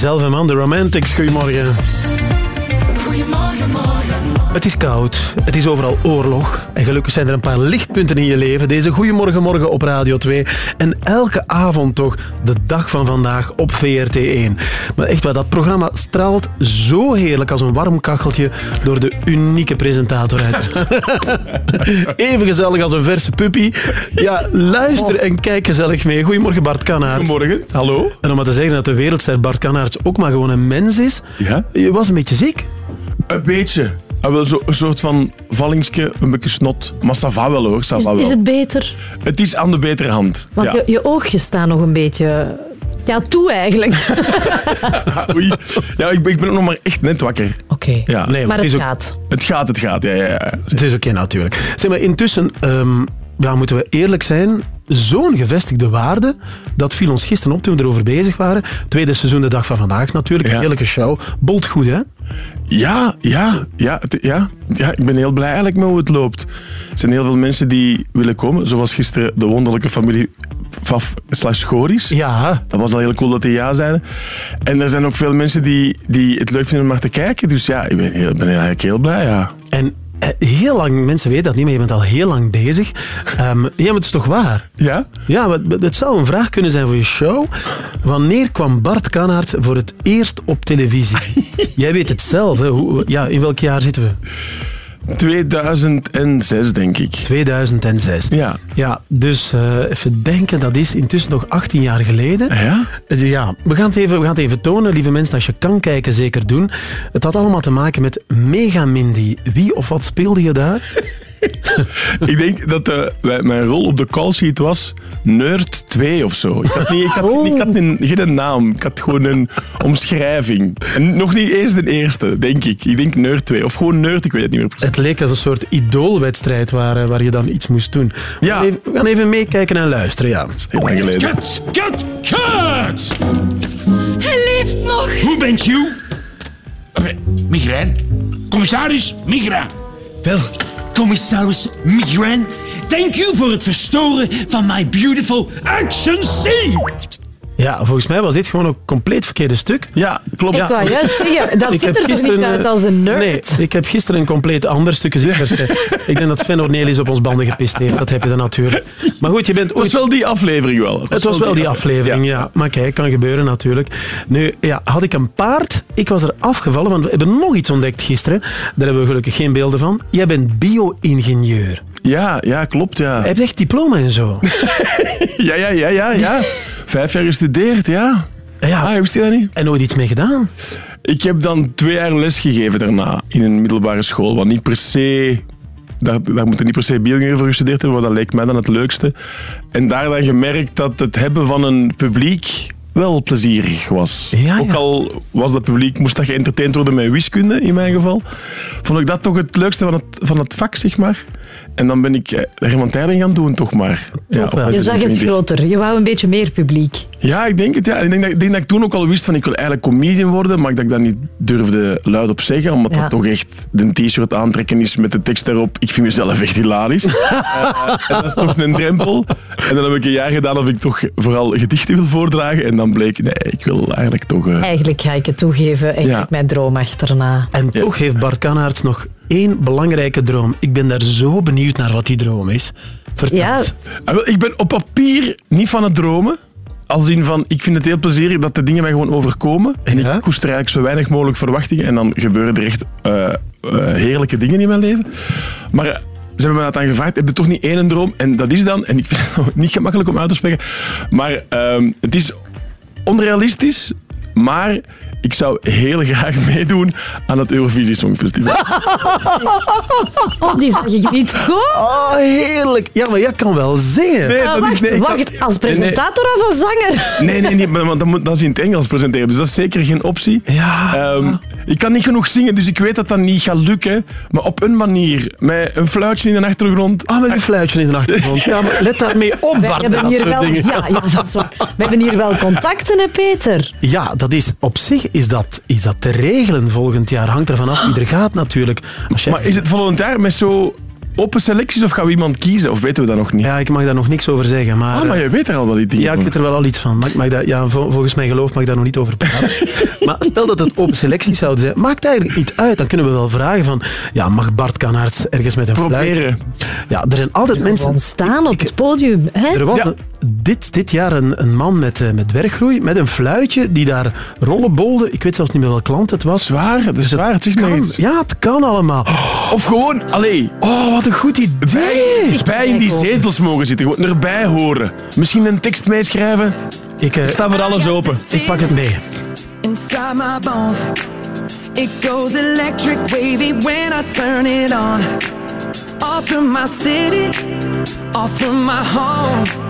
Zelf en man, de Romantics. Goedemorgen. Het is koud, het is overal oorlog. En gelukkig zijn er een paar lichtpunten in je leven. Deze Goeiemorgen Morgen op Radio 2. En elke avond toch de dag van vandaag op VRT1. Maar echt waar, dat programma straalt zo heerlijk als een warm kacheltje door de unieke presentator uit. Even gezellig als een verse puppy. Ja, luister en kijk gezellig mee. Goedemorgen Bart Kanaert. Goedemorgen, hallo. En om maar te zeggen dat de wereldster Bart Kanaerts ook maar gewoon een mens is. Ja? Je was een beetje ziek. Een beetje. Ah, wel zo, een soort van vallingske, een beetje snot. Maar ça va wel hoor, ça Is, va wel. is het beter? Het is aan de betere hand. Want ja. je, je oogjes staan nog een beetje... Ja, toe eigenlijk. Oei. Ja, ik, ben- ik ben ook nog maar echt net wakker. Oké. Ja. Nee, maar het het is ook- gaat. Het gaat, het gaat. Ja, ja, ja. Het is oké natuurlijk. Zeg maar, intussen ehm, ja, moeten we eerlijk zijn. Zo'n gevestigde waarde, dat viel ons gisteren op toen we erover bezig waren. Tweede seizoen, de dag van vandaag natuurlijk. Een heerlijke show. Bolt goed, hè? Ja, ja, ja, ja, ja. Ik ben heel blij eigenlijk met hoe het loopt. Er zijn heel veel mensen die willen komen. Zoals gisteren de wonderlijke familie Faf slash Goris. Ja. Dat was al heel cool dat die ja zeiden. En er zijn ook veel mensen die, die het leuk vinden om maar te kijken. Dus ja, ik ben, heel, ben eigenlijk heel blij, ja. En heel lang, mensen weten dat niet, maar je bent al heel lang bezig. Ehm, ja, maar het is toch waar? Ja? Ja, maar het- het zou een vraag kunnen zijn voor je show. Wanneer kwam Bart Kanaert voor het eerst op televisie? Jij weet het zelf, hè? Hoe, ja, in welk jaar zitten we? 2006, denk ik. 2006. Ja. Ja, dus eh, even denken, dat is intussen nog 18 jaar geleden. Ja? Ja, we gaan, het even, we gaan het even tonen, lieve mensen. Als je kan kijken, zeker doen. Het had allemaal te maken met Mega Mindy. Wie of wat speelde je daar? ik denk dat eh, wij- mijn rol op de call sheet was Nerd 2 of zo. Ik had, niet, ik had, ik had een, geen naam, ik had gewoon een omschrijving. En nog niet eens de eerste, denk ik. Ik denk Nerd 2 of gewoon Nerd, ik weet het niet meer precies. Het leek als een soort idoolwedstrijd waar, eh, waar je dan iets moest doen. We, Ja. gaan even, we gaan even meekijken en luisteren, ja. Heel lang geleden. Kut, kut, kut! Hij leeft nog. Hoe bent u? Migraine. Commissaris Migra. Wel, commissaris Migraine, thank you voor het verstoren van my beautiful action scene. Ja, volgens mij was dit gewoon een compleet verkeerde stuk. Ja, klopt. Ik wou juist zeggen, dat Ik ziet er toch gisteren, niet uit eh, als een nerd? Nee, ik heb gisteren een compleet ander stuk gezien. Dus, eh, ik denk dat Sven Ornelis op ons banden gepist heeft. Dat heb je dan natuurlijk. Maar goed, je bent Het was wel die aflevering wel. Het was wel die aflevering, ja. Maar kijk, kan gebeuren natuurlijk. Nu, ja, had ik een paard, ik was er afgevallen, want we hebben nog iets ontdekt gisteren. Daar hebben we gelukkig geen beelden van. Jij bent bio-ingenieur. Ja, ja, klopt, ja. Heb je echt diploma en zo? Ja, ja, ja, ja, ja. Vijf jaar gestudeerd, ja. Ja. Ah, wist je dat niet? En nooit iets mee gedaan? Ik heb dan twee jaar les gegeven daarna in een middelbare school, wat niet per se... Daar, daar moet je niet per se bioingenieur voor gestudeerd hebben, maar dat leek mij dan het leukste. En daar dan gemerkt dat het hebben van een publiek wel plezierig was. Ja, Ook al was dat publiek, moest dat geëntertaind worden met wiskunde, in mijn geval, vond ik dat toch het leukste van het, van het vak, zeg maar. En dan ben ik eh, reglementaire gaan doen, toch maar. Ja, Je zag het 26. groter. Je wou een beetje meer publiek. Ja, ik denk het. Ja. Ik, denk dat, ik denk dat ik toen ook al wist van ik wil eigenlijk comedian worden, maar dat ik dat niet durfde luid op zeggen, omdat Ja. dat toch echt de t-shirt aantrekken is met de tekst daarop. Ik vind mezelf echt hilarisch. Eh, en dat is toch een drempel. En dan heb ik een jaar gedaan of ik toch vooral gedichten wil voordragen. En dan bleek, nee, ik wil eigenlijk toch... eh, Eigenlijk ga ik het toegeven, eigenlijk Ja. mijn droom achterna. En toch heeft Bart Kanaerts nog één belangrijke droom. Ik ben daar zo benieuwd naar wat die droom is. Vertel Ja. eens. Ah, ik ben op papier niet van het dromen. Als in van, ik vind het heel plezierig dat de dingen mij gewoon overkomen. En ik koester eigenlijk zo weinig mogelijk verwachtingen. En dan gebeuren er echt eh, eh, heerlijke dingen in mijn leven. Maar eh, ze hebben me dat dan gevraagd, heb je toch niet één droom? En dat is dan, en ik vind het niet gemakkelijk om uit te spreken, maar ehm, het is onrealistisch, maar ik zou heel graag meedoen aan het Eurovisie Songfestival. Oh, die zag ik niet goed. Oh, heerlijk. Ja, maar jij kan wel zingen. Nee, dat wacht, is, nee, kan- wacht, als Nee, nee. presentator of als zanger? Nee, nee, nee, maar want dat, moet, dat is in het Engels presenteren, dus dat is zeker geen optie. Ja. Ehm, ik kan niet genoeg zingen, dus ik weet dat dat niet gaat lukken. Maar op een manier, met een fluitje in de achtergrond. Ah, met een fluitje in de achtergrond. Ja, maar let daarmee op, Wij Bart. hebben dat hier soort wel, dingen. ja, ja, dat is waar. We hebben hier wel contacten, hè, Peter? Ja, dat is, op zich is dat, is dat te regelen volgend jaar. Hangt ervan af wie er gaat natuurlijk. Als jij- Maar is het volgend jaar met zo open selecties of gaan we iemand kiezen? Of weten we dat nog niet? Ja, ik mag daar nog niks over zeggen. Maar, Ah, maar je weet er al wel iets Ja, ik weet er wel al iets van. Maar ik mag dat, ja, vol- volgens mijn geloof mag ik daar nog niet over praten. maar stel dat het open selecties zouden zijn, maakt eigenlijk niet uit. Dan kunnen we wel vragen van, ja, mag Bart Kanaerts ergens met een Proberen. fluit? Ja, er zijn altijd mensen... Staan op het podium. Hè? Er was Ja. Dit, dit jaar een, een man met, eh, met dwerggroei, met een fluitje, die daar rollen bolde. Ik weet zelfs niet meer welk land het was. Zwaar, het is zwaar. Het kan. iets. Ja, het kan allemaal. Of gewoon, allee. Oh, wat een goed idee. Bij, bij in die zetels mogen zitten. Gewoon erbij horen. Misschien een tekst meeschrijven. Ik, eh, Ik sta voor alles open. Ik pak het mee. inside my bones. It goes electric wavy when I turn it on. Off from my city, off from my home.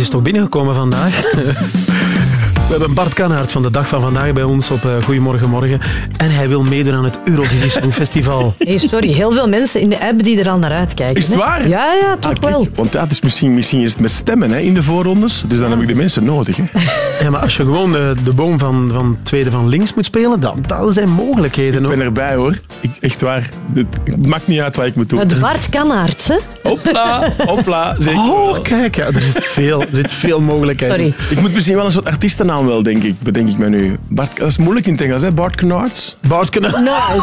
Nieuws is toch binnengekomen vandaag. We hebben Bart Kanaert van de dag van vandaag bij ons op eh, Goedemorgen Morgen. En hij wil meedoen aan het Eurovisie Songfestival. Hey, sorry, heel veel mensen in de app die er al naar uitkijken. Is het hè? waar? Ja, ja, toch Ah, kijk, wel. Want ja, het is misschien, misschien is het met stemmen hè, in de voorrondes. Dus dan heb ik de mensen nodig. Hè. Ja, maar als je gewoon de, de boom van, van tweede van links moet spelen, dan, dan zijn mogelijkheden. Ik ben erbij hoor. Echt waar. Het maakt niet uit wat ik moet doen. Het Bart Kanaerts, hè? Hopla, hopla. Zeker. Oh, kijk, ja, er, zit veel, er zit veel mogelijkheden. Sorry. Ik moet misschien wel een soort artiestennaam wel, denk ik. Bedenk ik me nu. Bart, dat is moeilijk in het Engels, hè? Bart Knaarts. Bart Kanaert. Nou,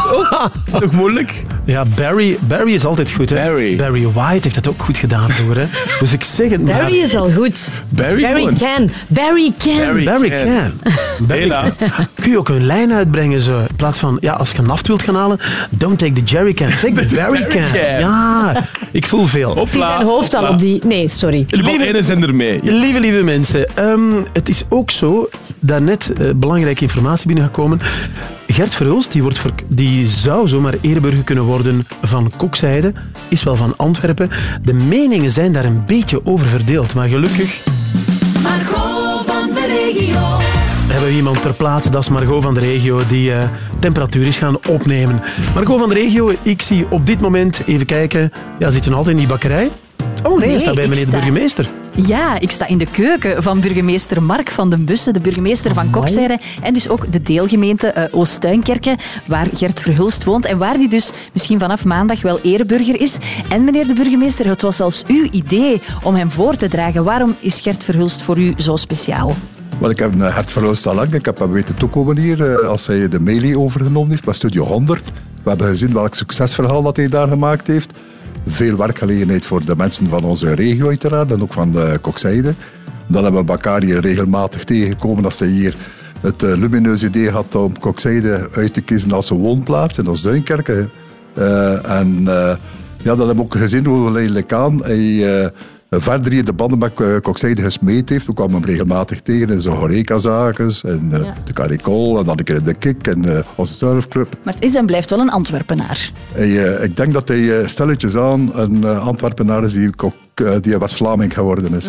Toch moeilijk? Ja, Barry, Barry is altijd goed. Hè? Barry. White heeft het ook goed gedaan, hoor. Hè? Dus ik zeg het maar. Barry is al goed. Barry can. Barry can. Barry, can. Barry Kun je ook een lijn uitbrengen zo? In plaats van, ja, als je naft wilt gaan halen, don't take the jerry can, take the Barry can. can. Ja, ik voel veel. Ik zie mijn hoofd al op die... Nee, sorry. Lieve zender mee. Lieve, lieve mensen. ehm, het is ook zo, daarnet eh, belangrijke informatie binnengekomen. Gert Verhulst, die, wordt die zou zomaar eerburger kunnen worden van Kokzijde, is wel van Antwerpen. De meningen zijn daar een beetje over verdeeld, maar gelukkig Margot van de regio. hebben we iemand ter plaatse, dat is Margot van de regio, die eh, temperatuur is gaan opnemen. Margot van de regio, ik zie op dit moment, even kijken, ja, zit je nog altijd in die bakkerij? Oh nee, hij staat bij meneer de burgemeester. Ja, ik sta in de keuken van burgemeester Mark van den Bussen, de burgemeester van Kokzijde en dus ook de deelgemeente eh, Oost-Tuinkerke, waar Gert Verhulst woont en waar die dus misschien vanaf maandag wel ereburger is. En meneer de burgemeester, het was zelfs uw idee om hem voor te dragen. Waarom is Gert Verhulst voor u zo speciaal? Wel, ik heb een hart verlost al lang. Ik heb hem weten toekomen hier eh, als hij de mailie overgenomen heeft bij Studio 100. We hebben gezien welk succesverhaal dat hij daar gemaakt heeft. Veel werkgelegenheid voor de mensen van onze regio uiteraard en ook van de Kokzijde. Dan hebben we Bakari regelmatig tegengekomen als hij hier het eh, lumineuze idee had om Kokzijde uit te kiezen als zijn woonplaats in ons Duinkerke. Eh, en eh, ja, dat hebben we ook gezien hoe geleidelijk aan hij eh, verder hier de banden met eh, Kokzijde gesmeed heeft. We kwamen hem regelmatig tegen in zijn horecazaken en eh, Ja. de Caricol en dan een keer in de Kik en eh, onze surfclub. Maar het is en blijft wel een Antwerpenaar. Hij, ik denk dat hij stelletjes aan een Antwerpenaar is die, kok- die West-Vlaming geworden is.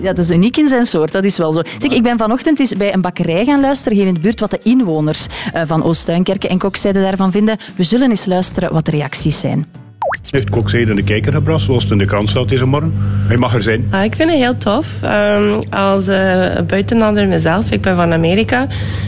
Ja, dat is uniek in zijn soort, dat is wel zo. Zeg, ik ben vanochtend eens bij een bakkerij gaan luisteren hier in de buurt wat de inwoners van Oost-Tuinkerke en Kokzijde daarvan vinden. We zullen eens luisteren wat de reacties zijn. Heeft Kokzijde de kijker gebracht, zoals het in de krant staat deze morgen. Hij mag er zijn. Ah, ik vind het heel tof. Ehm, als eh, buitenlander mezelf, ik ben van Amerika.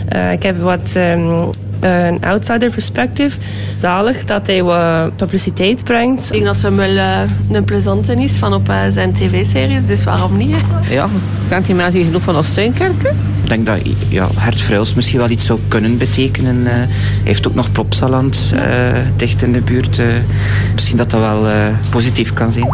Eh, ik heb wat ehm, een outsider perspective. Zalig dat hij wat publiciteit brengt. Ik denk dat hem wel eh, een plezante is van op eh, zijn tv-series, dus waarom niet? hè? Ja, kent hij mensen genoeg van Oost-Tuinkerke? Ik denk dat ja, Hert Vrijls misschien wel iets zou kunnen betekenen. Eh, hij heeft ook nog Plopsaland eh, dicht in de buurt. Eh, misschien dat dat wel eh, positief kan zijn.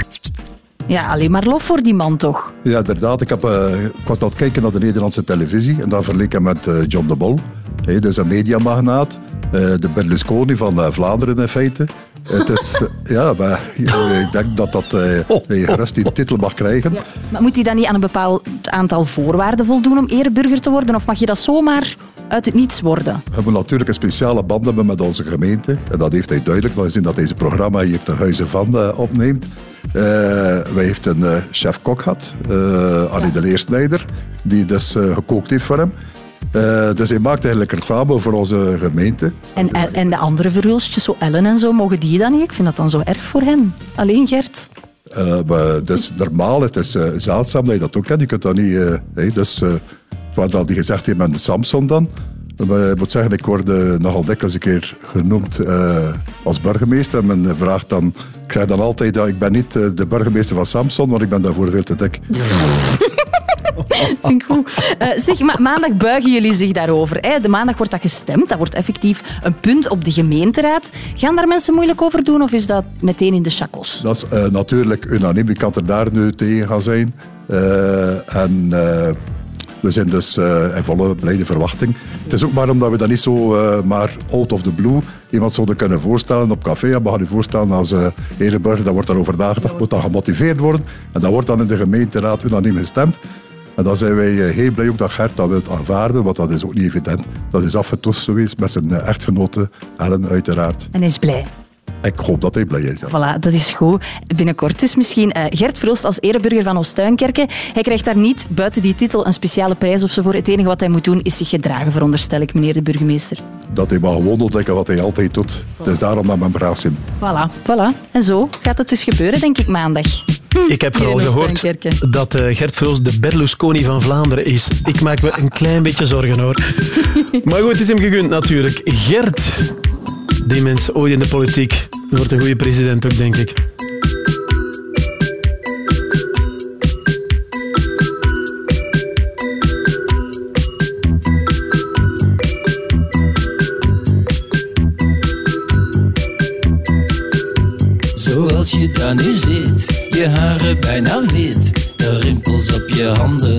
Ja, alleen maar lof voor die man toch? Ja, inderdaad. Ik, heb, eh, ik was aan het kijken naar de Nederlandse televisie en daar verleek hem met eh, John de Mol. Hij is een mediamagnaat, eh, de Berlusconi van eh, Vlaanderen in feite. Het is, eh, ja, maar ik denk dat, dat eh, gerust die titel mag krijgen. Maar moet hij dan niet aan een bepaald aantal voorwaarden voldoen om ereburger te worden? Of mag je dat zomaar uit het niets worden? We hebben natuurlijk een speciale band hebben met onze gemeente. En dat heeft hij duidelijk gezien dat zijn programma hier ten huize van opneemt. Eh wij heeft een chef-kok gehad, eh Annie de Leersnijder, die dus gekookt heeft voor hem. Eh, dus hij maakt eigenlijk reclame voor onze gemeente. En, en, en de andere verhulstjes, zo Ellen en zo, mogen die dan niet? Ik vind dat dan zo erg voor hen. Alleen Gert. Eh, maar dus normaal, het is eh, zeldzaam dat je dat ook kent. Je kunt dat niet... hey, dus, wat dat hij gezegd heeft met de Samson dan. Maar ik moet zeggen, ik word nogal dikwijls een keer genoemd als burgemeester. En men vraagt dan... Ik zeg dan altijd dat ik ben niet eh, de burgemeester van Samson, want ik ben daarvoor veel te dik. Vind ik goed. Eh, zeg, ma- maandag buigen jullie zich daarover. Hè? De maandag wordt dat gestemd. Dat wordt effectief een punt op de gemeenteraad. Gaan daar mensen moeilijk over doen of is dat meteen in de chakos? Dat is eh, natuurlijk unaniem. Ik kan er daar nu tegen gaan zijn. En we zijn dus eh, in volle blijde verwachting. Het is ook maar omdat we dat niet zo eh, maar out of the blue iemand zouden kunnen voorstellen op café. En we gaan u voorstellen als uh, daar wordt dan over nagedacht, moet dan gemotiveerd worden. En dat wordt dan in de gemeenteraad unaniem gestemd. En dan zijn wij heel blij ook dat Gert dat wil aanvaarden, want dat is ook niet evident. Dat is afgetoetst geweest met zijn echtgenote Ellen, uiteraard. En is blij. Ik hoop dat hij blij is. ja. Voilà, dat is goed. Binnenkort dus misschien eh, Gert Verhulst als ereburger van Oost-Tuinkerke. Hij krijgt daar niet, buiten die titel, een speciale prijs of zo voor. Het enige wat hij moet doen is zich gedragen, veronderstel ik, meneer de burgemeester. Dat hij maar gewoon ontdekken wat hij altijd doet. Dus daarom dat mijn braaf zijn. Voilà, voilà. En zo gaat het dus gebeuren, denk ik, maandag. Ik heb vooral gehoord dat eh, Gert Verhulst de Berlusconi van Vlaanderen is. Ik maak me een klein beetje zorgen hoor. maar goed, het is hem gegund natuurlijk. Gert, die mens ooit in de politiek, wordt een goede president ook, denk ik. Als je daar nu zit, je haren bijna wit, de rimpels op je handen.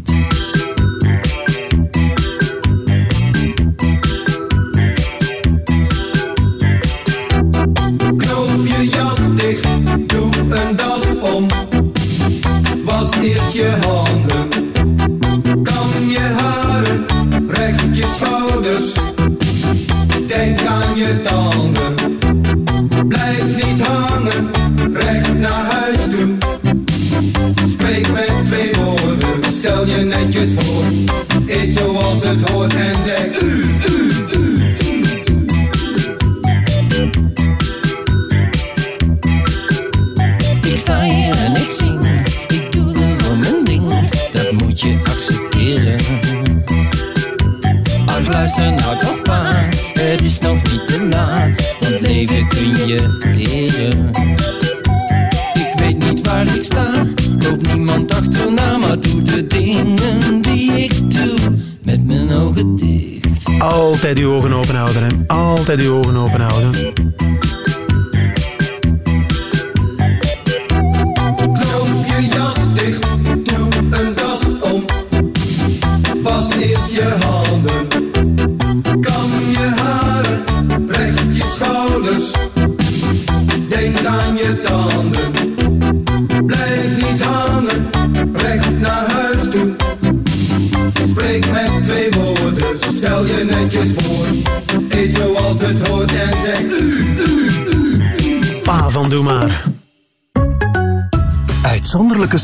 Altijd uw ogen open houden.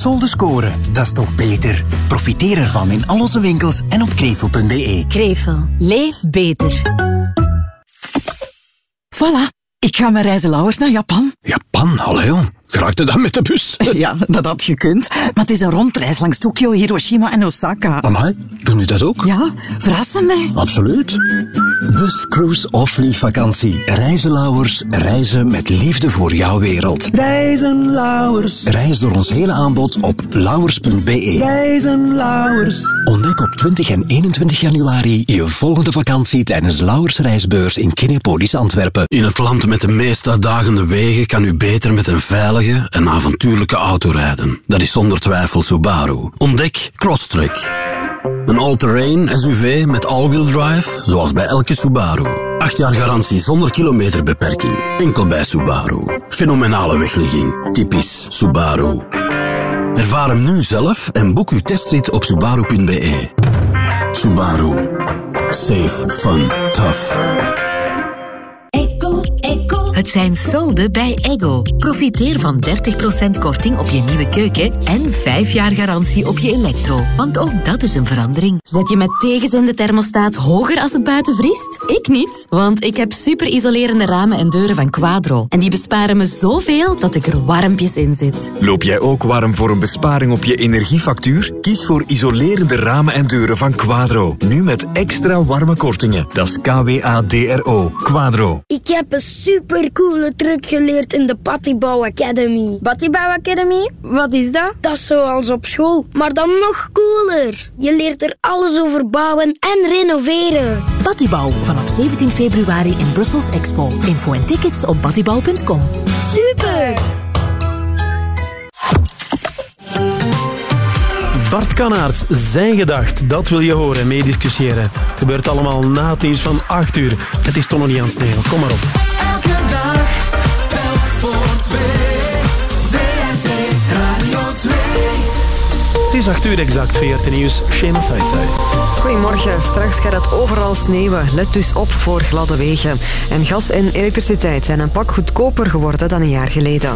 Solden scoren, dat is toch beter? Profiteer ervan in al onze winkels en op krevel.be. Krevel. Leef beter. Voilà, ik ga met reizenlauwers naar Japan. Japan, allee, geraakte dan met de bus? Ja, dat had gekund. Maar het is een rondreis langs Tokio, Hiroshima en Osaka. Amai, doen u dat ook? Ja, verrassen mij. Absoluut. Bus, cruise of vliegvakantie. Reizenlauwers reizen met liefde voor jouw wereld. Reizenlauwers. Reis door ons hele aanbod op lauwers.be. Reizenlauwers. Ontdek op 20 en 21 januari je volgende vakantie tijdens Lauwers Reisbeurs in Kinepolis Antwerpen. In het land met de meest uitdagende wegen kan u beter met een en avontuurlijke auto rijden. Dat is zonder twijfel Subaru. Ontdek Crosstrek. Een all-terrain SUV met all-wheel drive, zoals bij elke Subaru. 8 jaar garantie zonder kilometerbeperking. Enkel bij Subaru. Fenomenale wegligging. Typisch Subaru. Ervaar hem nu zelf en boek uw testrit op subaru.be. Subaru. Safe, fun, tough. Het zijn solden bij Ego. Profiteer van 30% korting op je nieuwe keuken en 5 jaar garantie op je elektro. Want ook dat is een verandering. Zet je met tegenzin de thermostaat hoger als het buiten vriest? Ik niet, want ik heb super isolerende ramen en deuren van Quadro. En die besparen me zoveel dat ik er warmpjes in zit. Loop jij ook warm voor een besparing op je energiefactuur? Kies voor isolerende ramen en deuren van Quadro. Nu met extra warme kortingen. Dat is K-W-A-D-R-O. Quadro. Ik heb een supercoole truc geleerd in de Pattibouw Academy. Pattibouw Academy? Wat is dat? Dat is zoals op school, maar dan nog cooler. Je leert er alles over bouwen en renoveren. Battibouw, vanaf 17 februari in Brussels Expo. Info en tickets op battibouw.com. Super! Bart Kanaerts, zijn gedacht, dat wil je horen en meediscussiëren. Gebeurt allemaal na het nieuws van 8 uur. Het is toch nog niet aan het sneeuwen, kom maar op. Elke dag, telk voor twee. VRT Radio 2. is 8 uur exact, VRT Nieuws, Shema Saisai. Goedemorgen. Straks gaat het overal sneeuwen. Let dus op voor gladde wegen. En gas en elektriciteit zijn een pak goedkoper geworden dan een jaar geleden.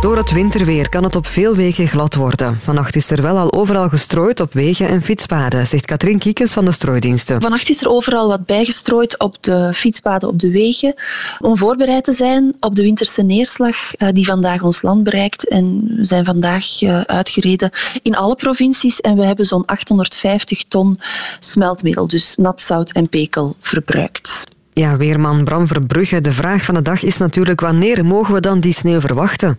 Door het winterweer kan het op veel wegen glad worden. Vannacht is er wel al overal gestrooid op wegen en fietspaden, zegt Katrien Kiekens van de strooidiensten. Vannacht is er overal wat bijgestrooid op de fietspaden, op de wegen, om voorbereid te zijn op de winterse neerslag eh, die vandaag ons land bereikt. En we zijn vandaag eh, uitgereden in alle provincies en we hebben zo'n 850 ton smeltmiddel, dus nat zout en pekel, verbruikt. Ja, weerman Bram Verbrugge. De vraag van de dag is natuurlijk wanneer mogen we dan die sneeuw verwachten?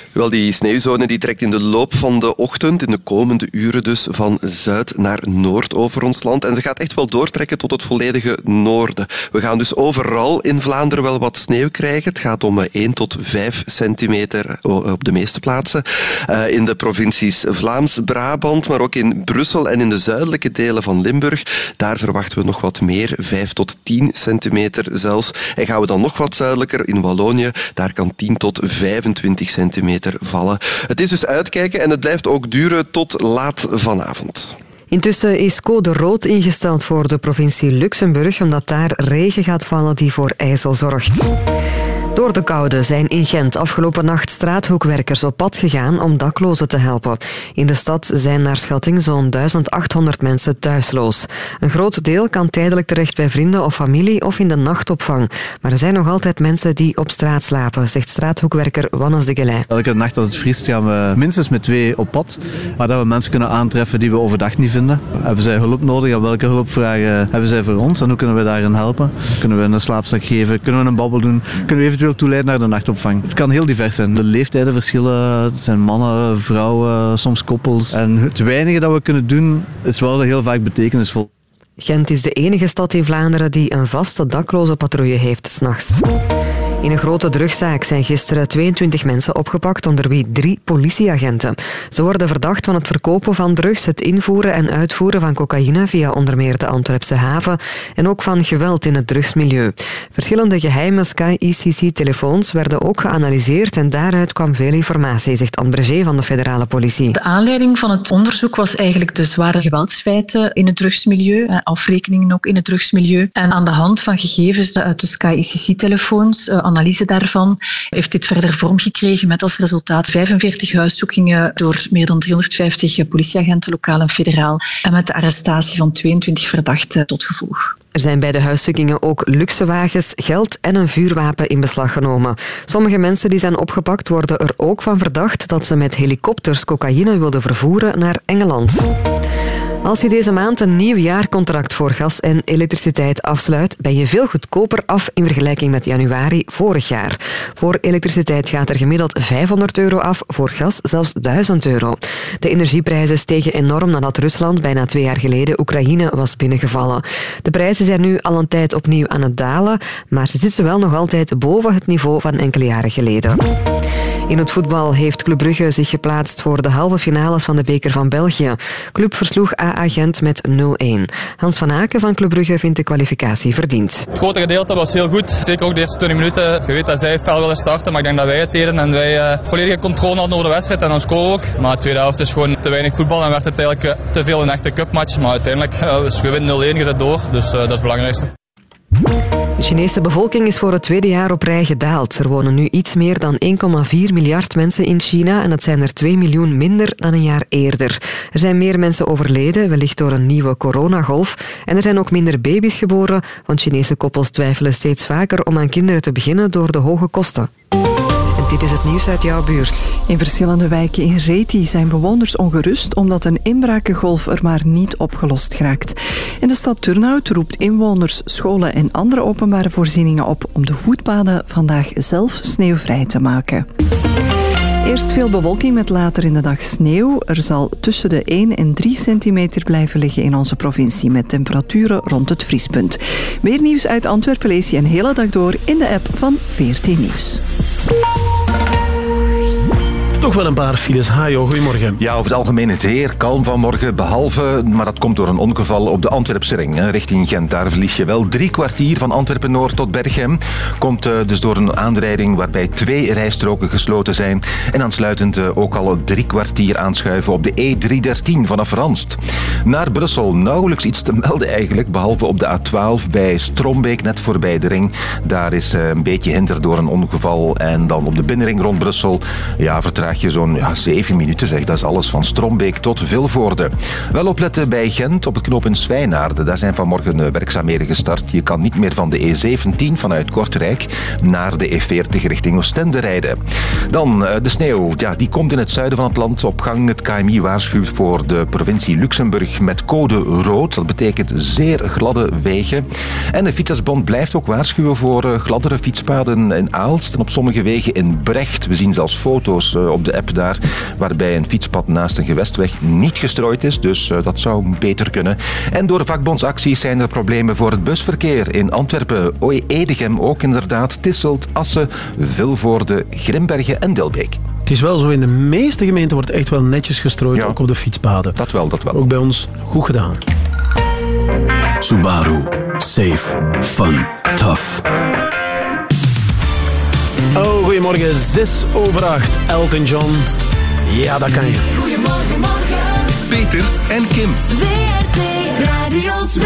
Wel, die sneeuwzone die trekt in de loop van de ochtend, in de komende uren dus, van zuid naar noord over ons land. En ze gaat echt wel doortrekken tot het volledige noorden. We gaan dus overal in Vlaanderen wel wat sneeuw krijgen. Het gaat om 1 tot 5 centimeter op de meeste plaatsen. Uh, in de provincies Vlaams-Brabant, maar ook in Brussel en in de zuidelijke delen van Limburg. Daar verwachten we nog wat meer, 5 tot 10 centimeter zelfs. En gaan we dan nog wat zuidelijker, in Wallonië, daar kan 10 tot 25 centimeter vallen. Het is dus uitkijken en het blijft ook duren tot laat vanavond. Intussen is code rood ingesteld voor de provincie Luxemburg, omdat daar regen gaat vallen die voor ijzel zorgt. Door de koude zijn in Gent afgelopen nacht straathoekwerkers op pad gegaan om daklozen te helpen. In de stad zijn naar schatting zo'n 1800 mensen thuisloos. Een groot deel kan tijdelijk terecht bij vrienden of familie of in de nachtopvang. Maar er zijn nog altijd mensen die op straat slapen, zegt straathoekwerker Wannes de Gelij. Elke nacht als het vriest gaan we minstens met twee op pad, waar we mensen kunnen aantreffen die we overdag niet vinden. Hebben zij hulp nodig en welke hulpvragen hebben zij voor ons en hoe kunnen we daarin helpen? Kunnen we een slaapzak geven? Kunnen we een babbel doen? Kunnen we eventueel toeleiden naar de nachtopvang. Het kan heel divers zijn. De leeftijden verschillen. Het zijn mannen, vrouwen, soms koppels. En het weinige dat we kunnen doen is wel heel vaak betekenisvol. Gent is de enige stad in Vlaanderen die een vaste dakloze patrouille heeft s'nachts. In een grote drugzaak zijn gisteren 22 mensen opgepakt, onder wie drie politieagenten. Ze worden verdacht van het verkopen van drugs, het invoeren en uitvoeren van cocaïne via onder meer de Antwerpse haven en ook van geweld in het drugsmilieu. Verschillende geheime Sky ECC-telefoons werden ook geanalyseerd en daaruit kwam veel informatie, zegt Anne van de federale politie. De aanleiding van het onderzoek was eigenlijk de zware geweldsfeiten in het drugsmilieu, eh, afrekeningen ook in het drugsmilieu. En aan de hand van gegevens uit de Sky ECC-telefoons analyse daarvan heeft dit verder vorm gekregen met als resultaat 45 huiszoekingen door meer dan 350 politieagenten, lokaal en federaal, en met de arrestatie van 22 verdachten tot gevolg. Er zijn bij de huiszoekingen ook luxe wagens, geld en een vuurwapen in beslag genomen. Sommige mensen die zijn opgepakt worden er ook van verdacht dat ze met helikopters cocaïne wilden vervoeren naar Engeland. Als je deze maand een nieuw jaarcontract voor gas en elektriciteit afsluit, ben je veel goedkoper af in vergelijking met januari vorig jaar. Voor elektriciteit gaat er gemiddeld 500 euro af, voor gas zelfs 1000 euro. De energieprijzen stegen enorm nadat Rusland bijna twee jaar geleden Oekraïne was binnengevallen. De prijzen zijn nu al een tijd opnieuw aan het dalen, maar ze zitten wel nog altijd boven het niveau van enkele jaren geleden. In het voetbal heeft Club Brugge zich geplaatst voor de halve finales van de Beker van België. Club versloeg AA Gent met 0-1. Hans van Aken van Club Brugge vindt de kwalificatie verdiend. Het grote gedeelte was heel goed. Zeker ook de eerste 20 minuten. Je weet dat zij fel willen starten, maar ik denk dat wij het deden. En wij uh, volledige controle hadden over de wedstrijd en dan scoren ook. Maar de tweede helft is gewoon te weinig voetbal en werd het eigenlijk uh, te veel een echte cupmatch. Maar uiteindelijk, uh, we winnen 0-1, je zit door. Dus dat is het belangrijkste. De Chinese bevolking is voor het tweede jaar op rij gedaald. Er wonen nu iets meer dan 1,4 miljard mensen in China en dat zijn er 2 miljoen minder dan een jaar eerder. Er zijn meer mensen overleden, wellicht door een nieuwe coronagolf. En er zijn ook minder baby's geboren, want Chinese koppels twijfelen steeds vaker om aan kinderen te beginnen door de hoge kosten. Dit is het nieuws uit jouw buurt. In verschillende wijken in Reti zijn bewoners ongerust omdat een inbrakengolf er maar niet opgelost geraakt. In de stad Turnhout roept inwoners, scholen en andere openbare voorzieningen op om de voetpaden vandaag zelf sneeuwvrij te maken. Eerst veel bewolking met later in de dag sneeuw. Er zal tussen de 1 en 3 centimeter blijven liggen in onze provincie met temperaturen rond het vriespunt. Meer nieuws uit Antwerpen lees je een hele dag door in de app van VRT Nieuws. Toch wel een paar files. Hajo, goedemorgen. Ja, over het algemeen zeer kalm vanmorgen. Behalve, maar dat komt door een ongeval op de Antwerpse ring. Richting Gent. Daar verlies je wel drie kwartier van Antwerpen-Noord tot Berchem. Komt eh, dus door een aanrijding waarbij twee rijstroken gesloten zijn. En aansluitend eh, ook al drie kwartier aanschuiven op de E313 vanaf Ranst. Naar Brussel nauwelijks iets te melden eigenlijk. Behalve op de A12 bij Strombeek, net voorbij de ring. Daar is eh, een beetje hinder door een ongeval. En dan op de binnenring rond Brussel ja, vertraag je zo'n ja, zeven minuten. Zeg. Dat is alles van Strombeek tot Vilvoorde. Wel opletten bij Gent op het knooppunt Zwijnaarden. Daar zijn vanmorgen eh, werkzaamheden gestart. Je kan niet meer van de E17 vanuit Kortrijk naar de E40 richting Oostende rijden. Dan eh, de sneeuw. Ja, die komt in het zuiden van het land op gang. Het KMI waarschuwt voor de provincie Luxemburg met code rood. Dat betekent zeer gladde wegen. En de Fietsersbond blijft ook waarschuwen voor eh, gladdere fietspaden in Aalst en op sommige wegen in Brecht. We zien zelfs foto's op de app daar waarbij een fietspad naast een gewestweg niet gestrooid is. Dus eh, dat zou beter kunnen. En door vakbondsacties zijn er problemen voor het busverkeer in Antwerpen, Oei, Edegem ook inderdaad, Tisselt, Assen, Vilvoorde, Grimbergen en Delbeek. Het is wel zo, in de meeste gemeenten wordt echt wel netjes gestrooid, ook op de fietspaden. Dat wel, dat wel. Ook bij ons goed gedaan. Subaru. Safe. Fun. Tough. Oh, goedemorgen. 6 over 8. Elton John. Ja, dat kan je. Goedemorgen, morgen. Peter en Kim. WRT Radio 2.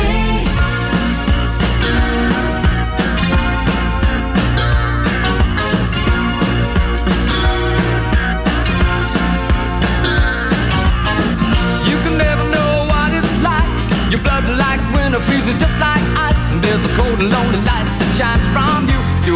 You can never know what it's like. Your blood like winter freezes just like ice. And there's a cold and lonely light that shines from you. You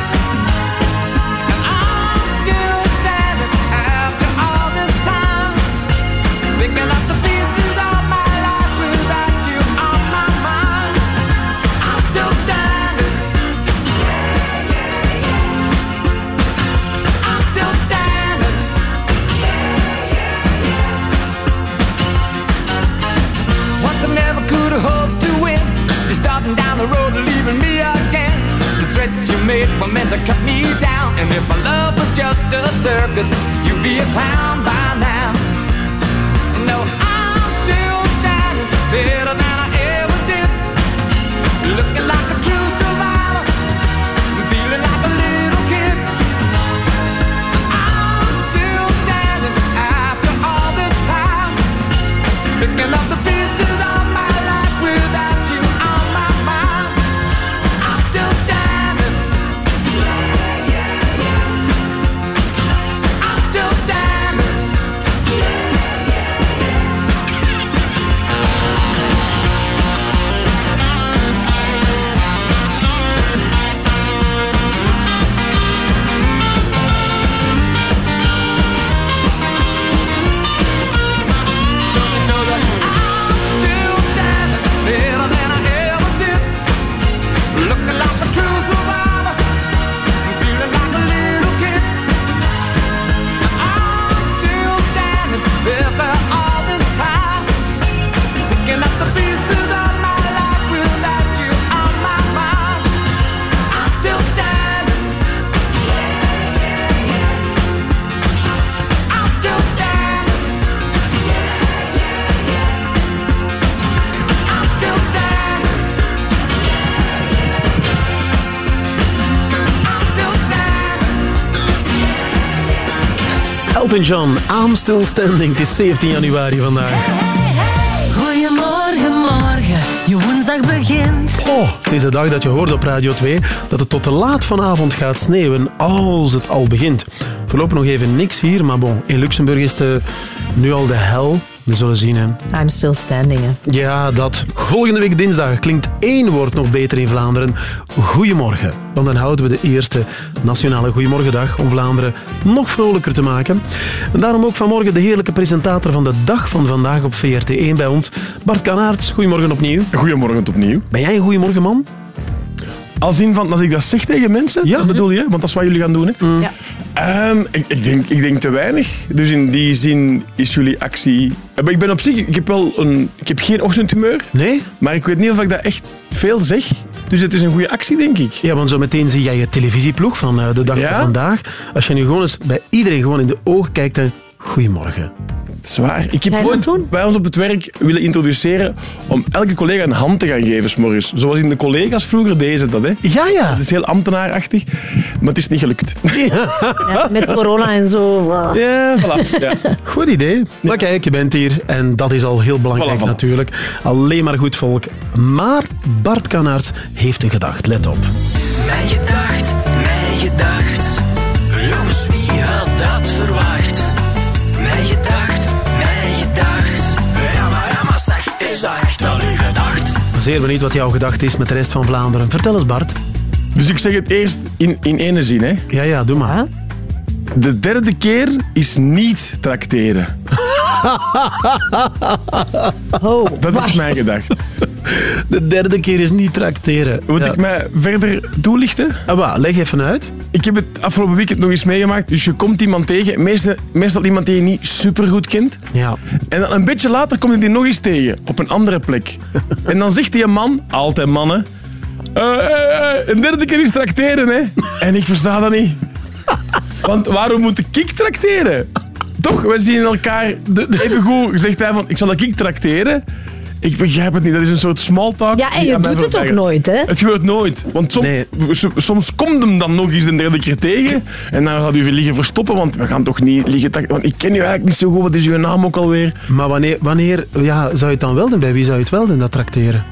You're down the road leaving me again. The threats you made were meant to cut me down. And if my love was just a circus, you'd be a clown by now. No, I'm still standing better than I ever did. Looking like a true survivor, feeling like a little kid. I'm still standing after all this time. Picking up the Elton John, I'm still standing. Het is 17 januari vandaag. Goedemorgen, morgen. Je woensdag begint. Oh, het is de dag dat je hoort op Radio 2 dat het tot de laat vanavond gaat sneeuwen als het al begint. Voorlopig nog even niks hier, maar bon, in Luxemburg is het eh, nu al de hel. We zullen zien, hè. I'm still standing, hè. Ja, dat. Volgende week dinsdag klinkt één woord nog beter in Vlaanderen. Goedemorgen. Want dan houden we de eerste nationale Goedemorgendag om Vlaanderen nog vrolijker te maken. En daarom ook vanmorgen de heerlijke presentator van de dag van vandaag op VRT1 bij ons, Bart Kanaerts. Goedemorgen opnieuw. Goedemorgen opnieuw. Ben jij een goedemorgenman? Als in van dat ik dat zeg tegen mensen, ja. dat bedoel je? Want dat is wat jullie gaan doen, hè? Ja. Ehm, ik, ik, denk, ik denk te weinig. Dus in die zin is jullie actie... Eh, maar Ik ben op zich... Ik heb wel een... Ik heb geen ochtendhumeur. Nee? Maar ik weet niet of ik dat echt veel zeg. Dus het is een goede actie, denk ik. Ja, want zo meteen zie jij je televisieploeg van eh, de dag Ja? van vandaag. Als je nu gewoon eens bij iedereen gewoon in de ogen kijkt en... Goedemorgen. Zwaar. Ik heb ooit bij ons op het werk willen introduceren om elke collega een hand te gaan geven, 's morgens. Zoals in de collega's vroeger deden ze dat, hè. Ja, ja. Het is heel ambtenaarachtig, maar het is niet gelukt. Ja, met corona en zo. wow. Ja, voilà. Ja. Goed idee. Maar kijk, je bent hier en dat is al heel belangrijk Voilà, voilà. natuurlijk. Alleen maar goed volk. Maar Bart Kanaerts heeft een gedacht. Let op. Mijn gedacht, mijn gedacht. Jongens, wie had dat is dat echt wel uw gedacht? Zeer benieuwd wat jouw gedachte is met de rest van Vlaanderen. Vertel eens, Bart. Dus ik zeg het eerst in, in ene zin, hè. Ja, ja, doe maar. De derde keer is niet trakteren. Oh, Dat is mijn gedacht. De derde keer is niet trakteren. Moet Ja. ik mij verder toelichten? Ah, leg even uit. Ik heb het afgelopen weekend nog eens meegemaakt. Dus je komt iemand tegen, meestal, meestal iemand die je niet supergoed kent. Ja. En dan een beetje later kom je die nog eens tegen, op een andere plek. en dan zegt die man, altijd mannen, "Eh, eh, eh, een derde keer is trakteren, hè. En ik versta dat niet. Want waarom moet ik trakteren? Toch, we zien elkaar even goed. Zegt hij van, ik zal ik trakteren. Ik begrijp het niet, dat is een soort small talk. Ja, en je doet het ook nooit, hè? Het gebeurt nooit. Want soms, komt hem dan nog eens een derde keer tegen. En dan gaat u weer liggen verstoppen, want we gaan toch niet liggen... Want ik ken u eigenlijk niet zo goed, wat is uw naam ook alweer? Maar wanneer, wanneer ja, zou je het dan wel doen? Bij wie zou je het wel doen, dat trakteren?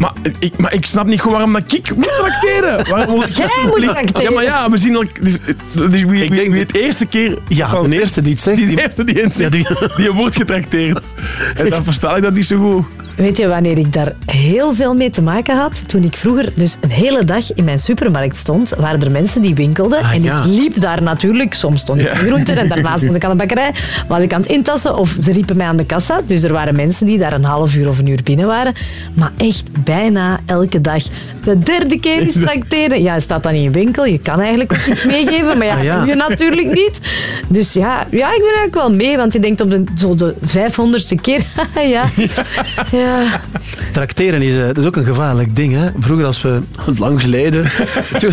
Maar ik, maar ik snap niet goed waarom dat ik moet trakteren. Waarom Jij dat moet trakteren. Ja, maar ja, we zien elk, dus, dus wie, wie, wie het eerste keer... Ja, de eerste die het zegt. Die, die- eerste die het zegt, die... wordt getrakteerd. En dan versta ik dat niet zo goed. Weet je wanneer ik daar heel veel mee te maken had? Toen ik vroeger dus een hele dag in mijn supermarkt stond, waren er mensen die winkelden. en ja. ik liep daar natuurlijk. Soms stond ik Ja. aan de groenten en daarna stond ik aan de bakkerij. Was ik aan het intassen of ze riepen mij aan de kassa. Dus er waren mensen die daar een half uur of een uur binnen waren. Maar echt bijna elke dag. De derde keer is tracteren. Ja, je staat dan in je winkel. Je kan eigenlijk ook iets meegeven. Maar ja, Ah, ja. je natuurlijk niet. Dus ja, ja, ik ben eigenlijk wel mee. Want je denkt op de, zo de vijfhonderdste keer. ja. ja. Trakteren is, eh, dat is ook een gevaarlijk ding. Hè? Vroeger, als we, lang geleden, toen,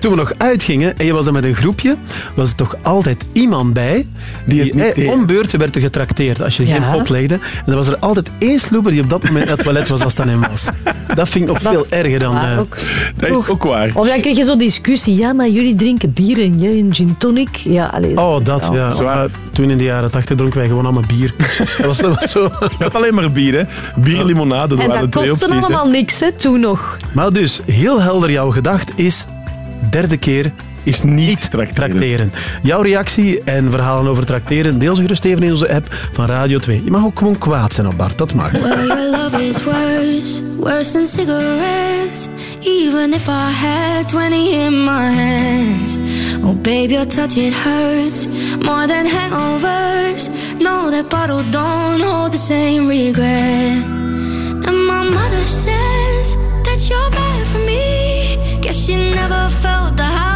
toen we nog uitgingen en je was dan met een groepje, was er toch altijd iemand bij die, het niet eh, om beurt werd er getrakteerd als je Ja. geen pot legde. En dan was er altijd één sloeber die op dat moment naar het toilet was als aan hem was. Dat vind ik nog Dat veel erger dan... waar eh, ook. Dat is ook waar. Of dan krijg je zo'n discussie. Ja, maar jullie drinken bier en jij een gin tonic. Ja, allee, Oh, dat, ja. Toen in de jaren tachtig dronken wij gewoon allemaal bier. Dat was, dat was zo... Je had alleen maar bier, hè. Bier, limonade, dat En waren de dat twee kostte allemaal niks, hè, toen nog. Maar dus, heel helder jouw gedacht is... Derde keer is niet trakteren. Jouw reactie en verhalen over trakteren deel ze gerust even in onze app van Radio 2. Je mag ook gewoon kwaad zijn op Bart, dat mag. Well, your love is worse, worse than cigarettes. Even if I had 20 in my hands. Oh, baby, your touch, it hurts more than hangovers. No, that bottle don't hold the same regret. And my mother says that you're bad for me. Guess she never felt the high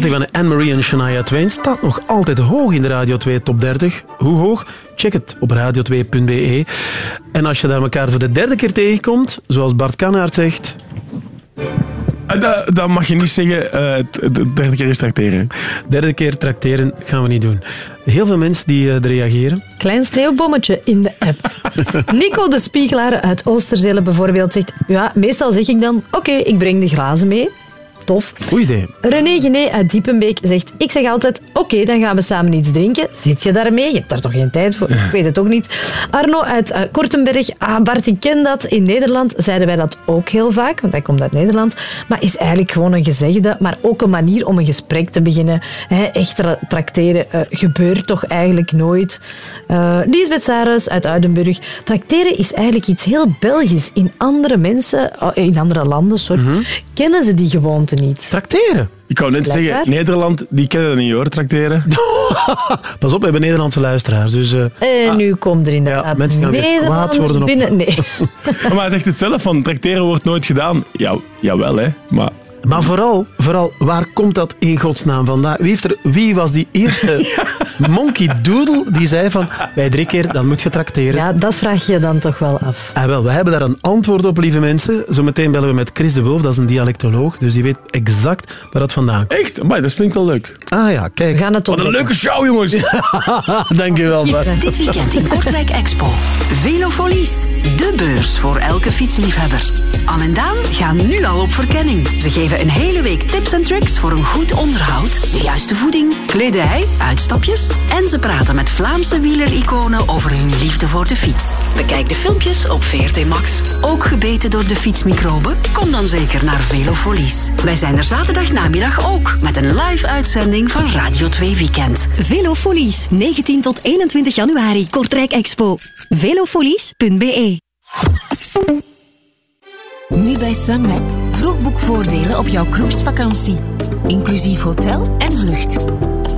man. Unhealthy van Anne-Marie en Shania Twain staat nog altijd hoog in de Radio 2 top 30. Hoe hoog? Check het op radio2.be. En als je daar elkaar voor de derde keer tegenkomt, zoals Bart Kanaert zegt... Eh, Dat, dat mag je niet zeggen, eh, de derde keer is tracteren. Derde keer tracteren gaan we niet doen. Heel veel mensen die eh, er reageren. Klein sneeuwbommetje in de app. Nico de Spiegelaar uit Oosterzelen bijvoorbeeld zegt... Ja, meestal zeg ik dan... Oké, ik breng de glazen mee. Tof. Goed idee. René Gené uit Diepenbeek zegt... Ik zeg altijd... Oké, dan gaan we samen iets drinken. Zit je daarmee? Je hebt daar toch geen tijd voor? Ik weet het ook niet. Arno uit eh, Kortenberg. Ah, Bart, ik ken dat. In Nederland zeiden wij dat ook heel vaak. Want hij komt uit Nederland. Maar is eigenlijk gewoon een gezegde. Maar ook een manier om een gesprek te beginnen. Hè, echt tra- trakteren eh, gebeurt toch eigenlijk nooit. Eh Lisbeth Sarus uit Uidenburg. Trakteren is eigenlijk iets heel Belgisch. In andere mensen... oh, in andere landen, sorry. Kennen ze die gewoonte niet. Tracteren? Ik wou net Blijkbaar. zeggen, Nederland, die kennen dat niet hoor, tracteren. Pas op, we hebben Nederlandse luisteraars. Dus, eh, En nu komt er inderdaad mensen gaan weer kwaad worden op- binnen. Nee. maar hij zegt het zelf, van tracteren wordt nooit gedaan. Ja, jawel hè, maar... Maar vooral, vooral, waar komt dat in godsnaam vandaan? Wie, heeft er, wie was die eerste monkey doodle die zei van bij drie keer, dan moet je tracteren? Ja, dat vraag je dan toch wel af. Ah, wel, we hebben daar een antwoord op, lieve mensen. Zometeen bellen we met Chris de Wolf, dat is een dialectoloog, dus die weet exact waar dat vandaan komt. Echt? Maar dat vind ik wel leuk. Ah ja, kijk. We gaan het Wat een leuke show, jongens. Dank je wel, Bart. Dit weekend in Kortrijk Expo. Velofolies, de beurs voor elke fietsliefhebber. Anne en Daan gaan nu al op verkenning. Ze geven een hele week tips en tricks voor een goed onderhoud, de juiste voeding, kledij, uitstapjes en ze praten met Vlaamse wielericonen over hun liefde voor de fiets. Bekijk de filmpjes op VRT Max. Ook gebeten door de fietsmicroben? Kom dan zeker naar Velofolies. Wij zijn er zaterdag namiddag ook met een live uitzending van Radio 2 Weekend. Velofolies, 19 tot 21 januari, Kortrijk Expo. Velofolies.be Nu bij Sunweb. Vroegboekvoordelen op jouw cruisevakantie. Inclusief hotel en vlucht.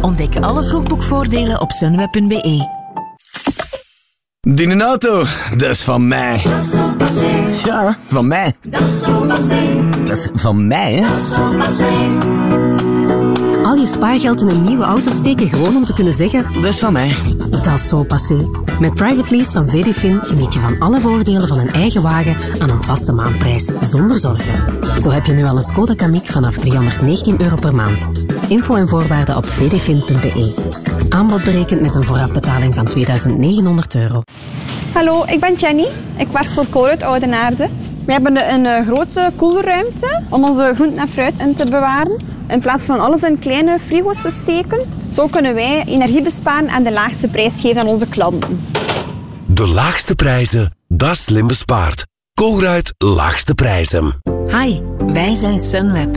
Ontdek alle vroegboekvoordelen op sunweb.be. Die auto, dat is van mij. Ja, van mij. Dat is van mij, hè? Al je spaargeld in een nieuwe auto steken gewoon om te kunnen zeggen... Dat is van mij. Dat is zo passé. Met Private Lease van VDFin geniet je van alle voordelen van een eigen wagen aan een vaste maandprijs, zonder zorgen. Zo heb je nu al een Skoda Kamiq vanaf 319 euro per maand. Info en voorwaarden op vdfin.be. Aanbod berekend met een voorafbetaling van 2900 euro. Hallo, ik ben Jenny. Ik werk voor Colruyt Oudenaarde. We hebben een eh, grote koelruimte om onze groenten en fruit in te bewaren. In plaats van alles in kleine frigo's te steken, zo kunnen wij energie besparen en de laagste prijs geven aan onze klanten. De laagste prijzen, dat is slim bespaard. Colruyt Laagste Prijzen. Hi, wij zijn Sunweb.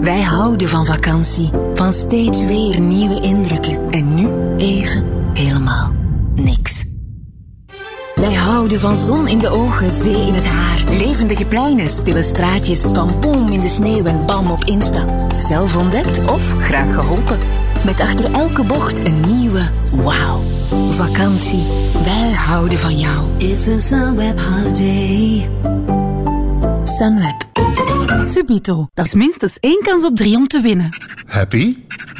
Wij houden van vakantie, van steeds weer nieuwe indrukken. En nu even helemaal niks. Wij houden van zon in de ogen, zee in het haar. Levendige pleinen, stille straatjes, van boom in de sneeuw en bam op Insta. Zelf ontdekt of graag geholpen. Met achter elke bocht een nieuwe wauw. Vakantie, wij houden van jou. It's a Sunweb holiday. Sunweb. Subito, dat is minstens één kans op drie om te winnen. Happy?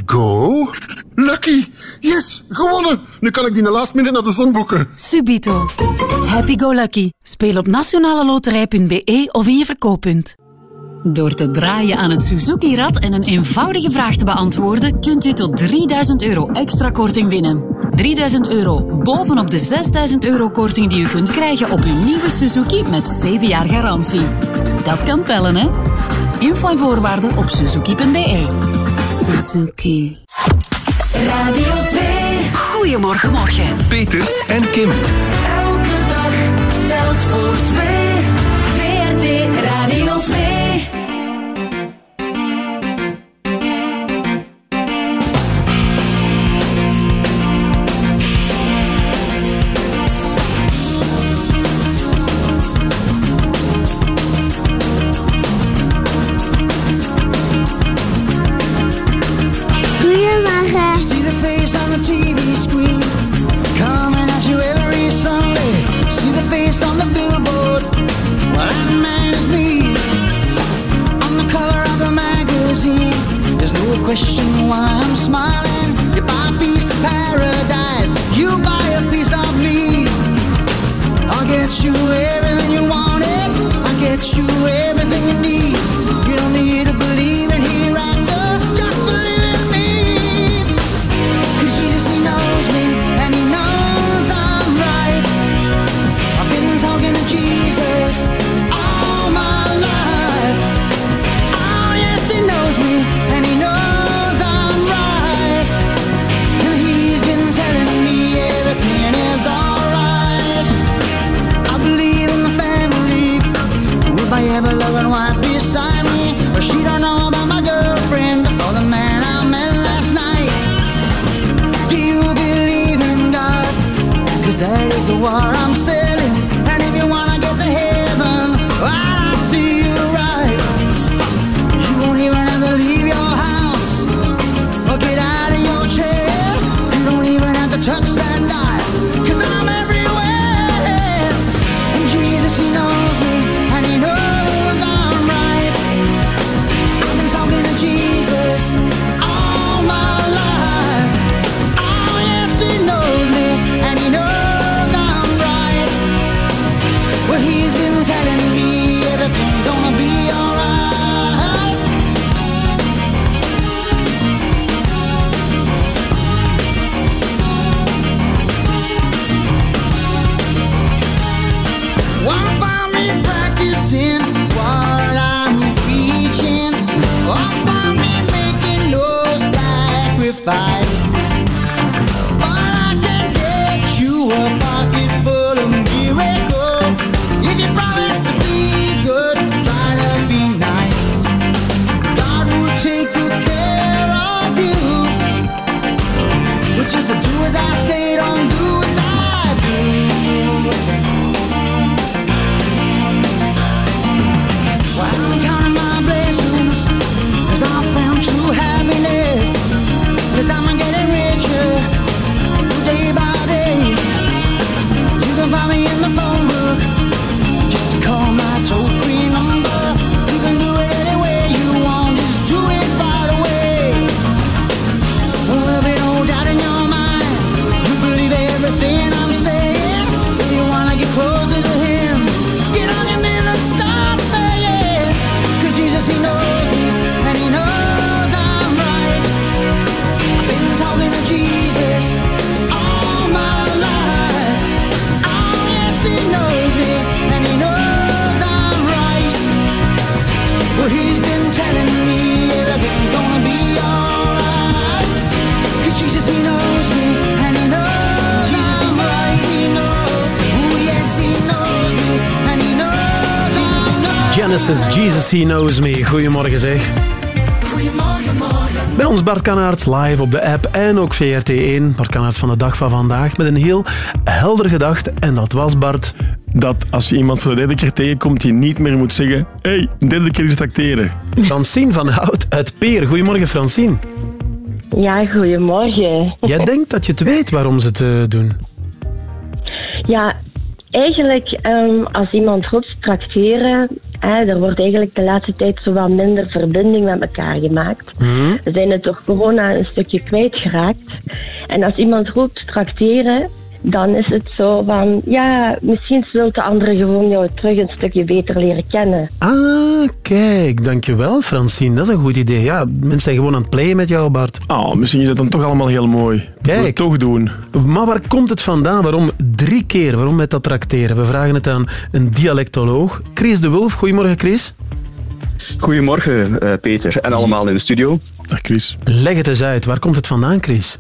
Go? Lucky! Yes, gewonnen! Nu kan ik die last minute naar de zon boeken. Subito. Happy go lucky. Speel op nationaleloterij.be of in je verkooppunt. Door te draaien aan het Suzuki-rad en een eenvoudige vraag te beantwoorden, kunt u tot 3000 euro extra korting winnen. 3000 euro bovenop de 6000 euro korting die u kunt krijgen op uw nieuwe Suzuki met 7 jaar garantie. Dat kan tellen, hè? Info en voorwaarden op suzuki.be. Suzuki. Radio 2. Goedemorgen, morgen. Peter en Kim. Elke dag telt voor twee. VRT Radio 2. Genesis, Jesus He Knows Me. Goedemorgen zeg. Goedemorgen, morgen. Bij ons Bart Kanaerts live op de app en ook VRT1. Bart Kanaerts van de dag van vandaag met een heel helder gedachte. En dat was Bart. Dat als je iemand voor de derde keer tegenkomt, je niet meer moet zeggen hé, hey, een derde keer is tracteren. Francine van Hout uit Peer. Goedemorgen Francine. Ja, goedemorgen. Jij denkt dat je het weet waarom ze het eh, doen. Ja, eigenlijk ehm, als iemand goed tracteren, hè, er wordt eigenlijk de laatste tijd zo wat minder verbinding met elkaar gemaakt. We zijn het door corona een stukje kwijtgeraakt. En als iemand goed tracteren, dan is het zo van, ja, misschien zult de andere gewoon jou terug een stukje beter leren kennen. Ah, Ah, kijk, dankjewel Francine. Dat is een goed idee. Ja, mensen zijn gewoon aan het playen met jou, Bart. Oh, misschien is dat dan toch allemaal heel mooi. Kijk. toch doen. Maar waar komt het vandaan? Waarom drie keer? Waarom met dat trakteren? We vragen het aan een dialectoloog. Chris de Wulf. Goedemorgen, Chris. Goedemorgen, eh, Peter. En allemaal in de studio. Dag, Chris. Leg het eens uit. Waar komt het vandaan, Chris?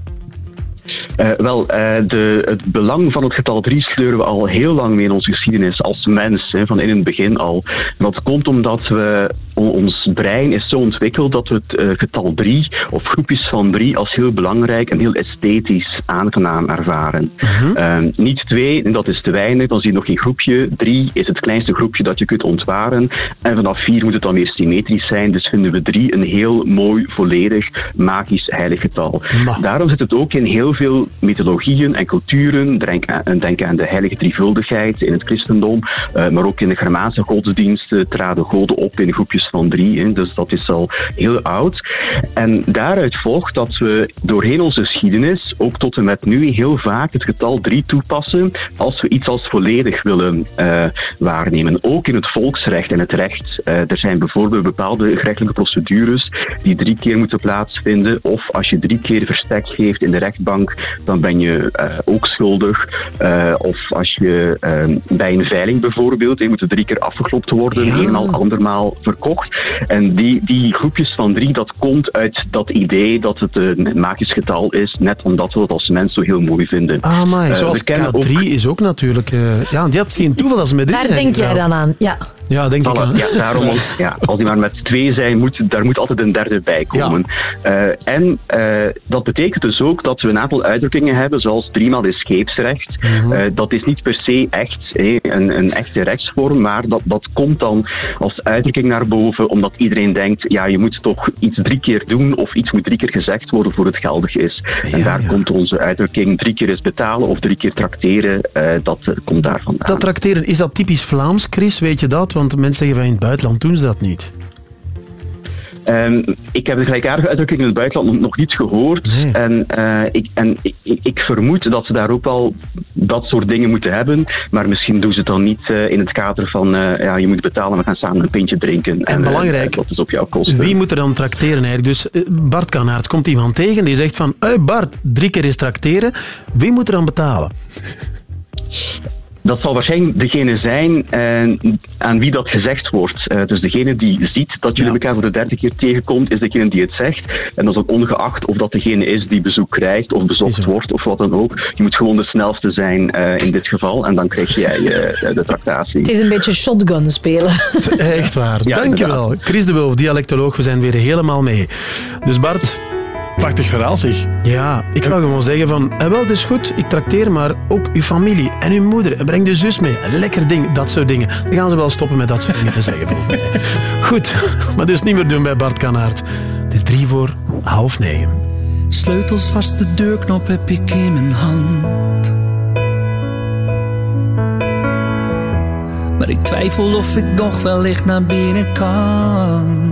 Eh, wel, eh, de, het belang van het getal 3 sleuren we al heel lang mee in onze geschiedenis als mens, hè, van in het begin al. En dat komt omdat we, ons brein is zo ontwikkeld dat we het eh, getal 3 of groepjes van 3 als heel belangrijk en heel esthetisch aangenaam ervaren. Eh, niet 2, dat is te weinig, dan zie je nog geen groepje. 3 is het kleinste groepje dat je kunt ontwaren. En vanaf 4 moet het dan weer symmetrisch zijn, dus vinden we 3 een heel mooi, volledig, magisch heilig getal. Daarom zit het ook in heel veel mythologieën en culturen. Denk aan, denk aan de heilige drievuldigheid in het christendom, eh, maar ook in de Germaanse godsdiensten traden goden op in groepjes van drie. Hè. Dus dat is al heel oud. En daaruit volgt dat we doorheen onze geschiedenis, ook tot en met nu, heel vaak het getal drie toepassen als we iets als volledig willen eh, waarnemen. Ook in het volksrecht en het recht. Eh, er zijn bijvoorbeeld bepaalde gerechtelijke procedures die drie keer moeten plaatsvinden. Of als je drie keer verstek geeft in de rechtbank, dan ben je eh, ook schuldig. Of als je eh, bij een veiling bijvoorbeeld, je moet er drie keer afgeklopt worden, eenmaal, andermaal verkocht. En die, die groepjes van drie, dat komt uit dat idee dat het een magisch getal is, net omdat we het als mens zo heel mooi vinden. Ah, maar Eh, zoals we kennen K3 ook- is ook natuurlijk... eh, ja, die had zien toeval als ze met drie Daar zijn denk jij dan aan. Ja. Ja, denk ik Voilà, ja, daarom, ook, ja, als die maar met twee zijn, moet, daar moet altijd een derde bij komen. Eh, en eh, dat betekent dus ook dat we een aantal uitdrukkingen hebben, zoals driemaal is scheepsrecht. Eh, dat is niet per se echt een, een echte rechtsvorm, maar dat, dat komt dan als uitdrukking naar boven, omdat iedereen denkt, ja, je moet toch iets drie keer doen of iets moet drie keer gezegd worden voor het geldig is. en daar komt onze uitdrukking drie keer is betalen of drie keer trakteren, eh, dat komt daar vandaan. Dat trakteren, is dat typisch Vlaams, Chris? Weet je dat? Want mensen zeggen van in het buitenland doen ze dat niet. Ehm, ik heb de gelijkaardige uitdrukking in het buitenland nog- niet gehoord. En, eh, ik, en ik, ik- vermoed dat ze daar ook wel dat soort dingen moeten hebben. Maar misschien doen ze het dan niet eh, in het kader van eh, ja, je moet betalen, we gaan samen een pintje drinken. En, belangrijk, dat is op jouw kosten. Wie moet er dan trakteren eigenlijk? Dus Bart Kanaert komt iemand tegen die zegt van Bart, drie keer is trakteren. Wie moet er dan betalen? Dat zal waarschijnlijk degene zijn eh, aan wie dat gezegd wordt. Eh, dus degene die ziet dat jullie elkaar voor de derde keer tegenkomt, is degene die het zegt. En dat is ook ongeacht of dat degene is die bezoek krijgt of bezocht wordt of wat dan ook. Je moet gewoon de snelste zijn eh, in dit geval en dan krijg jij de tractatie. Het is een beetje shotgun spelen. Echt waar. Ja, Dankjewel. inderdaad. Chris de Wulf, dialectoloog, we zijn weer helemaal mee. Dus Bart... Prachtig verhaal zeg. Ja, ik zou gewoon zeggen van, eh, wel, het is goed, ik trakteer, maar ook uw familie en uw moeder. En breng de zus mee. Een lekker ding, dat soort dingen. Dan gaan ze wel stoppen met dat soort dingen te zeggen. Goed, maar dus niet meer doen bij Bart Kanaert. Het is drie voor half negen. Sleutels vast, de deurknop heb ik in mijn hand. Maar ik twijfel of ik nog wellicht naar binnen kan.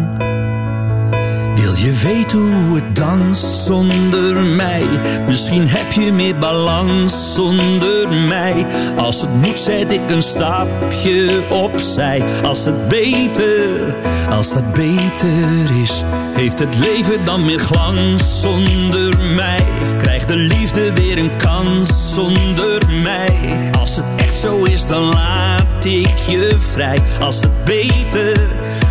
Wil je weten hoe het danst zonder mij? Misschien heb je meer balans zonder mij. Als het moet zet ik een stapje opzij. Als het beter, als dat beter is. Heeft het leven dan meer glans zonder mij? Krijgt de liefde weer een kans zonder mij? Als het echt zo is, dan laat ik je vrij. Als het beter,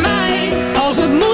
mij.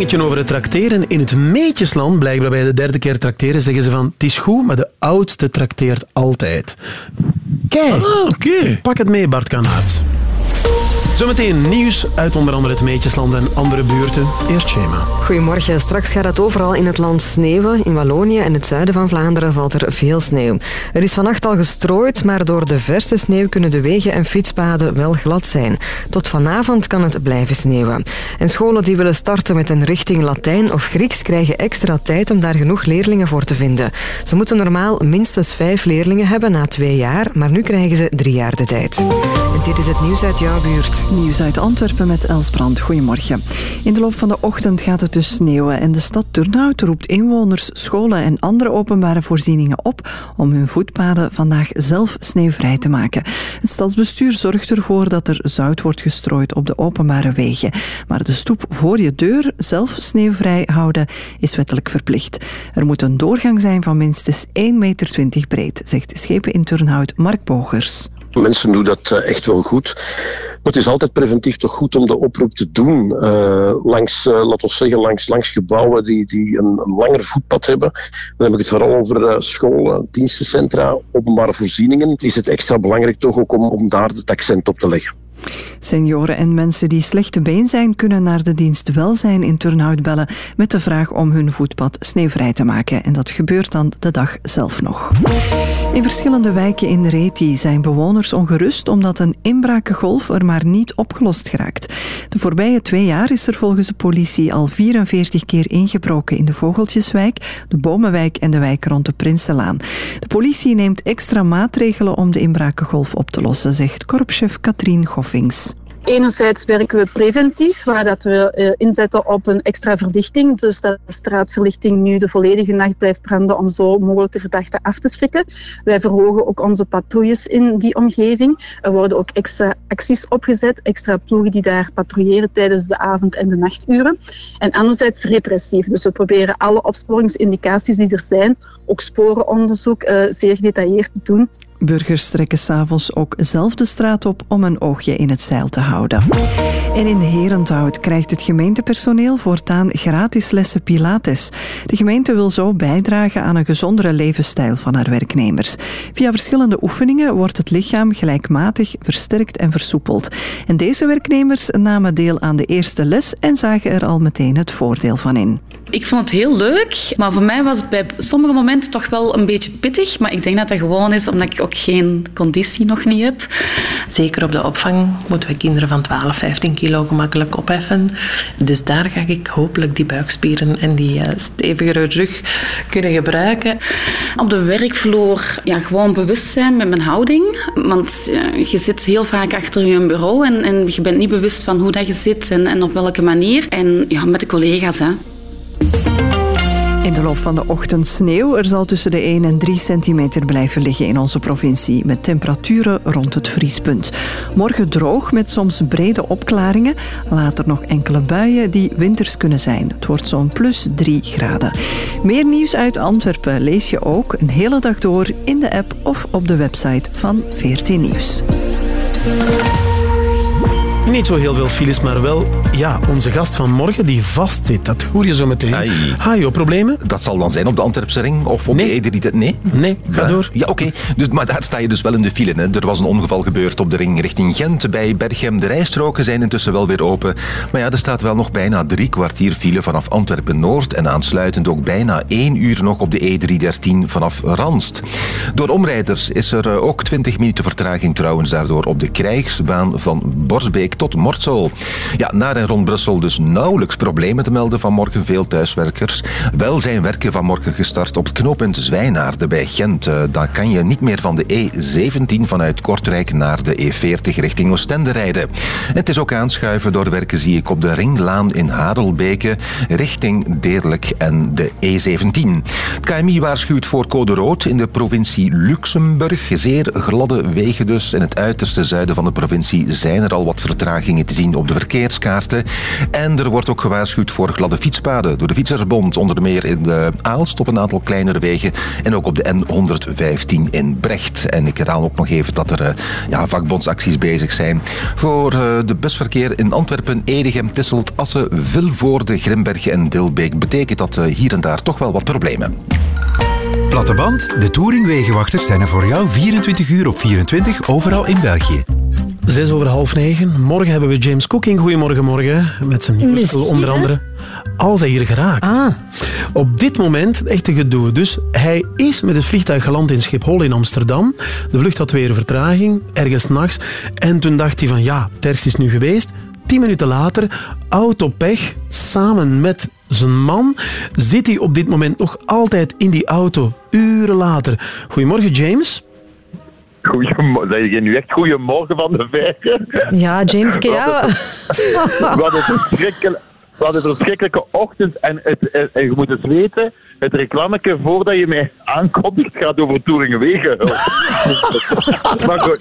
dingetje over het trakteren. In het Meetjesland, blijkbaar bij de derde keer trakteren, zeggen ze van het is goed, maar de oudste trakteert altijd. Kijk, pak het mee, Bart Kanaert. Zometeen nieuws uit onder andere het Meetjesland en andere buurten. Eerst Shema. Goedemorgen. Straks gaat het overal in het land sneeuwen. In Wallonië en het zuiden van Vlaanderen valt er veel sneeuw. Er is vannacht al gestrooid, maar door de verse sneeuw kunnen de wegen en fietspaden wel glad zijn. Tot vanavond kan het blijven sneeuwen. En scholen die willen starten met een richting Latijn of Grieks krijgen extra tijd om daar genoeg leerlingen voor te vinden. Ze moeten normaal minstens vijf leerlingen hebben na twee jaar, maar nu krijgen ze drie jaar de tijd. Dit is het nieuws uit jouw buurt. Nieuws uit Antwerpen met Els Brand. Goedemorgen. In de loop van de ochtend gaat het dus sneeuwen en de stad Turnhout roept inwoners, scholen en andere openbare voorzieningen op om hun voetpaden vandaag zelf sneeuwvrij te maken. Het stadsbestuur zorgt ervoor dat er zout wordt gestrooid op de openbare wegen. Maar de stoep voor je deur zelf sneeuwvrij houden is wettelijk verplicht. Er moet een doorgang zijn van minstens 1,20 meter breed, zegt schepen in Turnhout Mark Bogers. Mensen doen dat eh, echt wel goed. Maar het is altijd preventief toch goed om de oproep te doen. eh, langs, eh, laten we zeggen, langs, langs gebouwen die, die een, een langer voetpad hebben. Dan heb ik het vooral over eh, scholen, dienstencentra, openbare voorzieningen. Is het extra belangrijk toch ook om, daar het accent op te leggen. Senioren en mensen die slechte been zijn, kunnen naar de dienst welzijn in Turnhout bellen met de vraag om hun voetpad sneeuwvrij te maken. En dat gebeurt dan de dag zelf nog. In verschillende wijken in Reti zijn bewoners ongerust omdat een inbrakengolf er maar niet opgelost geraakt. De voorbije twee jaar is er volgens de politie al 44 keer ingebroken in de Vogeltjeswijk, de Bomenwijk en de wijk rond de Prinsenlaan. De politie neemt extra maatregelen om de inbrakengolf op te lossen, zegt korpschef Katrien Goffings. Enerzijds werken we preventief, waar dat we eh, inzetten op een extra verlichting. Dus dat de straatverlichting nu de volledige nacht blijft branden om zo mogelijke verdachten af te schrikken. Wij verhogen ook onze patrouilles in die omgeving. Er worden ook extra acties opgezet, extra ploegen die daar patrouilleren tijdens de avond- en de nachturen. En anderzijds repressief. Dus we proberen alle opsporingsindicaties die er zijn, ook sporenonderzoek, eh, zeer gedetailleerd te doen Burgers trekken s'avonds ook zelf de straat op om een oogje in het zeil te houden. En in Herenthout krijgt het gemeentepersoneel voortaan gratis lessen Pilates. De gemeente wil zo bijdragen aan een gezondere levensstijl van haar werknemers. Via verschillende oefeningen wordt het lichaam gelijkmatig versterkt en versoepeld. En deze werknemers namen deel aan de eerste les en zagen er al meteen het voordeel van in. Ik vond het heel leuk, maar voor mij was het bij sommige momenten toch wel een beetje pittig. Maar ik denk dat dat gewoon is omdat ik ook geen conditie nog niet heb. Zeker op de opvang moeten we kinderen van 12, 15 kilo gemakkelijk opheffen. Dus daar ga ik hopelijk die buikspieren en die eh, stevigere rug kunnen gebruiken. Op de werkvloer ja, gewoon bewust zijn met mijn houding. Want je zit heel vaak achter je bureau en, en je bent niet bewust van hoe dat je zit en, en op welke manier. En ja, met de collega's. Hè. In de loop van de ochtend sneeuw. Er zal tussen de 1 en 3 centimeter blijven liggen in onze provincie, met temperaturen rond het vriespunt. Morgen droog met soms brede opklaringen. Later nog enkele buien die winters kunnen zijn. Het wordt zo'n plus 3 graden. Meer nieuws uit Antwerpen lees je ook een hele dag door in de app of op de website van VRT Nieuws. Niet zo heel veel files, maar wel ja, onze gast van morgen die vastzit. Dat hoor je zo meteen. Hajo, problemen? Dat zal dan zijn op de Antwerpse ring of op Nee. de E3. Nee? Nee, ga Ja. door. Ja, oké. Dus, maar daar sta je dus wel in de file. Hè. Er was een ongeval gebeurd op de ring richting Gent bij Berchem. De rijstroken zijn intussen wel weer open. Maar ja, er staat wel nog bijna drie kwartier file vanaf Antwerpen-Noord en aansluitend ook bijna één uur nog op de E313 vanaf Ranst. Door omrijders is er eh, ook 20 minuten vertraging trouwens daardoor op de krijgsbaan van Borsbeek tot Mortsel. Ja, naar en rond Brussel dus nauwelijks problemen te melden vanmorgen. Veel thuiswerkers. Wel zijn werken vanmorgen gestart op het knooppunt Zwijnaarden bij Gent. Eh, Dan kan je niet meer van de E17 vanuit Kortrijk naar de E40 richting Oostende rijden. En het is ook aanschuiven door werken zie ik op de Ringlaan in Harelbeke richting Deerlijk en de E17. Het KMI waarschuwt voor code rood in de provincie Luxemburg. Zeer gladde wegen dus. In het uiterste zuiden van de provincie zijn er al wat vertragingen te zien op de verkeerskaarten. En er wordt ook gewaarschuwd voor gladde fietspaden door de Fietsersbond. Onder meer in de Aalst op een aantal kleinere wegen. En ook op de N115 in Brecht. En ik herhaal ook nog even dat er eh, ja, vakbondsacties bezig zijn. Voor eh, de busverkeer in Antwerpen, Edegem, Tisselt, Assen, Vilvoorde, Grimbergen en Dilbeek betekent dat eh, hier en daar toch wel wat problemen. Platteband, de Touringwegenwachters zijn er voor jou 24 uur op 24 overal in België. Zes over half negen. Morgen hebben we James Cooking. Goedemorgen, morgen. Met zijn spul, onder andere. Als hij hier geraakt. Op dit moment echt een gedoe. Dus hij is met het vliegtuig geland in Schiphol in Amsterdam. De vlucht had weer vertraging, ergens nachts. En toen dacht hij van ja, het ergste is nu geweest. Tien minuten later, autopech, samen met zijn man, zit hij op dit moment nog altijd in die auto. Uren later. Goedemorgen, James. Goedemorgen. Zeg je nu echt goedemorgen van de vijver? Ja, James, ja. Wat een verschrikkelijke... Wat een verschrikkelijke ochtend. En, het, en- en je moet eens weten, het reclameke voordat je mij aankondigt gaat over Toeringenwegen. maar goed.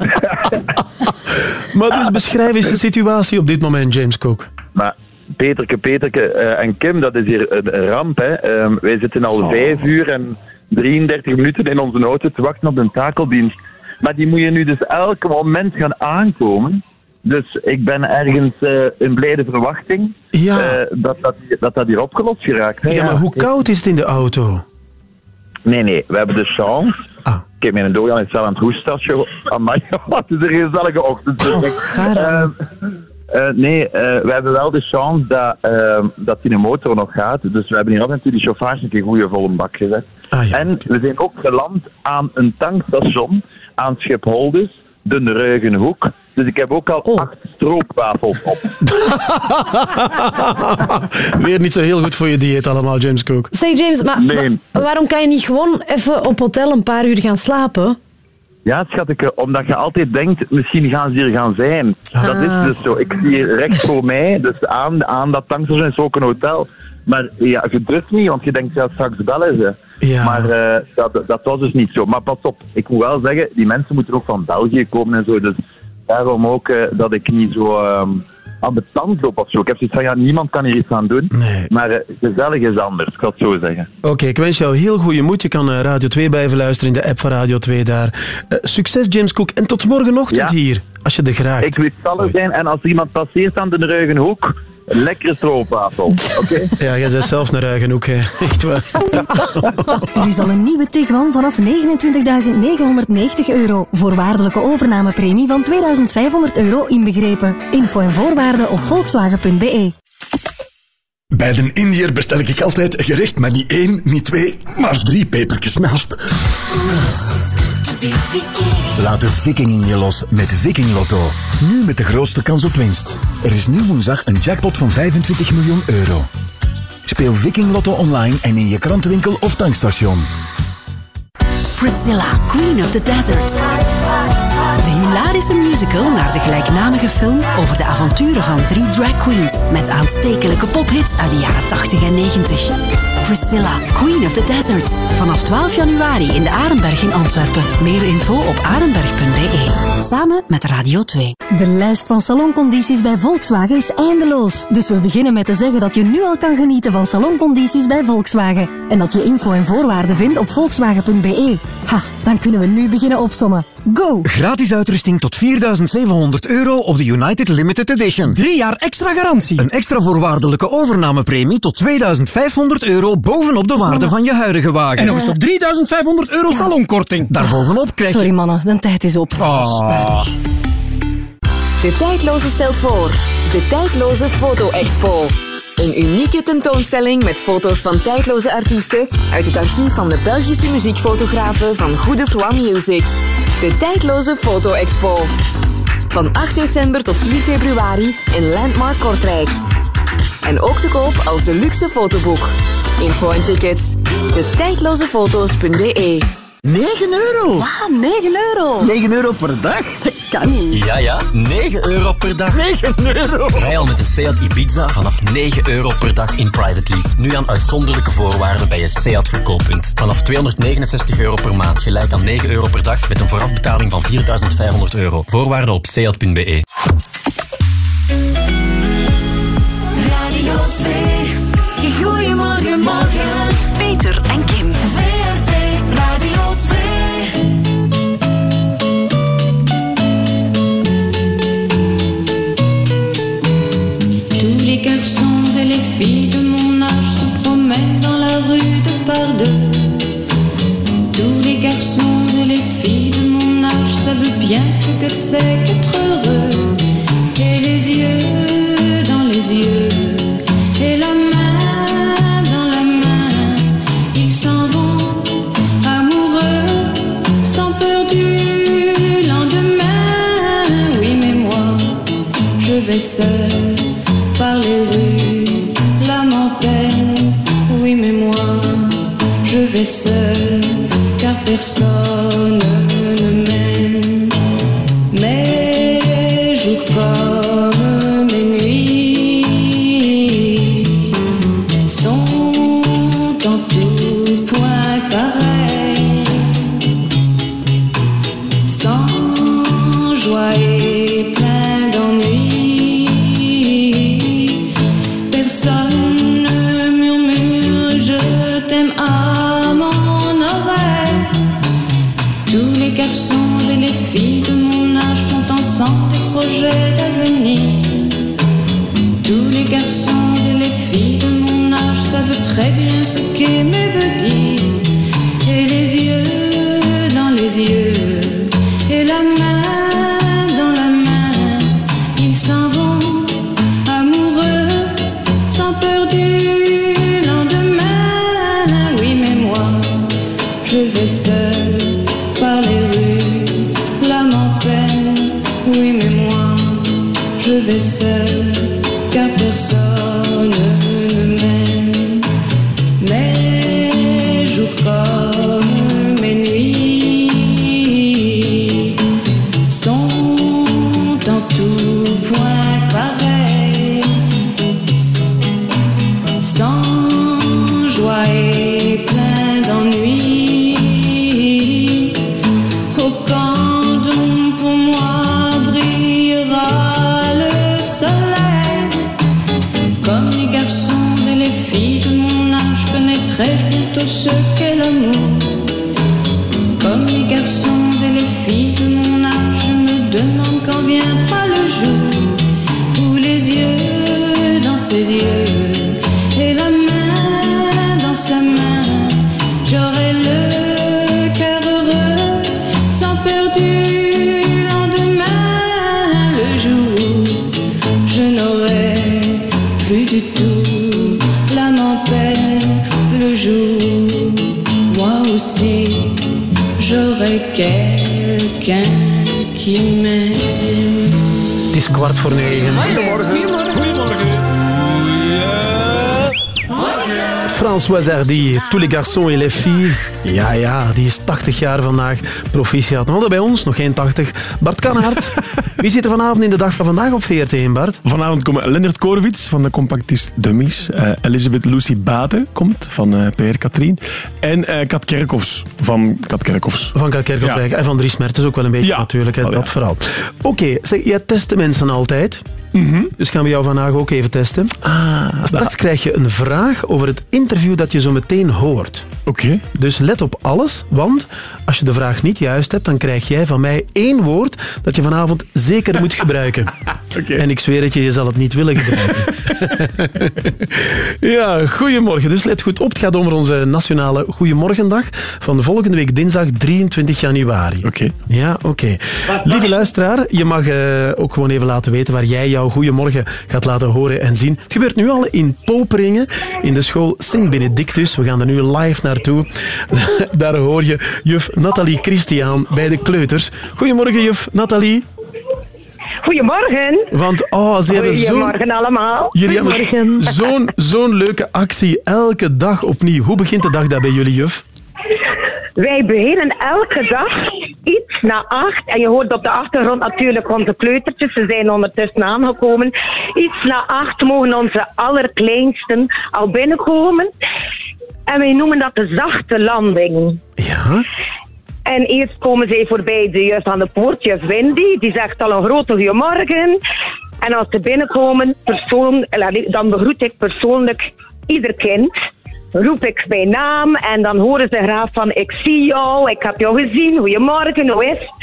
Maar dus beschrijf eens de situatie op dit moment, James Cook. Maar Peterke, Peterke eh, en Kim, dat is hier een, ramp. Hè. Ehm, wij zitten al vijf uur en 33 minuten in onze auto te wachten op een takeldienst. Maar die moet je nu dus elk moment gaan aankomen. Dus ik ben ergens eh, in blijde verwachting eh, dat, dat, dat dat hier opgelost geraakt. hè. Ja, maar hoe koud is het in de auto? Nee, nee, we hebben de chance. Kijk, mijn Dorian is wel aan het hoesten. Amai, wat is een gezellige ochtend. Ehm, eh, nee, eh, we hebben wel de chance dat, ehm, dat die motor nog gaat. Dus we hebben hier altijd die chauffage een keer goede volle bak gezet. En we zijn ook geland aan een tankstation aan Schiphol dus, de Reugenhoek. Dus ik heb ook al acht stroopwafels op. Weer niet zo heel goed voor je dieet allemaal, James Cook. Zeg James, maar Nee. wa- waarom kan je niet gewoon even op hotel een paar uur gaan slapen? Ja, schatje, omdat je altijd denkt, misschien gaan ze hier gaan zijn. Dat is dus zo. Ik zie hier recht voor mij, dus aan, aan dat tankstation is ook een hotel. Maar ja, je durft niet, want je denkt, ja, straks bellen ze. Maar eh, dat, dat was dus niet zo. Maar pas op, ik moet wel zeggen, die mensen moeten ook van België komen en zo. Dus daarom ook eh, dat ik niet zo, ehm, ambetant loop of zo. Ik heb zoiets van, ja, niemand kan hier iets aan doen. Maar eh, gezellig is anders, ik ga het zo zeggen. Oké, ik wens jou heel goede moed. Je kan eh, Radio 2 blijven luisteren in de app van Radio 2 daar. Eh, succes, James Cook. En tot morgenochtend Ja. hier, als je er graag. Ik wil zal zijn en als iemand passeert aan de Ruigenhoek, een lekkere stroopwafel. Oké? Ja, jij bent zelf naar Ruigenhoek, hè. echt waar. Er is al een nieuwe Tiguan vanaf 29.990 euro. Voorwaardelijke overnamepremie van 2500 euro inbegrepen. Info en voorwaarden op volkswagen.be. Bij de Indiër bestel ik altijd een gerecht met niet één, niet twee, maar drie pepertjes naast. Laat de viking in je los met Viking Lotto. Nu met de grootste kans op winst. Er is nu woensdag een jackpot van 25 miljoen euro. Speel Viking Lotto online en in je krantenwinkel of tankstation. Priscilla, Queen of the Desert. De hilarische musical naar de gelijknamige film over de avonturen van drie drag queens met aanstekelijke pophits uit de jaren 80 en 90. Priscilla, Queen of the Desert. Vanaf 12 januari in de Arenberg in Antwerpen. Meer info op arenberg.be. Samen met Radio 2. De lijst van saloncondities bij Volkswagen is eindeloos. Dus we beginnen met te zeggen dat je nu al kan genieten van saloncondities bij Volkswagen. En dat je info en voorwaarden vindt op volkswagen.be. Ha, dan kunnen we nu beginnen opsommen. Go! Gratis uitrusting tot 4700 euro op de United Limited Edition. Drie jaar extra garantie. Een extra voorwaardelijke overnamepremie tot 2500 euro bovenop de waarde van je huidige wagen. En nog eens tot 3500 euro salonkorting. Daarbovenop krijg je... Sorry mannen, de tijd is op. Ah. De Tijdloze stelt voor de Tijdloze Foto-expo. Een unieke tentoonstelling met foto's van tijdloze artiesten uit het archief van de Belgische muziekfotografen van Goede Froid Music. De Tijdloze Foto-expo. Van 8 december tot 4 februari in Landmark Kortrijk. En ook te koop als de luxe fotoboek. Info en tickets. De tijdlozefoto's.be 9 euro? Ja, 9 euro. 9 euro per dag? Kan niet. Ja, ja, 9 euro per dag. 9 euro? Rij al met de Seat Ibiza vanaf 9 euro per dag in private lease. Nu aan uitzonderlijke voorwaarden bij je Seat verkooppunt. Vanaf 269 euro per maand, gelijk aan 9 euro per dag met een voorafbetaling van 4500 euro. Voorwaarden op seat.be. Radio 2. Goedemorgen, morgen. Tous les garçons et les filles de mon âge savent bien ce que c'est qu'être heureux. Et les yeux dans les yeux, et la main dans la main, ils s'en vont amoureux, sans peur du lendemain. Oui, mais moi, je vais seul seul, car personne François Hardy, tous les garçons et les filles. Ja, ja, die is 80 jaar vandaag. Proficiat. Nog altijd bij ons, nog geen 80. Bart Kanaert. Wie zit er vanavond in de dag van vandaag op VRT1, Bart? Vanavond komen Lennart Korwitz van de compactist Dummies. eh, Elisabeth Lucy Baten komt van eh PR Katrien. En eh, Kat Kerkhoffs van Kat Kerkhoffs. Van Kalkerkopwijk en van Dries Mertens ook wel een beetje Ja. natuurlijk, hè, ja. dat vooral. Oké, zeg, jij test de mensen altijd. Dus gaan we jou vandaag ook even testen. Straks krijg je een vraag over het interview dat je zo meteen hoort. Oké. Dus let op alles, want als je de vraag niet juist hebt, dan krijg jij van mij één woord dat je vanavond zeker moet gebruiken. En ik zweer het je, je zal het niet willen gebruiken. ja, goedemorgen. Dus let goed op. Het gaat over onze nationale Goedemorgendag van volgende week dinsdag 23 januari. Oké. Ja, oké. Lieve luisteraar, je mag eh, ook gewoon even laten weten waar jij jouw Goedemorgen gaat laten horen en zien. Het gebeurt nu al in Poperingen, in de school Sint Benedictus. We gaan er nu live naartoe. Daar hoor je juf Nathalie Christian bij de kleuters. Goedemorgen, juf Nathalie. Goedemorgen. Want oh, ze hebben zo'n... Goedemorgen allemaal. Jullie hebben zo'n zo'n leuke actie elke dag opnieuw. Hoe begint de dag daar bij jullie, juf? Wij beginnen elke dag iets na acht. En je hoort op de achtergrond natuurlijk onze kleutertjes. Ze zijn ondertussen aangekomen. Iets na acht mogen onze allerkleinsten al binnenkomen. En wij noemen dat de zachte landing. Ja. En eerst komen zij voorbij de juf aan de poort, juf Wendy. Die zegt al een grote goeiemorgen. En als ze binnenkomen, persoon, dan begroet ik persoonlijk ieder kind. Roep ik bij naam en dan horen ze graag van ik zie jou, ik heb jou gezien, goeiemorgen, hoe is het?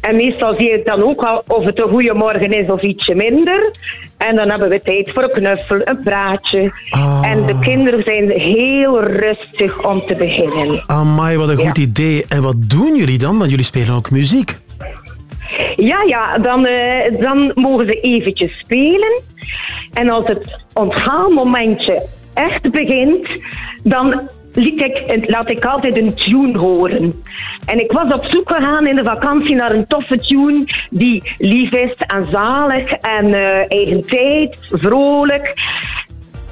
En meestal zie je dan ook al of het een goeiemorgen is of ietsje minder. En dan hebben we tijd voor een knuffel, een praatje. En de kinderen zijn heel rustig om te beginnen. Amai, wat een goed idee. En wat doen jullie dan? Want jullie spelen ook muziek. Ja, ja, dan, eh, dan mogen ze eventjes spelen. En als het onthaalmomentje echt begint, dan liet ik, laat ik altijd een tune horen. En ik was op zoek gegaan in de vakantie naar een toffe tune die lief is en zalig en eh, eigen tijd, vrolijk.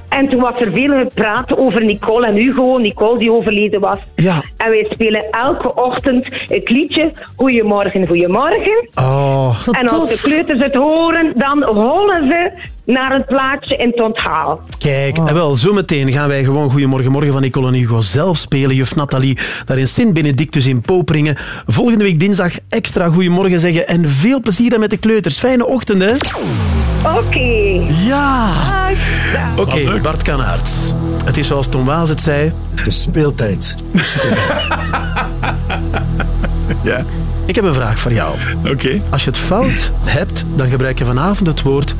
En toen was er veel gepraat over Nicole en Hugo. Nicole die overleden was. Ja. En wij spelen elke ochtend het liedje Goedemorgen, Goedemorgen. Oh. en als de kleuters het horen, dan hollen ze naar het plaatje in het onthaal. Kijk, en wel, zometeen gaan wij gewoon Goedemorgen Morgen van Nicole en Hugo zelf spelen. Juf Nathalie, daar in Sint Benedictus in Poperingen. Volgende week dinsdag extra Goedemorgen zeggen en veel plezier dan met de kleuters. Fijne ochtend, hè? Oké. Ja. Oké, Bart Kanaerts. Het is zoals Tom Waas het zei. De speeltijd Ja. Ik heb een vraag voor jou. Oké. Als je het fout hebt, dan gebruik je vanavond het woord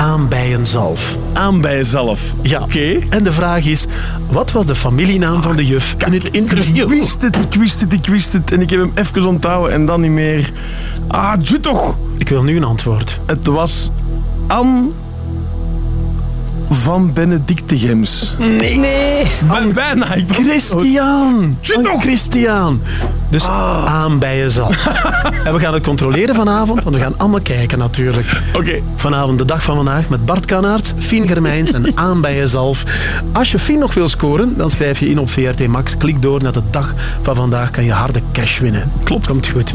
aanbijenzalf. Aanbijenzalf. Ja. Oké. En de vraag is, wat was de familienaam van de juf in het interview? Ik wist het, ik wist het, ik wist het. En ik heb hem even onthouden en dan niet meer. Ah, toch! Ik wil nu een antwoord. Het was Anne van Benedictegems. Nee. Nee. Ben, bijna. Ik Christian! Van Christian! Dus aan bij jezelf. en we gaan het controleren vanavond, want we gaan allemaal kijken natuurlijk. Oké. Vanavond de dag van vandaag met Bart Kanaert, Fien Germijns en aan bij jezelf. Als je Fien nog wil scoren, dan schrijf je in op VRT Max. Klik door naar de dag van vandaag, kan je harde cash winnen. Klopt. Komt goed.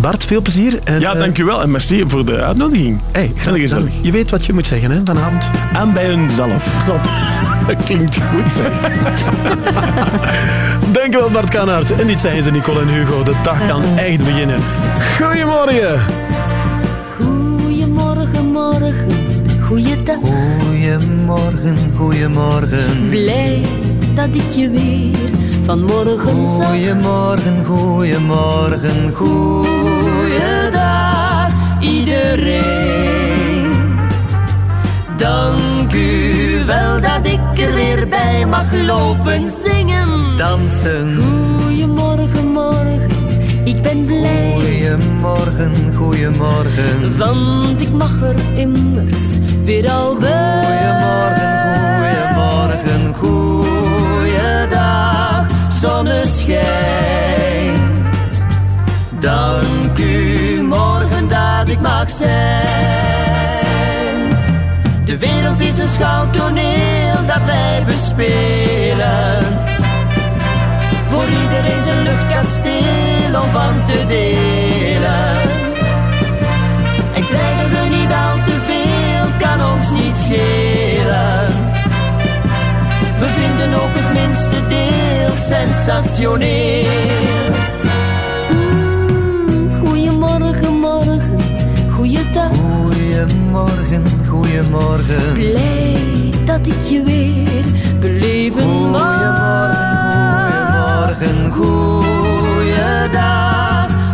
Bart, veel plezier. En, Ja, eh, dankjewel. En merci voor de uitnodiging. Hey, Heel gezellig. Je weet wat je moet zeggen hè, vanavond. Aan bij hunzelf. Dat klinkt goed, zeg. Dankjewel, Bart Kanaert. En dit zijn ze, Nicole en Hugo. De dag kan echt beginnen. Goedemorgen. Goedemorgen, morgen, goeiedag. Goedemorgen, goedemorgen. Blij dat ik je weer Vanmorgen Goeiemorgen, goeiemorgen, goeiedag iedereen. Dank u wel dat ik er weer bij mag lopen zingen. Dansen. Goeiemorgen, morgen, ik ben blij. Goeiemorgen, goeiemorgen. Want ik mag er immers weer al bij. Goeiemorgen, goeiemorgen, goeiedag, zonneschijn. Dank u morgen dat ik mag zijn. De wereld is een schouwtoneel dat wij bespelen. Voor iedereen zijn luchtkasteel om van te delen. En krijgen we niet al te veel, kan ons niet schelen. We vinden ook het minste deel sensationeel. Goeiemorgen, goeiemorgen. Blij dat ik je weer beleven mag. Goeiemorgen, goeiedag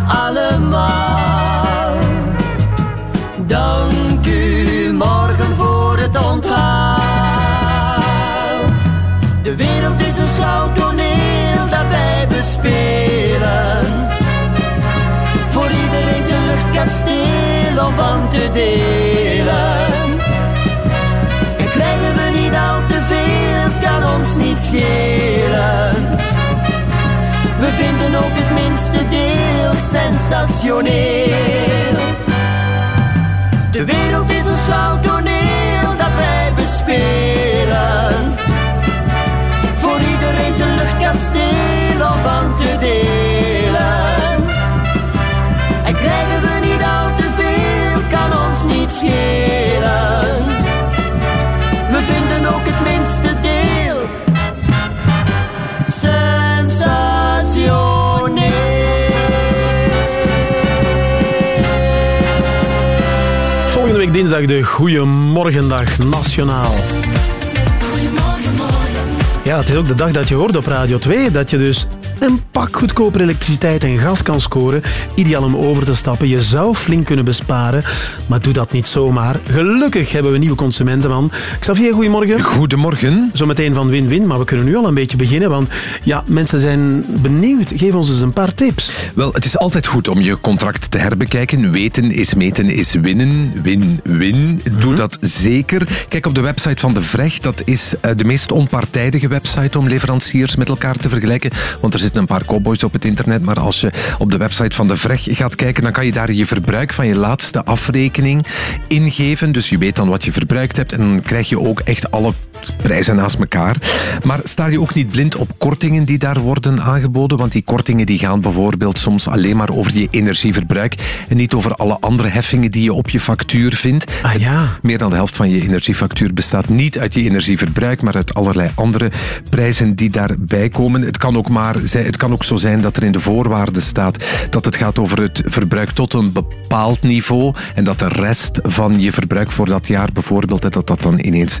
allemaal. Dank u morgen voor het onthaal. De wereld is een schouwtoneel dat wij bespelen. Voor iedereen zijn luchtkasteel van te delen. En krijgen we niet al te veel, kan ons niet schelen. We vinden ook het minste deel sensationeel. De wereld is een schouwtoneel dat wij bespelen. Voor iedereen zijn luchtkasteel van te delen. We vinden ook het minste deel sensationeel. Volgende week dinsdag de Goeiemorgendag Nationaal. Ja, het is ook de dag dat je hoort op Radio 2 dat je dus een pak goedkoper elektriciteit en gas kan scoren. Ideaal om over te stappen. Je zou flink kunnen besparen, maar doe dat niet zomaar. Gelukkig hebben we nieuwe consumentenman. Xavier, goedemorgen. Goedemorgen. Zometeen van win-win, maar we kunnen nu al een beetje beginnen, want ja, mensen zijn benieuwd. Geef ons eens een paar tips. Wel, het is altijd goed om je contract te herbekijken. Weten is meten is winnen. Win-win. Doe dat zeker. Kijk op de website van De Vrecht. Dat is eh, de meest onpartijdige website om leveranciers met elkaar te vergelijken. Want er zitten een paar cowboys op het internet. Maar als je op de website van De Vrecht gaat kijken, dan kan je daar je verbruik van je laatste afrekening ingeven. Dus je weet dan wat je verbruikt hebt. En dan krijg je ook echt alle prijzen naast elkaar. Maar sta je ook niet blind op kortingen die daar worden aangeboden? Want die kortingen die gaan bijvoorbeeld soms alleen maar over je energieverbruik en niet over alle andere heffingen die je op je factuur vindt. Ah ja. Meer dan de helft van je energiefactuur bestaat niet uit je energieverbruik, maar uit allerlei andere prijzen die daarbij komen. Het kan ook, maar, zijn- het kan ook zo zijn dat er in de voorwaarden staat dat het gaat over het verbruik tot een bepaald niveau en dat de rest van je verbruik voor dat jaar bijvoorbeeld, dat dat dan ineens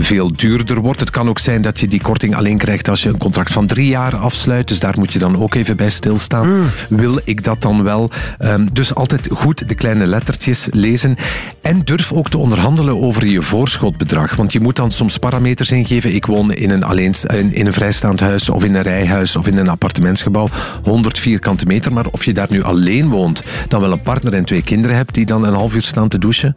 veel duurder wordt. Het kan ook zijn dat je die korting alleen krijgt als je een contract van drie jaar afsluit, dus daar moet je dan ook even bij stilstaan. Wil ik dat dan wel? Ehm, dus altijd goed de kleine lettertjes lezen en durf ook te onderhandelen over je voorschotbedrag, want je moet dan soms parameters ingeven. Ik woon in een, alleens, in, in een vrijstaand huis of in een rijhuis of in een appartementsgebouw, 100 vierkante meter, maar of je daar nu alleen woont, dan wel een partner en twee kinderen hebt die dan een half uur staan te douchen,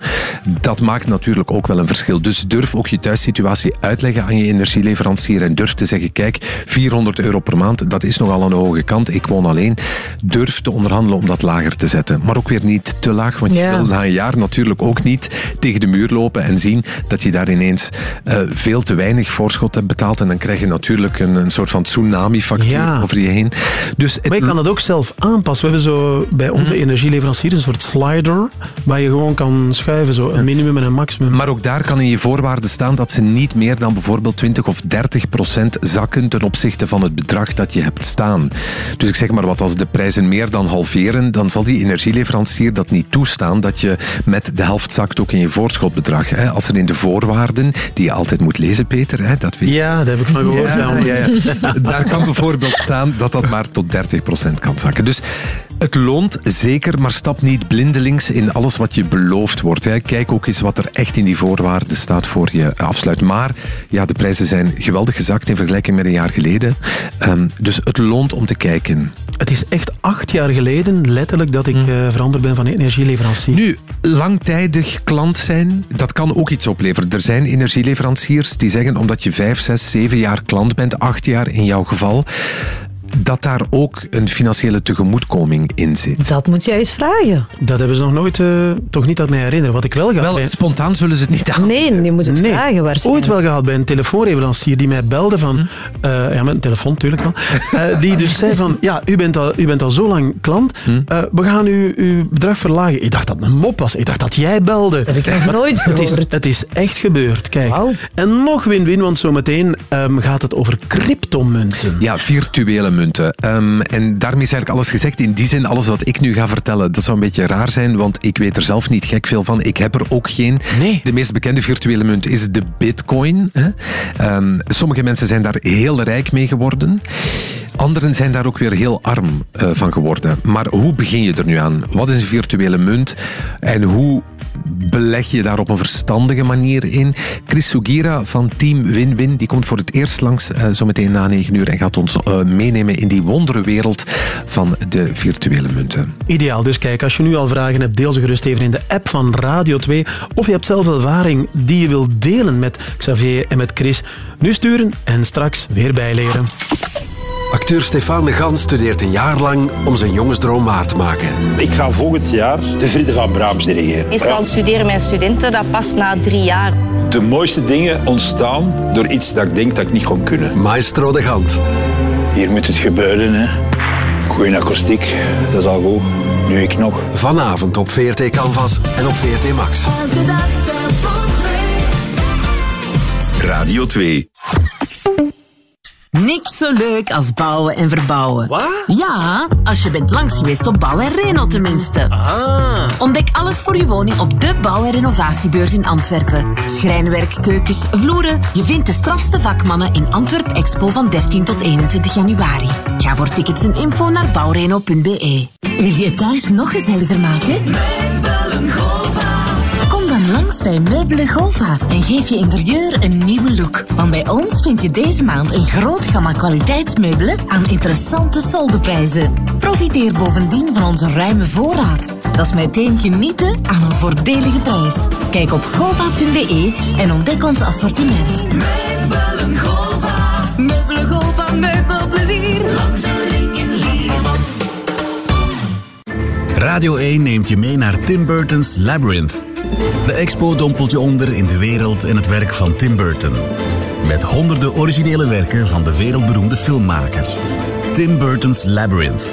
dat maakt natuurlijk ook wel een verschil. Dus durf ook je thuissituatie uitleggen aan je energieleverancier en durf te zeggen, kijk, 400 euro per maand, dat is nogal aan de hoge kant, ik woon alleen. Durf te onderhandelen om dat lager te zetten, maar ook weer niet te laag, want je wil na een jaar natuurlijk ook niet tegen de muur lopen en zien dat je daar ineens eh, veel te weinig voorschot hebt betaald en dan krijg je natuurlijk een, een soort van tsunami-factuur Ja. Over je heen. Dus Maar je kan dat ook zelf aanpassen. We hebben zo bij onze Mhm. energieleveranciers een soort slider waar je gewoon kan schuiven, zo een minimum en een maximum. Maar ook daar kan in je voorwaarden staan dat ze niet meer dan bijvoorbeeld 20 of 30 procent zakken ten opzichte van het bedrag dat je hebt staan. Dus ik zeg maar wat, als de prijzen meer dan halveren, dan zal die energieleverancier dat niet toestaan dat je met de helft zakt ook in je voorschotbedrag. Hè. Als er in de voorwaarden, die je altijd moet lezen, Peter, hè, dat weet je. Ja, dat heb ik van gehoord. Ja, ja. ja, ja. Daar kan bijvoorbeeld staan dat dat maar tot 30% kan zakken. Dus het loont zeker, maar stap niet blindelings in alles wat je beloofd wordt. Hè. Kijk ook eens wat er echt in die voorwaarden staat voor je afsluit. Maar ja, de prijzen zijn geweldig gezakt in vergelijking met een jaar geleden. Ehm, dus het loont om te kijken. Het is echt acht jaar geleden, letterlijk, dat ik Hm. eh, veranderd ben van energieleverancier. Nu, langtijdig klant zijn, dat kan ook iets opleveren. Er zijn energieleveranciers die zeggen, omdat je vijf, zes, zeven jaar klant bent, acht jaar in jouw geval, dat daar ook een financiële tegemoetkoming in zit. Dat moet jij eens vragen. Dat hebben ze nog nooit, eh, toch niet dat mij herinneren. Wat ik wel gehad Wel, spontaan zullen ze het niet aan. Nee, je moet het Nee, vragen waarschijnlijk. ooit wel gehad bij een telefoonleverancier die mij belde van... Hm. eh, ja, met een telefoon natuurlijk wel. Eh, die dus zei van, ja, u bent al, u bent al zo lang klant. Hm. eh, we gaan u, uw bedrag verlagen. Ik dacht dat het een mop was. Ik dacht dat jij belde. Dat heb ik nog nooit het is, gehoord. het is echt gebeurd, kijk. En nog win-win, want zometeen ehm, gaat het over cryptomunten. Ja, virtuele munten. Ehm, en daarmee is eigenlijk alles gezegd. In die zin, alles wat ik nu ga vertellen, dat zou een beetje raar zijn, want ik weet er zelf niet gek veel van. Ik heb er ook geen. Nee. De meest bekende virtuele munt is de bitcoin. Hè. Ehm, sommige mensen zijn daar heel rijk mee geworden. Anderen zijn daar ook weer heel arm eh, van geworden. Maar hoe begin je er nu aan? Wat is een virtuele munt? En hoe beleg je daar op een verstandige manier in? Chris Sugira van Team Win-Win die komt voor het eerst langs eh, zometeen na 9 uur en gaat ons eh, meenemen in die wonderwereld van de virtuele munten. Ideaal. Dus kijk, als je nu al vragen hebt, deel ze gerust even in de app van Radio 2. Of je hebt zelf ervaring die je wilt delen met Xavier en met Chris. Nu sturen en straks weer bijleren. Acteur Stefan de Gans studeert een jaar lang om zijn jongensdroom waar te maken. Ik ga volgend jaar de Friede van Brahms dirigeren. Meestal studeren mijn studenten dat pas na drie jaar. De mooiste dingen ontstaan door iets dat ik denk dat ik niet kon kunnen. Maestro de Gant. Hier moet het gebeuren. Hè. Goeie akoestiek, dat is al goed. Nu ik nog. Vanavond op VRT Canvas en op VRT Max. Radio 2. Niks zo leuk als bouwen en verbouwen. Wat? Ja, als je bent langs geweest op Bouw en Reno tenminste. Ah. Ontdek alles voor je woning op de Bouw- en Renovatiebeurs in Antwerpen. Schrijnwerk, keukens, vloeren. Je vindt de strafste vakmannen in Antwerp Expo van 13 tot 21 januari. Ga voor tickets en info naar bouwreno.be. Wil je het thuis nog gezelliger maken? Kom langs bij Meubelen Gova en geef je interieur een nieuwe look. Want bij ons vind je deze maand een groot gamma kwaliteitsmeubelen aan interessante soldeprijzen. Profiteer bovendien van onze ruime voorraad. Dat is meteen genieten aan een voordelige prijs. Kijk op gova.be en ontdek ons assortiment. Meubelen Gova. Meubelen Gova, meubelplezier. Langs de ring in Radio 1 neemt je mee naar Tim Burton's Labyrinth. De expo dompelt je onder in de wereld en het werk van Tim Burton. Met honderden originele werken van de wereldberoemde filmmaker. Tim Burton's Labyrinth.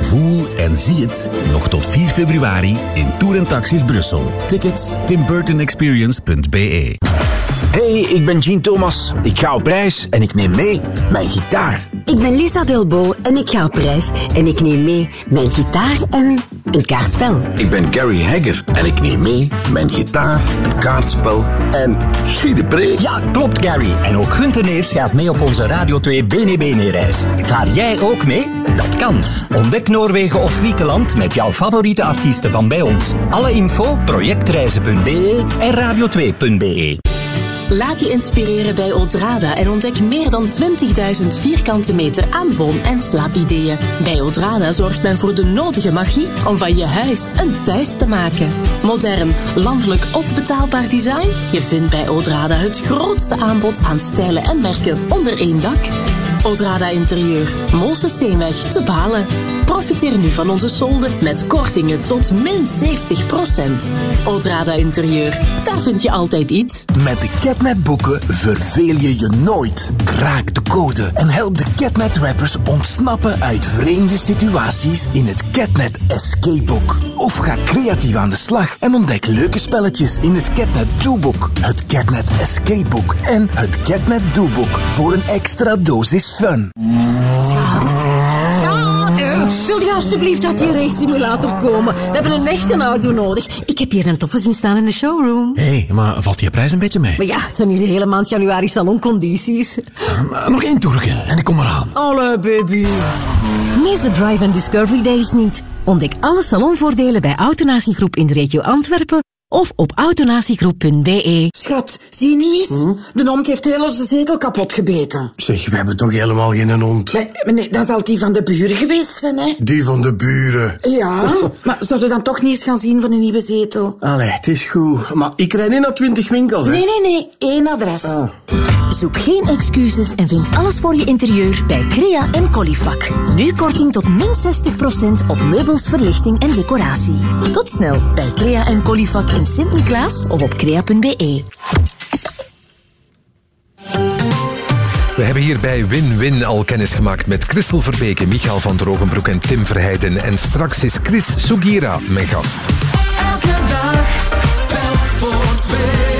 Voel en zie het nog tot 4 februari in Tour en Taxis Brussel. Tickets timburtonexperience.be Hey, ik ben Jean Thomas. Ik ga op reis en ik neem mee mijn gitaar. Ik ben Lisa Delbo en ik ga op reis en ik neem mee mijn gitaar en een kaartspel. Ik ben Gary Hagger en ik neem mee mijn gitaar, een kaartspel en Guy de. Ja, klopt Gary. En ook Gunther Neers gaat mee op onze Radio 2 Bene Bene reis. Vaar jij ook mee? Dat kan. Ontdek Noorwegen of Griekenland met jouw favoriete artiesten van bij ons. Alle info projectreizen.be en radio2.be. Laat je inspireren bij Odrada en ontdek meer dan 20.000 vierkante meter aan woon- en slaapideeën. Bij Odrada zorgt men voor de nodige magie om van je huis een thuis te maken. Modern, landelijk of betaalbaar design? Je vindt bij Odrada het grootste aanbod aan stijlen en merken onder één dak. Odrada Interieur, Molse Steenweg, te Balen. Profiteer nu van onze solden met kortingen tot min 70%. Odrada Interieur, daar vind je altijd iets. Met de Catnet boeken verveel je je nooit. Kraak de code en help de Catnet rappers ontsnappen uit vreemde situaties in het Catnet Escape Book. Of ga creatief aan de slag en ontdek leuke spelletjes in het Catnet Do-book, het Catnet Escape Book en het Catnet Do-book voor een extra dosis fun. Schat, schat, wil je alstublieft uit die race simulator komen? We hebben een echte auto nodig. Ik heb hier een toffe zien staan in de showroom. Hé, hey, maar valt die prijs een beetje mee? Maar ja, het zijn nu de hele maand januari saloncondities. Uh, nog één toerke en ik kom eraan. Allee, baby. Mis de Drive and Discovery Days niet. Ontdek alle salonvoordelen bij Autonatiegroep in de regio Antwerpen of op autonatiegroep.be. Schat, zie nu eens. De hond heeft heel onze zetel kapot gebeten. Zeg, we hebben toch helemaal geen hond? Nee, nee, dan zal die van de buren geweest zijn, hè? Die van de buren. Ja, maar zouden we dan toch niet eens gaan zien van een nieuwe zetel? Allee, het is goed. Maar ik rijd niet naar twintig winkels, hè? Nee, nee, nee. Eén adres. Zoek geen excuses en vind alles voor je interieur bij Crea en Colifac. Nu korting tot min 60% op meubels, verlichting en decoratie. Tot snel bij Crea en Colifac in Sint-Niklaas of op crea.be. We hebben hier bij Win-Win al kennis gemaakt met Christel Verbeke, Michael van Drogenbroek en Tim Verheijden. En straks is Chris Sugira mijn gast. Elke dag, telk voor twee.